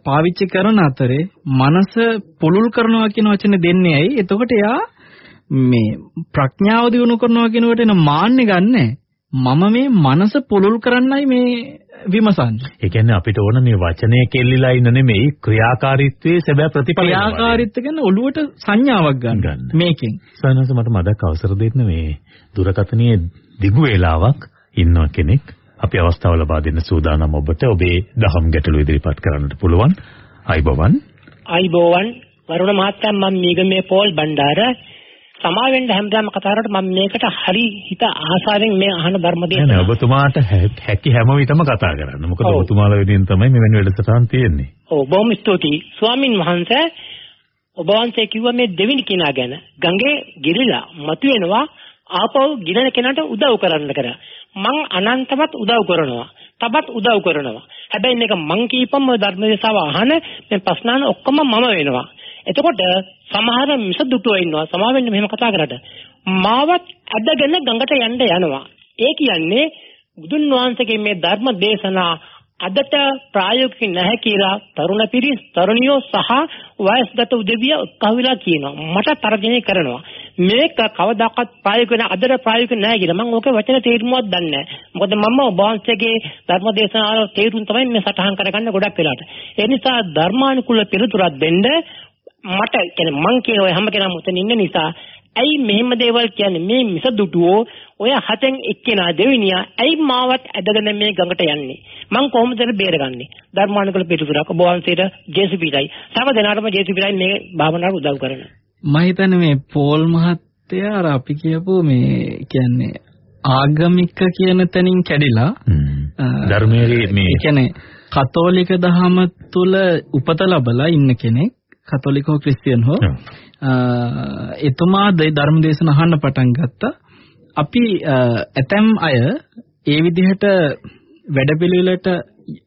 පාවිච්චි කරන අතරේ මනස පුලුල් කරනවා කියන වචනේ දෙන්නේ ඇයි? එතකොට එයා මේ ප්‍රඥාව දිනු කරනවා කියනකොට එන මාන්නේ ගන්නෑ. මම මේ මනස පුලුල් කරන්නයි මේ විමසන්නේ. ඒ කියන්නේ අපිට ඕන මේ වචනය කෙල්ලිලා ඉන්න නෙමෙයි ක්‍රියාකාරීත්වයේ සැබෑ ප්‍රතිඵලය. ක්‍රියාකාරීත්ව ගැන ඔළුවට සංඥාවක් ගන්න. ගන්න. මේකෙන්. සනස මට මදක් අවසර දෙන්න මේ දුරකථනයේ දිගු වේලාවක් ඉන්න කෙනෙක් අපි අවස්ථාව ලබා දෙන්න සූදානම් ඔබට ඔබේ දහම් ගැටළු ඉදිරිපත් කරන්නට පුළුවන්. අයිබෝවන්. අයිබෝවන් වරුණ මහත්තයා මම මේගමේ පෝල් බණ්ඩාර සමාවෙන්න හැමදාම කතා කරලා මම මේකට හරි හිත ආසාවෙන් මේ අහන ධර්ම නෑ නෑ. ඔබතුමාට හැකි හැම විටම කතා කරන්න. මොකද. ඔබතුමාලා වෙනුවෙන් තමයි මෙවැනි වැඩසටහන් තියෙන්නේ. ඔව් බොහොම ස්තුතියි. ස්වාමින් වහන්සේ ඔබ වහන්සේ කිව්ව මේ දෙවිනි කෙනා ගැන ගඟේ ගිරිලා මතුවෙනවා ආපහු ගිරෙන කෙනාට උදව් කරන්න කියලා. මං අනන්තවත් උදව් කරනවා. තවත් උදව් කරනවා. හැබැයි මේක මං කීපම ඔය ධර්ම දේශාව අහන මේ ප්‍රශ්නාන ඔක්කොම මම වෙනවා. එතකොට සමහර මිසදුටුව ඉන්නවා. සමහරවිට මෙහෙම කතා කරලා මාවත් ඇදගෙන ගඟට යන්න යනවා. ඒ කියන්නේ බුදුන් වහන්සේගේ මේ ධර්ම දේශනා අදට ප්‍රායෝගික නැහැ කියලා තරුණ පිරිස් තරුණියෝ සහ වයස්ගත උදවිය කවිලා කියනවා. මට තර්ජනය කරනවා. මේක කවදාකවත් ප්‍රායෝගික නැහැ අදට ප්‍රායෝගික නැහැ කියලා. මම ඕකේ වචන තේරුමක් දන්නේ නැහැ. මොකද මම ඔබ වහන්සේගේ ධර්ම දේශනාවල තේරුම් තමයි මේ සටහන් කරගන්න ගොඩක් වෙලාට ඒ නිසා ධර්මානුකූල පිළිතුරක් දෙන්න මට කියන්නේ මං කියන ඔය හැම කෙනාම උතන ඉන්න නිසා ඇයි මෙහෙම දේවල් කියන්නේ? මේ මිස දුටුවෝ ඔය හතෙන් එක්කෙනා දෙවිනියා ඇයි මාවත් ඇදගෙන මේ ගඟට යන්නේ? මං කොහොමද බේරගන්නේ? ධර්මානුකූල පිටුතුරක් ඔබ වහන්සේට ජේසුපිටයි තව දෙනාටම ජේසුපිටයි මේ භාවනාවට උදව් කරන. මම හිතන්නේ මේ පෝල් මහත්තයා අර අපි කියපු මේ කියන්නේ ආගමික කියන තැනින් කැඩිලා ධර්මයේ මේ කියන්නේ කතෝලික දහම තුල උපත ලැබලා ඉන්න කෙනෙක් කතෝලික හෝ ක්‍රිස්තියන් හෝ එතුමා ධර්ම දේශන අහන්න පටන් ගත්තා. අපි ඇතැම් අය ඒ විදිහට වැඩපිළිවෙලට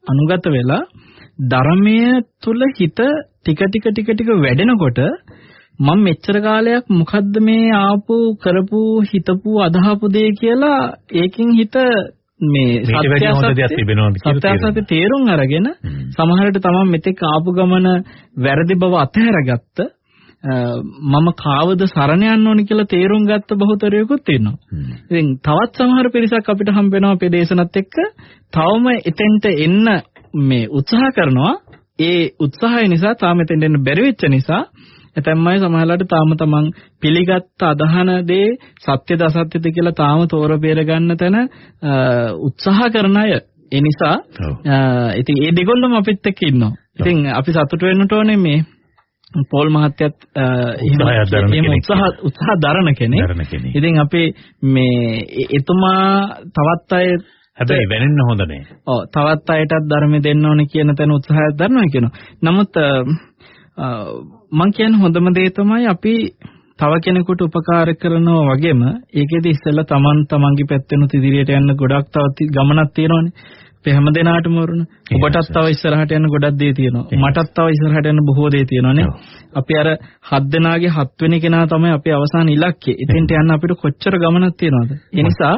අනුගත වෙලා ධර්මයේ තුල හිත ටික ටික ටික ටික වැඩෙනකොට මම මෙච්චර කාලයක් මොකද්ද මේ ආපු කරපු හිතපු අදහපු දේ කියලා ඒකින් හිත මේ මේට වැඩි හොඳ දෙයක් සත්‍ය තිබෙනවද කියලා සත්‍ය තේරෙනවා. සත්‍ය තේරුම් අරගෙන. සමහරට තමන් මෙතෙක් ආපු ගමන වැරදි බව අතහැරගත්ත මම කාවද සරණ යන්න ඕනි කියලා තේරුම් ගත්ත බහුතරයකුත් ඉන්නවා. ඉතින් තවත් සමහර පිරිසක් අපිට හම්බ වෙනවා අපේ දේශනත් එක්ක තවම එතෙන්ට එන්න මේ උත්සාහ කරනවා. ඒ උත්සාහය නිසා තාම එතෙන්ට එන්න බැරි වෙච්ච නිසා ඇතැම් අය සමහරවිට තාම තමන් පිළිගත් අදහන දේ සත්‍යද අසත්‍යද කියලා තාම තෝර බේර ගන්න තැන උත්සාහ කරන අය. ඒ නිසා ඉතින් ඒ දෙගොල්ලම අපිත් එක්ක ඉන්නවා. ඉතින් අපි සතුටු වෙන්නට ඕනේ මේ පෝල් මහත්තයත් එහෙම-. උත්සාහ උත්සාහ දරන කෙනෙක්. ඉතින් අපි මේ එතුමා තවත් අය හැබැයි වෙනෙන්න හොඳ නෑ. ඔව් තවත් අයටත් ධර්මය දෙන්න ඕනේ කියන තැන උත්සාහයක් දරනවා කියනවා. නමුත් මම කියන්නේ හොඳම දේ තමයි අපි තව කෙනෙකුට උපකාර කරනවා වගේම ඒකෙදි ඉස්සෙල්ලා Taman Tamanගේ පැත්තෙනුත් ඉදිරියට යන්න ගොඩක් තව ති- ගමනක් තියෙනවානේ. අපි හැම දිනාටම වරුණ. ඔබටත් තව ඉස්සරහට යන්න ගොඩක් දේ තියෙනවා. මටත් තව ඉස්සරහට යන්න බොහෝ දේ තියෙනවානේ. අපි අර හත් දෙනාගේ හත් වෙනි කෙනා තමයි අපේ අවසාන ඉලක්කය. එතෙන්ට යන්න අපිට කොච්චර ගමනක් තියෙනවද? ඒ නිසා.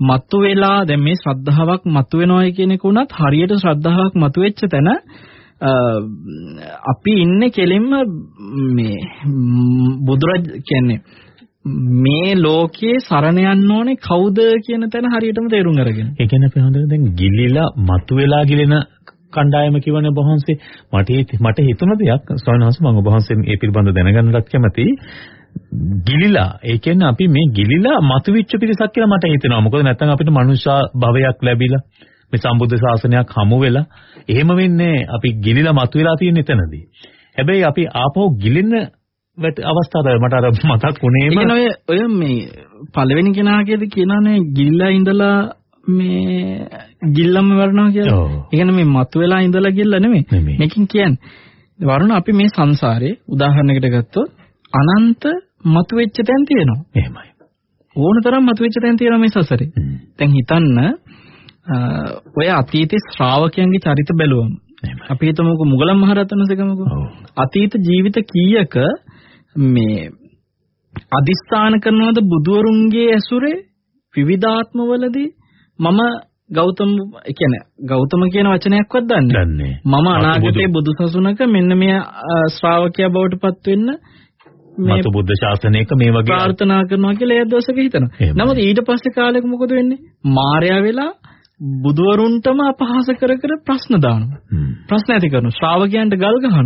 මතු වෙලා දැන් මේ ශ්‍රද්ධාවක් මතු වෙනවයි කියන එක උනත් හරියට ශ්‍රද්ධාවක් මතු වෙච්ච තැන අපි ඉන්නේ කෙලින්ම මේ බුදුරජ කියන්නේ මේ ලෝකයේ සරණ යන්න ඕනේ කවුද කියන තැන හරියටම තේරුම් අරගෙන. ඒ කියන්නේ අපි හොඳට දැන් ගිලිලා මතුවලා ගිලෙන කණ්ඩායම කියවනේ බොහොන්සේ මට මට හිතුණ දෙයක් ස්වාමීන් වහන්සේ මම ඔබ වහන්සේ මේ පිළිබඳව දැනගන්නත් කැමතියි. ගිලිලා ඒ කියන්නේ අපි මේ ගිලිලා මතුවෙච්ච පිරිසක් කියලා මට හිතෙනවා. මොකද නැත්නම් අපිට මනුෂ්‍ය භවයක් ලැබිලා මේ සම්බුද්ධ ශාසනයක් හමු වෙලා එහෙම වෙන්නේ අපි ගිලිලා මතුවලා තියෙන එතනදී. හැබැයි අපි ආපහු ගිලින්න අවස්ථාව මට අර මතක් වුණේම ඒ ඔය ඔය මේ පළවෙනි කෙනා කියද කියනනේ ගිල්ලා ඉඳලා මේ ගිල්ලම වරනවා කියලා. ඒ කියන්නේ මේ මතුවලා ඉඳලා ගිල්ල නෙමෙයි. මේකෙන් කියන්නේ වරුණ අපි මේ සංසාරේ උදාහරණයකට ගත්තොත් අනන්ත මතුවෙච්ච තැන් තියෙනවා. එහෙමයි. ඕන තරම් මතුවෙච්ච තැන් තියෙනවා මේ සසරේ. දැන් හිතන්න ඔය අතීතේ ශ්‍රාවකයන්ගේ චරිත බැලුවම අපි හිතමුකෝ මුගලන් මහරහතන් වහන්සේගමකෝ අතීත ජීවිත කීයක මේ අදිස්ථාන කරනවද බුදුවරුන්ගේ ඇසුරේ විවිධාත්මවලදී මම ගෞතම ඒ කියන්නේ ගෞතම කියන වචනයක්වත් දන්නේ නැහැ. මම අනාගතයේ බුදුසසුනක මෙන්න මේ ශ්‍රාවකයා බවට පත් වෙන්න මේ මතු බුද්ධ ශාසනයක මේ වගේ ප්‍රාර්ථනා කරනවා කියලා එයා දවසක හිතනවා. නමුත් ඊට පස්සේ කාලෙක මොකද වෙන්නේ? මායя වෙලා බුදුවරුන්ටම අපහාස කර කර ප්‍රශ්න දානවා. ප්‍රශ්න ඇති කරනවා. ශ්‍රාවකයන්ට ගල් ගහනවා.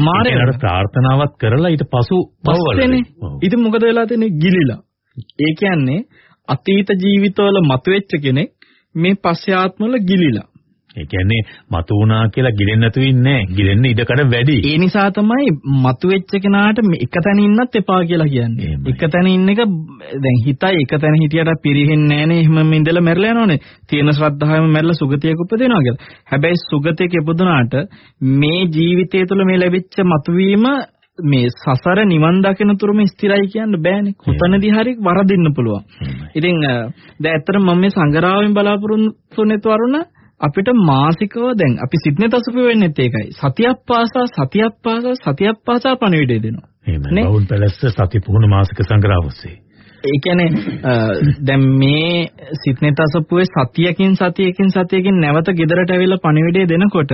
මාරයට ප්‍රාර්ථනාවක් කරලා ඊට පසු පස්සේ ඉතින් මොකද වෙලා තියෙන්නේ? ගිලිලා. ඒ කියන්නේ අතීත ජීවිතවල මතුවෙච්ච කෙනෙක් මේ පස්සේ ආත්මවල ගිලිලා. ඒ කියන්නේ මතු වුණා කියලා ගිලෙන්න නැතුව ඉන්නේ ගිලෙන්න ඉඩකඩ වැඩි. ඒ නිසා තමයි මතුවෙච්ච කෙනාට එක තැන ඉන්නත් එපා කියලා කියන්නේ. එක තැන ඉන්න එක දැන් හිතයි එක තැන හිටියට පිරෙන්නේ නැහනේ එහෙම ඉඳලා මැරලා යනවනේ. තියෙන ශ්‍රද්ධාවෙම මැරලා සුගතියක උපදිනවා කියලා. හැබැයි සුගතියක ඉපදුනාට මේ ජීවිතය තුළ මේ ලැබිච්ච මතුවීම මේ සසර නිවන් දකින තුරුම ස්ථිරයි කියන්න බෑනේ. කොතනදී හරි වරදින්න පුළුවන්. ඉතින් දැන් ඇත්තට මම මේ සංගරාවෙන් බලාපොරොත්තු වෙනත් වරුණ අපිට මාසිකව දැන් අපි සිත්නේ තසුප වෙන්නෙත් ඒකයි. සතියක් පාසා සතියක් පාසා සතියක් පාසා පණිවිඩය දෙනවා. එහෙමයි. බවුන් පැලස්ස සති පුහුණු මාසික සංග්‍රහවස්සේ. ඒ කියන්නේ දැන් මේ සිත්නේ තසපුවේ සතියකින් සතියකින් සතියකින් නැවත ගෙදරට ඇවිල්ලා පණිවිඩය දෙනකොට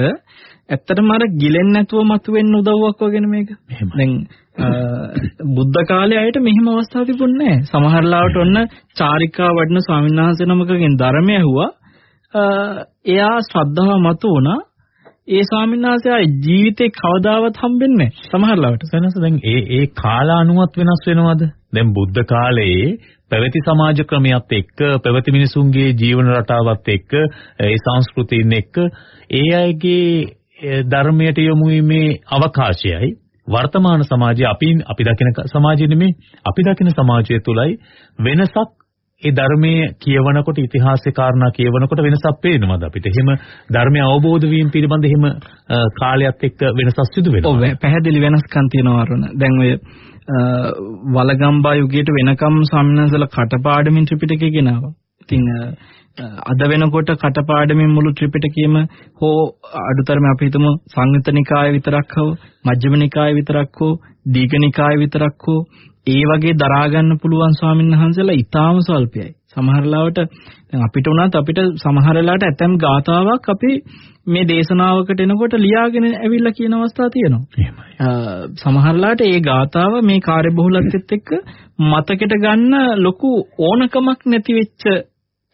ඇත්තටම අර ගිලෙන්නේ නැතුව මතුවෙන්න උදව්වක් වගේ මේක. දැන් බුද්ධ කාලයේ අයට මෙහිම අවස්ථාවක් තිබුණේ නැහැ. සමහර ලාවට ඔන්න චාරිකා වඩන ස්වාමීන් වහන්සේ නමකගෙන් ධර්මය ඇහුවා. එයා ශ්‍රද්ධාව මතු වුණා. ඒ ස්වාමීන් වහන්සේ ආයේ ජීවිතේ කවදාවත් හම්බෙන්නේ නැහැ. සමහර ලාවට. වෙනස දැන් ඒ ඒ කාලානුවත් වෙනස් වෙනවද? දැන් බුද්ධ කාලයේ පැවති සමාජ ක්‍රමයක් එක්ක පැවති මිනිසුන්ගේ ජීවන රටාවත් එක්ක ඒ සංස්කෘතීන් එක්ක ඒ අයගේ ධර්මයට යොමු වීමේ අවකාශයයි වර්තමාන සමාජයේ අපි අපි දකින සමාජය නෙමේ අපි දකින සමාජය තුලයි වෙනසක් ඒ ධර්මයේ කියවනකොට ඉතිහාසයේ කාරණා කියවනකොට වෙනසක් පේනවද අපිට? එහෙම ධර්මය අවබෝධ වීම පිළිබඳ එහෙම කාලයත් එක්ක වෙනසක් සිදු වෙනවා. ඔව් පැහැදිලි වෙනස්කම් තියෙනවා අරුණ. දැන් ඔය වලගම්බා යුගයට වෙනකම් සම්නසල කටපාඩමින් ත්‍රිපිටකය ගෙනාවා. ඉතින් අද වෙනකොට කටපාඩමින් මුළු ත්‍රිපිටකයම හෝ අඩුතරම අපි හිතමු සංයුත නිකාය විතරක් හෝ මජ්ක්‍ධිම නිකාය විතරක් හෝ දීඝ නිකාය විතරක් හෝ ඒ වගේ දරා ගන්න පුළුවන් ස්වාමීන් වහන්සේලා ඊටාම සල්පයයි. සමහර ලාවට දැන් අපිට උනත් අපිට සමහර ලාවට ඇතම් ගාතාවක් අපි මේ දේශනාවකට එනකොට ලියාගෙන ඇවිල්ලා කියන අවස්ථා තියෙනවා. එහෙමයි. සමහර ලාවට ඒ ගාතාව මේ කාර්යබහුලත්වෙත් එක්ක මතකෙට ගන්න ලොකු ඕනකමක් නැති වෙච්ච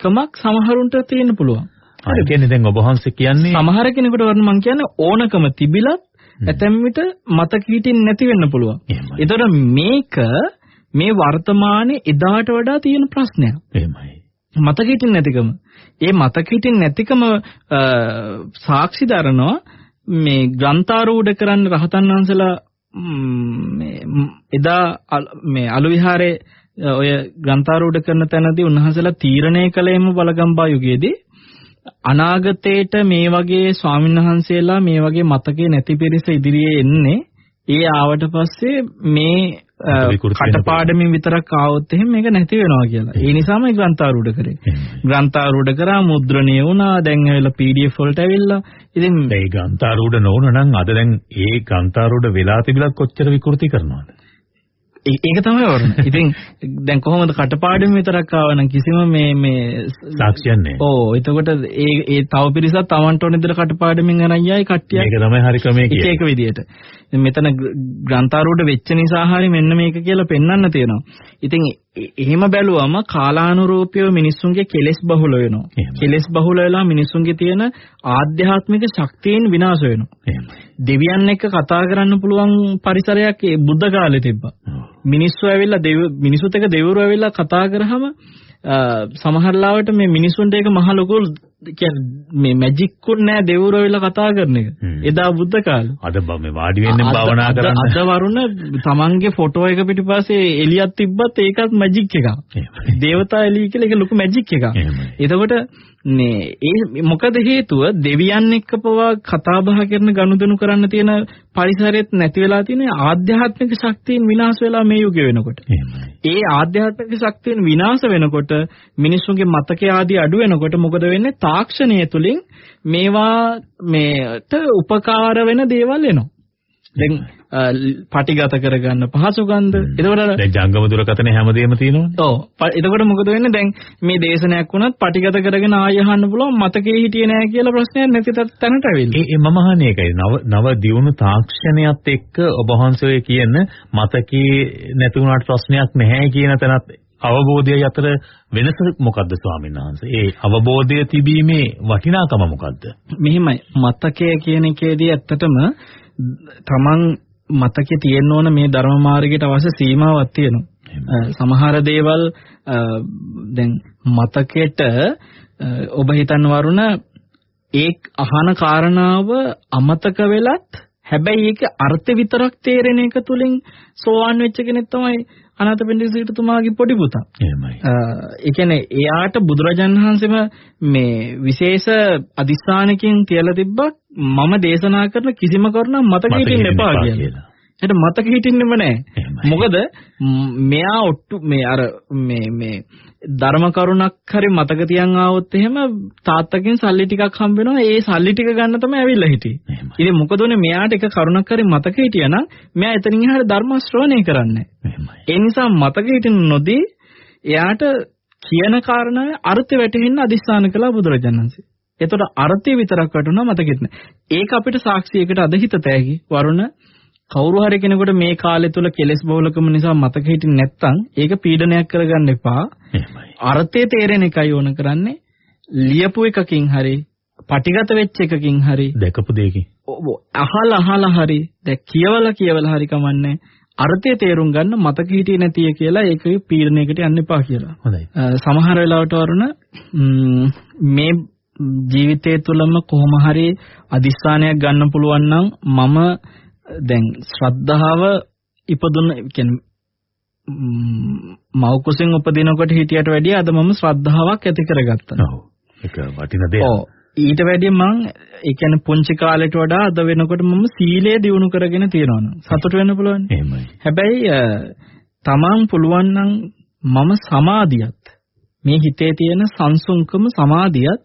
කමක් සමහරුන්ට තියෙන්න පුළුවන්. හරි කියන්නේ දැන් ඔබ වහන්සේ කියන්නේ සමහර කෙනෙකුට වරන මං කියන්නේ ඕනකම තිබිලත් ඇතැම් විට මතක හිටින් නැති වෙන්න පුළුවන්. ඒතකොට මේක මේ වර්තමානයේ එදාට වඩා තියෙන ප්‍රශ්නයක්. එහෙමයි. මතක හිටින් නැතිකම. ඒ මතක හිටින් නැතිකම සාක්ෂි දරනවා මේ ග්‍රන්ථාරූඪ කරන්න රහතන් වහන්සේලා මේ එදා මේ අලු විහාරේ ඔය ග්‍රන්ථාරූඪ කරන තැනදී උන්වහන්සේලා තීරණය කළේම බලගම්බා යුගයේදී අනාගතේට මේ වගේ ස්වාමින්වහන්සේලා මේ වගේ මතකේ නැති පිරිස ඉදිරියේ එන්නේ ඒ ආවට පස්සේ මේ කටපාඩමින් විතරක් ආවොත් එහෙම මේක නැති වෙනවා කියලා. ඒ නිසාම ග්‍රන්ථාරූඪ කරේ. ග්‍රන්ථාරූඪ කරා මුද්‍රණය වුණා. දැන් ඇවිල්ලා PDF වලට ඇවිල්ලා. ඉතින් මේ ග්‍රන්ථාරූඪ නොවුන නම් අද දැන් ඒ ග්‍රන්ථාරූඪ වෙලා තිබිලත් කොච්චර විකෘති කරනවද? ඒක තමයි වරුණ. ඉතින් දැන් කොහොමද කටපාඩම් විතරක් ආවනම් කිසිම මේ මේ සාක්ෂියක් නැහැ. ඕ එතකොට ඒ ඒ තව පිරිසක් Tamanට ඕන විදිහට කටපාඩමින් අරන් යයි කට්ටියක් මේක තමයි හරි ක්‍රමය කියන්නේ. විදියට. ඉතින් මෙතන ග්‍ර- ග්‍රන්ථාරූඪ වෙච්ච නිසා හරි මෙන්න මේක කියලා පෙන්වන්න තියෙනවා. ඉතින් එහෙම බැලුවම කාලානුරූපීව මිනිස්සුන්ගේ කෙලෙස් බහුල වෙනවා. කෙලෙස් බහුල වෙලා මිනිස්සුන්ගේ තියෙන ආධ්‍යාත්මික ශක්තියින් විනාශ වෙනවා. දෙවියන් එක්ක කතා කරන්න පුළුවන් පරිසරයක් ඒ බුද්ධ කාලේ තිබ්බා. මිනිස්සු ඇවිල්ලා දෙව් මිනිසුත් එක්ක දෙවිවරු ඇවිල්ලා කතා කරාම සමහර ලාවට මේ මිනිසුන්ට ඒක මහ ලොකු කියන්නේ මේ මැජික් උත් නෑ දෙවිවරු ඇවිල්ලා කතා කරන එක. එදා බුද්ධ කාලේ. අද මේ වාඩි වෙන්න භාවනා කරන්න. අද වරුණ තමන්ගේ ෆොටෝ එක පිටිපස්සේ එළියක් තිබ්බත් ඒකත් මැජික් එකක්. දේවතා එළිය කියලා ඒක ලොකු මැජික් එකක්. එතකොට මේ ඒ මොකද හේතුව දෙවියන් එක්ක පවා කතා බහ කරන ගනුදෙනු කරන්න තියෙන පරිසරෙත් නැති වෙලා තියෙන ආධ්‍යාත්මික ශක්තියින් විනාශ වෙලා මේ යුගය වෙනකොට. ඒ ආධ්‍යාත්මික ශක්තියන් විනාශ වෙනකොට මිනිස්සුන්ගේ මතකයේ ආදී අඩු වෙනකොට මොකද වෙන්නේ තාක්ෂණය තුලින් මේවා මේට උපකාර වෙන දේවල් එනවා. දැන් පටිගත කරගන්න පහසුකම්ද එතකොට අර- දැන් ජංගම දුරකථන හැමදේම තියෙනවනේ. ඔව් එතකොට මොකද වෙන්නේ දැන් මේ දේශනයක් වුණත් පටිගත කරගෙන ආය අහන්න පුළුවන් මතකයේ හිටියේ නැහැ කියලා ප්‍රශ්නයක් නැති තැනට ඇවිල්ලා. ඒ මම අහන්නේ ඒකයි. නව නව දියුණු තාක්ෂණයත් එක්ක ඔබ වහන්සේ කියන මතකේ නැති වුණාට ප්‍රශ්නයක් නැහැ කියන තැනත් අවබෝධය අතර වෙනස මොකද්ද ස්වාමීන් වහන්සේ? ඒ අවබෝධය තිබීමේ වටිනාකම මොකද්ද? මෙහිමයි මතකය කියන එකේදී ඇත්තටම තමන් මතකේ තියෙන්න ඕන මේ ධර්ම මාර්ගයට අවශ්‍ය සීමාවක් තියෙනවා. සමහර දේවල් දැන් මතකෙට අ, ඔබ හිතන්න වරුණ ඒ අහන කාරණාව අමතක වෙලත් හැබැයි ඒක අර්ථ විතරක් තේරෙන එක තුලින් සෝවාන් වෙච්ච කෙනෙක් තමයි අනාථපිණ්ඩික සිටුතුමාගේ පොඩි පුතා. එහෙමයි. ඒ කියන්නේ එයාට බුදුරජාණන් වහන්සේම මේ විශේෂ අදිස්ථානකින් තියලා තිබ්බා මම දේශනා කරන කිසිම කරුණක් මතක හිටින්න එපා කියලා. ඒකට මතක හිටින්නෙම නැහැ. මොකද මෙයා ඔට්ටු මේ අර මේ මේ ධර්ම කරුණක් හරි මතක තියන් ආවොත් එහෙම තාත්තගෙන් සල්ලි ටිකක් හම්බ වෙනවා. ඒ සල්ලි ටික ගන්න තමයි ඇවිල්ලා හිටියේ. ඉතින් මොකද උනේ මෙයාට එක කරුණක් හරි මතක හිටියනම් මෙයා එතනින් එහාට ධර්ම ශ්‍රවණය කරන්නේ. ඒ නිසා මතක හිටින්න නොදී එයාට කියන කාරණාවේ අර්ථය වැටහෙන්න අදිස්ථාන කළා බුදුරජාණන් වහන්සේ. එතකොට අර්ථය විතරක් වටුණා මතකෙත් නෑ. ඒක අපිට සාක්ෂියකට අද හිත තෑගි වරුණ කවුරු හරි කෙනෙකුට මේ කාලය තුල කෙලෙස් බහුලකම නිසා මතක හිටින්නේ නැත්නම් ඒක පීඩනයක් කරගන්න එපා. එහෙමයි. අර්ථය තේරෙන එකයි ඕන කරන්නේ. ලියපු එකකින් හරි, පටිගත වෙච්ච එකකින් හරි, දැකපු දෙයකින්. ඔව් අහලා අහලා හරි, දැන් කියවලා කියවලා හරි කමන්නේ. අර්ථය තේරුම් ගන්න මතක හිටියේ නැතිය කියලා ඒක පීඩනයකට යන්න එපා කියලා. හොඳයි. සමහර වෙලාවට වරුණ ම්, මේ ජීවිතය තුළම කොහොම හරි අදිස්ථානයක් ගන්න පුළුවන් නම් මම දැන් ශ්‍රද්ධාව ඉපදුන කියන්නේ මව් කුසෙන් උපදිනකොට හිටියට වැඩිය අද මම ශ්‍රද්ධාවක් ඇති කරගත්තා. ඔව්. ඒක වටින දෙයක්. ඔව්. ඊට වැඩිය මං ඒ කියන්නේ පුංචි කාලේට වඩා අද වෙනකොට මම සීලය දියුණු කරගෙන තියෙනවා. සතුට වෙන්න පුළුවන්. එහෙමයි. හැබැයි තමන් පුළුවන් නම් මම සමාධියත් මේ හිතේ තියෙන සංසුන්කම සමාධියත්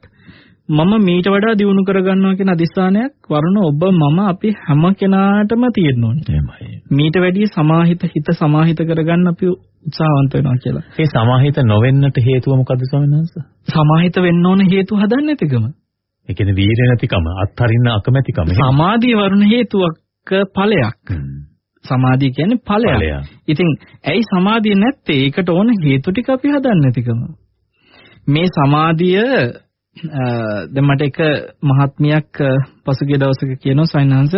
මම මීට වඩා දියුණු කරගන්නවා කියන අදිස්ථානයක් වරුණ ඔබ මම අපි හැම කෙනාටම තියෙන්න ඕනේ. එහෙමයි. මීට වැඩිය සමාහිත හිත සමාහිත කරගන්න අපි උත්සාහවන්ත වෙනවා කියලා. ඒ සමාහිත නොවෙන්නට හේතුව මොකද්ද ස්වාමීන් වහන්සේ? සමාහිත වෙන්න ඕන හේතු හදන්න නැතිකම. ඒ කියන්නේ වීර්ය නැතිකම, අත්හරින්න අකමැතිකම. සමාධිය වරුණ හේතුවක් ඵලයක්. සමාධිය කියන්නේ ඵලයක්. ඉතින් ඇයි සමාධිය නැත්තේ? ඒකට ඕන හේතු ටික අපි හදන්න නැතිකම. මේ සමාධිය දැන් මට එක මහත්මියක් පසුගිය දවසක කියනවා සයින්හන්ස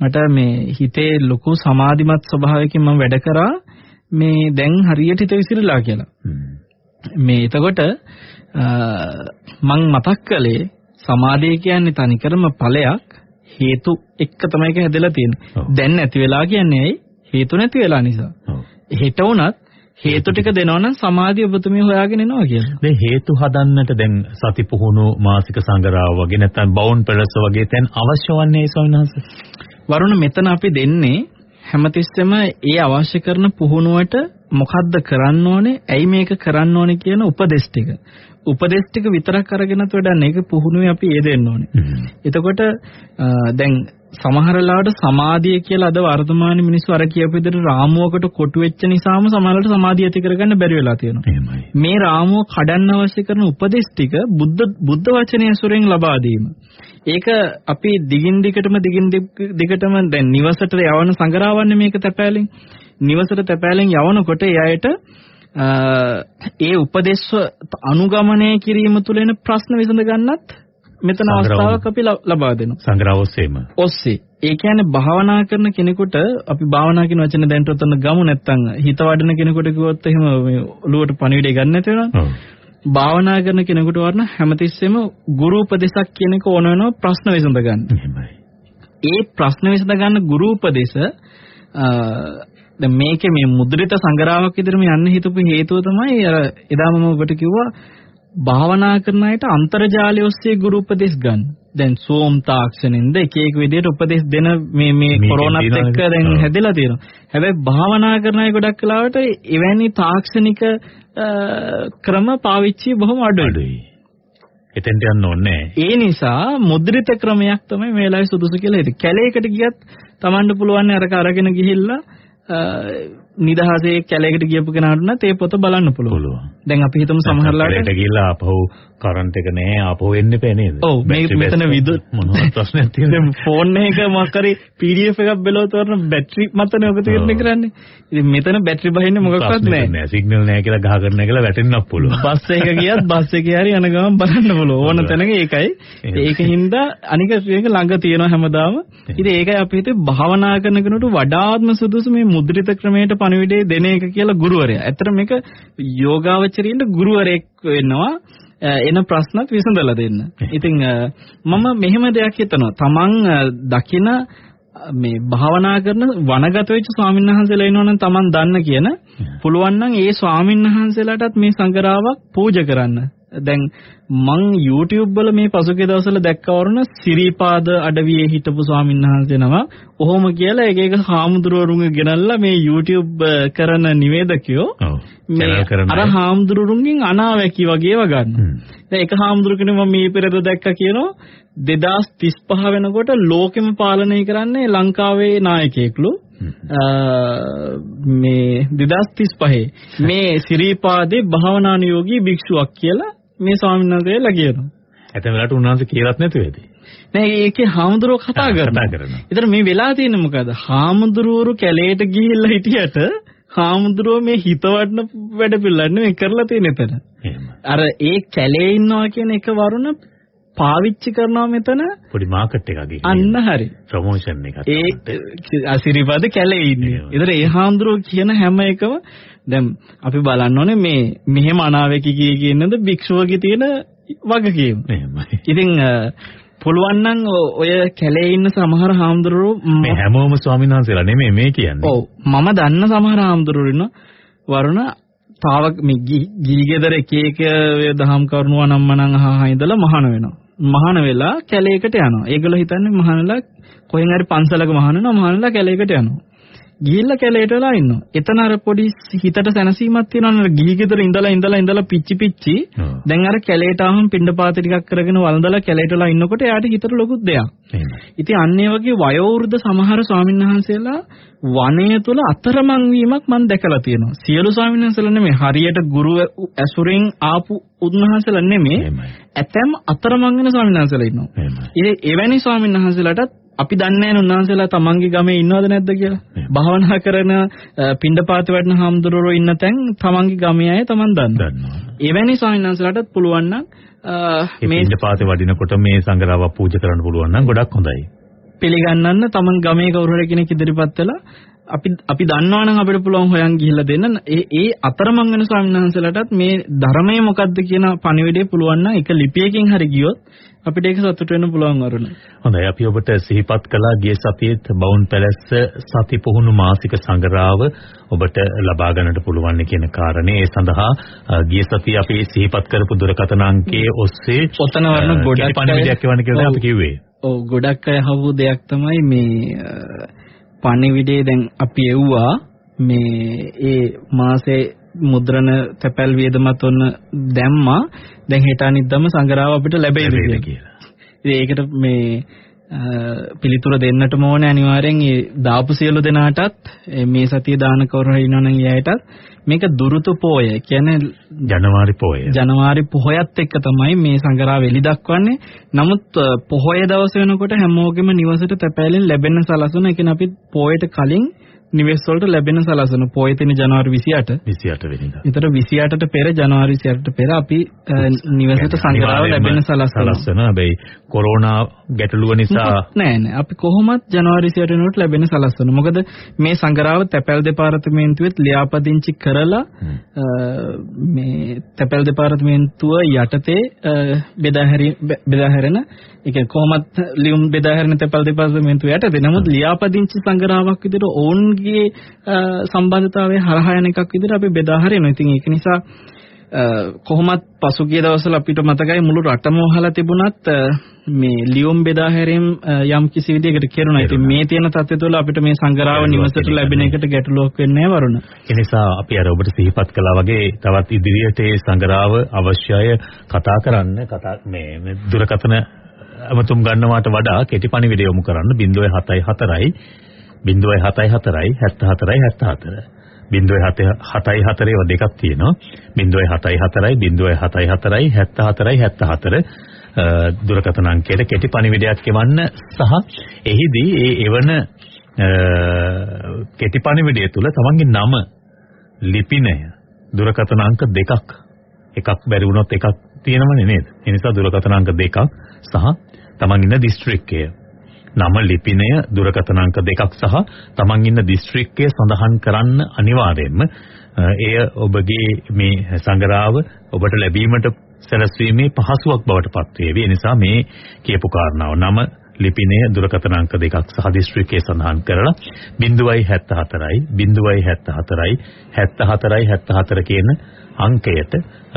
මට මේ හිතේ ලොකු සමාධිමත් ස්වභාවයකින් මම වැඩ කරා මේ දැන් හරියට හිත විසිරලා කියලා. මේ එතකොට මං මතක් කළේ සමාධිය කියන්නේ තනිකරම ඵලයක් හේතු එක්ක තමයි ඒක හැදලා තියෙන්නේ. දැන් නැති වෙලා කියන්නේ ඇයි? හේතු නැති වෙලා නිසා. හෙට වුණත් හේතු ටික දෙනවනම් සමාධිය ඔබතුමිය හොයාගෙන එනවා කියලා. දැන් හේතු හදන්නට දැන් සති පුහුණු මාසික සංගරාව වගේ නැත්නම් බවුන් පෙරස වගේ තැන් අවශ්‍ය වන්නේ ස්වාමීන් වහන්සේ. වරුණ මෙතන අපි දෙන්නේ හැමතිස්සෙම ඒ අවශ්‍ය කරන පුහුණුවට මොකද්ද කරන්න ඕනේ? ඇයි මේක කරන්න ඕනේ කියන උපදෙස් ටික. උපදෙස් ටික විතරක් අරගෙනත් වැඩක් නෑ. ඒක පුහුණුවේ අපි ඒ දෙන්න ඕනේ. එතකොට දැන් සමහර ලාවට සමාධිය කියලා අද වර්තමාන මිනිස්සු අර කියපු විදිහට රාමුවකට කොටු වෙච්ච නිසාම සමහරවිට සමාධිය ඇති කරගන්න බැරි වෙලා තියෙනවා. එහෙමයි. මේ රාමුව කඩන්න අවශ්‍ය කරන උපදේශ ටික බුද්ධ බුද්ධ වචනය සුරෙන් ලබා දීම. ඒක අපි දිගින් දිගටම දිගින් දිගටම දැන් නිවසට යවන සංගරාවන්නේ මේක තැපෑලෙන්. නිවසට තැපෑලෙන් යවනකොට ඒ අයට ඒ උපදේශ අනුගමනය කිරීම තුළ එන ප්‍රශ්න විසඳ ගන්නත් මෙතන අවස්ථාවක් අපි ලබා දෙනවා. සංග්‍රහ ඔස්සේම. ඔස්සේ. ඒ කියන්නේ භාවනා කරන කෙනෙකුට අපි භාවනා කියන වචන දැන් උතන ගමු නැත්තම් හිත වඩන කෙනෙකුට කිව්වොත් එහෙම මේ ඔලුවට පණිවිඩය ගන්න නැති වෙනවා. භාවනා කරන කෙනෙකුට වරන හැමතිස්සෙම ගුරු උපදේශක් කියන එක ඕන වෙනවා ප්‍රශ්න විසඳ ගන්න. ඒ ප්‍රශ්න විසඳ ගන්න ගුරු උපදේශ දැන් මේකේ මේ මුද්‍රිත සංගරාවක් විදිහට මේ යන්න හිතපු හේතුව තමයි අර එදා මම ඔබට කිව්වා භාවනා කරන අයට අන්තර්ජාලය ඔස්සේ ගුරු උපදෙස් ගන්න. දැන් සෝම් තාක්ෂණෙන්ද එක එක විදිහට උපදෙස් දෙන මේ මේ කොරෝනාත් එක්ක දැන් හැදෙලා තියෙනවා. හැබැයි භාවනා කරන අය ගොඩක් වෙලාවට එවැනි තාක්ෂණික ක්‍රම පාවිච්චි බොහොම අඩුයි. එතෙන්ට යන්න ඕනේ ඒ නිසා මුද්‍රිත ක්‍රමයක් තමයි මේ වෙලාවේ සුදුසු කියලා හිතේ. කැලේකට ගියත් Tamanට පුළුවන් අරක අරගෙන ගිහිල්ලා නිදහසේ කැලේකට ගියපු කෙනාට නම් ඒ පොත බලන්න පුළුවන්. දැන් අපි හිතමු සමහරලාට කැලේට ගිහිල්ලා ආපහු කරන්ට් එක නැහැ ආපහු එන්න එපා නේද? ඔව් මේ මෙතන විදුලි මොනවද ප්‍රශ්නයක් තියෙන්නේ? දැන් ෆෝන් එක මොකක් හරි PDF එකක් බැලුවොත් වරන බැටරි මතනේ ඔක තීරණය කරන්නේ. ඉතින් මෙතන බැටරි බහින්නේ මොකක්වත් නැහැ. නෑ සිග්නල් නැහැ කියලා ගහ කරන්න කියලා වැටෙන්නත් පුළුවන්. බස් එක ගියත් බස් එකේ හරි යන ගමන් බලන්න පුළුවන්. ඕන තැනක ඒකයි. ඒකින්ද අනික මේක ළඟ තියෙනවා හැමදාම. ඉතින් ඒකයි අපි හිතේ භාවනා කරන කෙනෙකුට වඩාත්ම සුදුසු මේ මුද්‍රිත ක්‍රමයට පණිවිඩය දෙන එක කියලා ගුරුවරයා. ඇත්තට මේක යෝගාවචරින්ට ගුරුවරයෙක් වෙනවා. එන ප්‍රශ්නත් විසඳලා දෙන්න. ඉතින් මම මෙහෙම දෙයක් හිතනවා. Taman දකින මේ භාවනා කරන වනගත වෙච්ච ස්වාමීන් වහන්සේලා ඉන්නවනම් Taman දන්න කියන පුළුවන් නම් ඒ ස්වාමීන් වහන්සේලාටත් මේ සංගරාවක් පූජා කරන්න. දැන් මං YouTube වල මේ පසුගිය දවස්වල දැක්කවරුන සිරිපාද අඩවියේ හිටපු ස්වාමීන් වහන්සේ නම. ඔහොම කියලා එක එක හාමුදුරුවරුන්ගේ ගෙනල්ලා මේ YouTube කරන නිවේදකයෝ මේ අර හාමුදුරුවරුන්ගෙන් අනාවැකි වගේව ගන්න. දැන් එක හාමුදුරු කෙනෙක් මම මේ පෙරද දැක්කා කියනවා. 2035 වෙනකොට ලෝකෙම පාලනය කරන්නේ ලංකාවේ නායකයෙක්ලු. මේ 2035 මේ සිරිපාදේ භාවනානුයෝගී භික්ෂුවක් කියලා මේ ස්වාමීන් වහන්සේලා කියනවා. ඇතැම් වෙලාවට උන්වහන්සේ කියලාත් නැතුව ඇති. නෑ ඒකේ හාමුදුරුවෝ කතා කරනවා. ඒතර මේ වෙලා තියෙන්නේ මොකද? හාමුදුරුවෝ කැලේට ගිහිල්ලා හිටියට හාමුදුරුවෝ මේ හිතවටන වැඩ පිළිලන්නේ මේ කරලා තියෙන එතන. අර ඒ කැලේ ඉන්නවා කියන එක වරුණ පාවිච්චි කරනවා මෙතන පොඩි මාකට් එකක් ගිහින් අන්න හරි ප්‍රොමෝෂන් එකක් ඒ අසිරිපද කැලේ ඉන්නේ. ඒතර ඒ හාමුදුරුවෝ කියන හැම එකම දැන් අපි බලන්න ඕනේ මේ මෙහෙම අනාවැකි කිය කියනද භික්ෂුවගේ තියෙන වගකීම. ඉතින් පුළුවන් නම් ඔය කැලේ ඉන්න සමහර හාමුදුරුවෝ මේ හැමෝම ස්වාමීන් වහන්සේලා නෙමෙයි මේ කියන්නේ. ඔව් මම දන්න සමහර හාමුදුරුවෝ ඉන්න වරුණ තාව මේ ගිහි ගෙදර එක එක දහම් කරුණුව නම් මනම් අහහා ඉඳලා මහාන වෙනවා. මහාන වෙලා කැලේකට යනවා. ඒගොල්ලෝ හිතන්නේ මහානලා කොහෙන් හරි පන්සලක මහාන වෙනවා මහානලා කැලේකට යනවා. ගිහිල්ලා කැලේට වෙලා ඉන්නවා. එතන අර පොඩි හිතට සැනසීමක් තියෙනවනේ ගිහි ගෙදර ඉඳලා ඉඳලා ඉඳලා පිච්චි පිච්චි. දැන් අර කැලේට ආවම පින්ඩපාත ටිකක් කරගෙන වළඳලා කැලේට වෙලා ඉන්නකොට එයාට හිතට ලොකු දෙයක්. ඉතින් අන්න ඒ වගේ වයෝවෘද්ධ සමහර ස්වාමීන් වහන්සේලා වනය තුල අතරමං වීමක් මම දැකලා තියෙනවා. සියලු ස්වාමීන් වහන්සේලා නෙමෙයි හරියට ගුරු ඇසුරෙන් ආපු උන්වහන්සේලා නෙමෙයි. ඇතැම් අතරමං වෙන ස්වාමීන් වහන්සේලා ඉන්නවා. ඉතින් එවැනි ස්වාමීන් වහන්සේලාටත් අපි දන්නේ නැහැ උන්වහන්සේලා තමන්ගේ ගමේ ඉන්නවද නැද්ද කියලා. භාවනා කරන පින්ඩපාත වඩන හාමුදුරුවෝ ඉන්න තැන් තමන්ගේ ගමේ අය තමන් දන්නවා. එවැනි ස්වාමීන් වහන්සේලාටත් පුළුවන් නම් මේ පින්ඩපාතේ වඩිනකොට මේ සංගරාව පූජා කරන්න පුළුවන් නම් ගොඩක් හොඳයි. පිළිගන්නන්න තමන් ගමේ කවුරු හරි කෙනෙක් ඉදිරිපත් වෙලා අපි අපි දන්නවා නම් අපිට පුළුවන් හොයන් ගිහිල්ලා දෙන්න ඒ ඒ අතරමං වෙන ස්වාමීන් වහන්සේලාටත් මේ ධර්මය මොකද්ද කියන පණිවිඩය පුළුවන් නම් එක ලිපියකින් හරි ගියොත් අපිට ඒක සතුට වෙන්න පුළුවන් වරුණ. හොඳයි අපි ඔබට සිහිපත් කළා ගිය සතියේත් බවුන් පැලැස්ස සති පුහුණු මාසික සංගරාව ඔබට ලබා ගන්නට පුළුවන් කියන කාරණේ ඒ සඳහා ගිය සතියේ අපි සිහිපත් කරපු දුරකථන අංකයේ ඔස්සේ ඔතන වරණ ගොඩක් පණිවිඩයක් එවන්න කියලා අපි කිව්වේ. ඔව් ගොඩක් අය හවු දෙයක් තමයි මේ පණිවිඩේ දැන් අපි එව්වා මේ ඒ මාසේ මුද්‍රණ තැපැල් වියදමත් ඔන්න දැම්මා. දැන් හෙට අනිද්දාම සංගරාව අපිට ලැබෙයිද කියලා. ඒකට මේ පිළිතුර දෙන්නටම ඕනේ අනිවාර්යෙන් ඒ දාපු සියලු දෙනාටත් මේ සතිය දාන කවුරු හරි ඉන්නවනම් එයාටත් මේක දුරුතු පෝය කියන්නේ ජනවාරි පෝය. ජනවාරි පොහොයත් එක්ක තමයි මේ සංගරාව එලි දක්වන්නේ. නමුත් පොහොය දවස වෙනකොට හැමෝගෙම නිවසට තැපෑලෙන් ලැබෙන සලසන ඒ කියන්නේ අපි පොයට කලින් නිවෙස් වලට ලැබෙන සලසන පොය තියෙන ජනවාරි 28 28 වෙනිදා. විතර 28ට පෙර ජනවාරි 28ට පෙර අපි නිවෙසට සංග්‍රහව ලැබෙන සලසන. සලසන හැබැයි කොරෝනා ගැටලුව නිසා නෑ නෑ අපි කොහොමත් ජනවාරි 28 වෙනකොට ලැබෙන සලසන. මොකද මේ සංග්‍රහව තැපැල් දෙපාර්තමේන්තුවෙත් ලියාපදිංචි කරලා මේ තැපැල් දෙපාර්තමේන්තුව යටතේ බෙදා හැරෙන ඒ කියන්නේ කොහොමත් ලියුම් බෙදා හැරෙන තැපැල් දෙපාර්තමේන්තුව යටතේ නමුත් ලියාපදිංචි සංග්‍රහාවක් විදිහට ඔවුන්ගේ සම්බන්ධතාවය හරහා යන එකක් විදිහට අපි බෙදා හරිනවා. ඉතින් ඒක නිසා කොහොමත් පසුගිය දවස්වල අපිට මතකයි මුළු රටම වහලා තිබුණත් මේ ලියුම් බෙදා හැරීම් යම් කිසි විදිහකට කෙරුණා. ඉතින් මේ තියෙන තත්ත්වය තුළ අපිට මේ සංගරාව නිවසට ලැබෙන එකට ගැටලුවක් වෙන්නේ නැහැ වරුණ. ඒ නිසා අපි අර ඔබට සිහිපත් කළා වගේ තවත් ඉදිරියට ඒ සංගරාව අවශ්‍යය කතා කරන්න කතා මේ දුරකථන අමතුම් ගන්නවාට වඩා කෙටි පණිවිඩය යොමු කරන්න 074යි 074යි 74යි 74 0.74 ඒවා දෙකක් තියෙනවා. 0.74යි 0.74යි 74යි 74 දුරකථන අංකයට කෙටි පණිවිඩයක් එවන්න සහ එහිදී ඒ එවන කෙටි පණිවිඩය තුල තමන්ගේ නම ලිපිනය දුරකථන අංක දෙකක්. එකක් බැරි වුණොත් එකක් තියෙනවනේ නේද? ඒ නිසා දුරකථන අංක දෙකක් සහ තමන් ඉන්න දිස්ත්‍රික්කය නම ලිපිනය දුරකථන අංක දෙකක් සහ තමන් ඉන්න දිස්ත්‍රික්කය සඳහන් කරන්න අනිවාර්යයෙන්ම එය ඔබගේ මේ සංගරාව ඔබට ලැබීමට සැලසීමේ පහසුවක් බවට පත් වේවි. ඒ නිසා මේ කියපු කාරණාව නම ලිපිනය දුරකථන අංක දෙකක් සහ දිස්ත්‍රික්කය සඳහන් කරලා 0.74යි 0.74යි 74යි 74 කියන අංකයට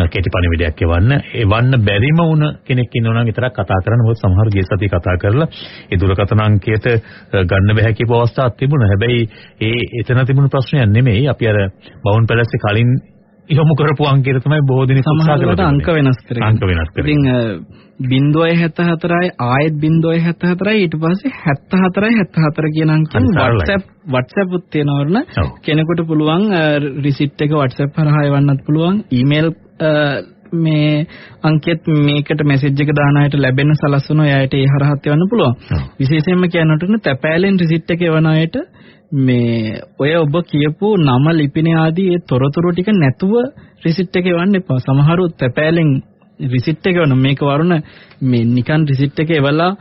කෙටි පණිවිඩයක් එවන්න එවන්න බැරිම වුණ කෙනෙක් ඉන්නවා නම් විතරක් කතා කරන්න මොකද සමහර ගේ සතිය කතා කරලා ඒ දුරකථන අංකයට ගන්න බැහැ කියපු අවස්ථාවක් තිබුණා. හැබැයි ඒ එතන තිබුණු ප්‍රශ්නයක් නෙමෙයි. අපි අර බවුන් පැලස්සේ කලින් යොමු කරපු අංකයට තමයි බොහෝ දෙනෙක් උත්සාහ කරලා අංක වෙනස් කරගෙන. අංක වෙනස් කරගෙන. ඉතින් 0.74යි ආයෙත් 0.74යි ඊට පස්සේ 74යි 74 කියන අංකෙන් WhatsApp WhatsApp උත් තියෙනවරන කෙනෙකුට පුළුවන් රිසිට් එක WhatsApp හරහා එවන්නත් පුළුවන් ඊමේල් මේ අංකෙත් මේකට මැසේජ් එක දාන අයට ලැබෙන සලස්වන ඔයාලට ඒ හරහත් එවන්න පුළුවන්. විශේෂයෙන්ම කියනකොට තැපෑලෙන් රිසිට් එක එවන අයට මේ ඔය ඔබ කියපු නම ලිපින ආදී ඒ තොරතුරු ටික නැතුව රිසිට් එක එවන්න එපා. සමහරු තැපෑලෙන් රිසිට් එක වුණ මේක වරුණ මේ නිකන් රිසිට් එක එවලා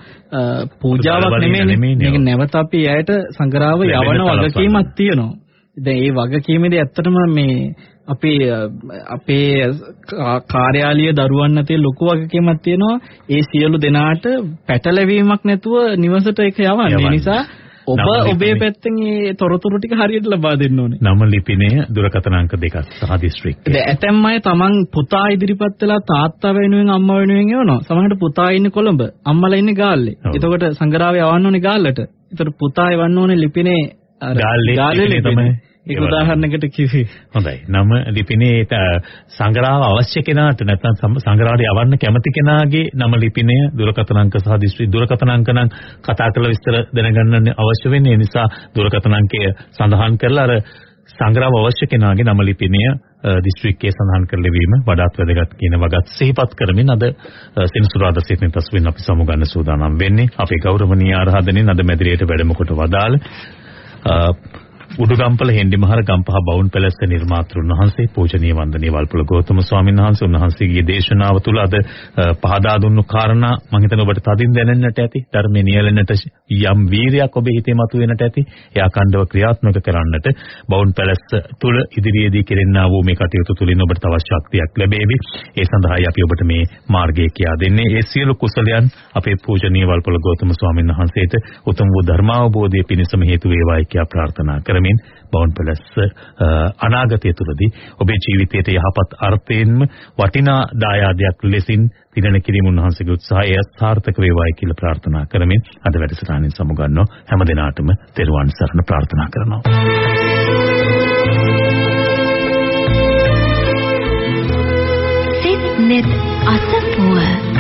පූජාවක් නෙමෙයි මේක නැවත අපි ඇයට සංග්‍රහව යවන වගකීමක් තියෙනවා. දැන් ඒ වගකීමේදී ඇත්තටම මේ අපේ අපේ කාර්යාලීය දරුවන් නැතේ ලොකු වගකීමක් තියෙනවා. ඒ සියලු දෙනාට පැටලැවීමක් නැතුව නිවසට ඒක යවන්න. ඒ නිසා ඔබ ඔබේ පැත්තෙන් මේ තොරතුරු ටික හරියට ලබා දෙන්න ඕනේ. නම ලිපිනය දුරකථන අංක දෙකක් සහ දිස්ත්‍රික්කය. ඇතැම් අය තමන් පුතා ඉදිරිපත් වෙලා තාත්තා වෙනුවෙන් අම්මා වෙනුවෙන් එවනවා. සමහරට පුතා ඉන්නේ කොළඹ, අම්මලා ඉන්නේ ගාල්ලේ. එතකොට සංගරාවේ යවන්න ඕනේ ගාල්ලට. එතකොට පුතා එවන්න ඕනේ අර ගාල්ලේ තමයි. ඒක උදාහරණයකට කිව්වේ. හොඳයි. නම ලිපිනේ සංග්‍රහව අවශ්‍ය කෙනාට නැත්නම් සංග්‍රහයට යවන්න කැමති කෙනාගේ නම ලිපිනය දුරකථන අංක සහ දිස්ත්‍රික් දුරකථන අංක නම් කතා කරලා විස්තර දැනගන්න අවශ්‍ය වෙන්නේ. ඒ නිසා දුරකථන අංකය සඳහන් කරලා අර සංග්‍රහව අවශ්‍ය කෙනාගේ නම ලිපිනය දිස්ත්‍රික්කයේ සඳහන් කර ලැබීම වඩාත් වැදගත් කියන වගත් සිහිපත් කරමින් අද සෙනසුරාදා සිටින තස්වින් අපි සමුගන්න සූදානම් වෙන්නේ. අපේ ගෞරවනීය ආරාධනෙන් අද මැදිරියට වැඩම කොට වදාළ උඩුගම්පල හෙන්ඩිමහර ගම්පහ බවුන් පැලැස්ස නිර්මාතෘන් වහන්සේ පූජනීය වන්දනීය වල්පොල ගෞතම ස්වාමීන් වහන්සේ උන්වහන්සේගේ දේශනාව තුළ අද පහදා දුන්නු කාරණා මම හිතන ඔබට තදින් දැනෙන්නට ඇති. ධර්මයේ නියැලෙන්නට යම් වීරයක් ඔබේ හිතේ මතුවෙන්නට ඇති. ඒ අකණ්ඩව ක්‍රියාත්මක කරන්නට බවුන් පැලැස්ස තුළ ඉදිරියේදී කෙරෙන්නා වූ මේ කටයුතු තුළින් ඔබට තවත් ශක්තියක් ලැබේවි. ඒ සඳහායි අපි ඔබට මේ මාර්ගය කියා දෙන්නේ. ඒ සියලු කුසලයන් අපේ පූජනීය වල්පොල ගෞතම ස්වාමීන් වහන්සේට උතුම් වූ ධර්මාවබෝධය පිණිසම හේතු වේවායි කියා ප්‍රාර්ථනා කරමි. කරමින් බවුන් පැලස් අනාගතය තුළදී ඔබේ ජීවිතයට යහපත් අර්ථයෙන්ම වටිනා දායාදයක් ලෙසින් පිරෙන කිරීම උන්වහන්සේගේ උත්සාහය සාර්ථක වේවායි කියලා ප්‍රාර්ථනා කරමින් අද වැඩසටහනින් සමුගන්නෝ හැම දිනාටම තෙරුවන් සරණ ප්‍රාර්ථනා කරනවා. net අසපුව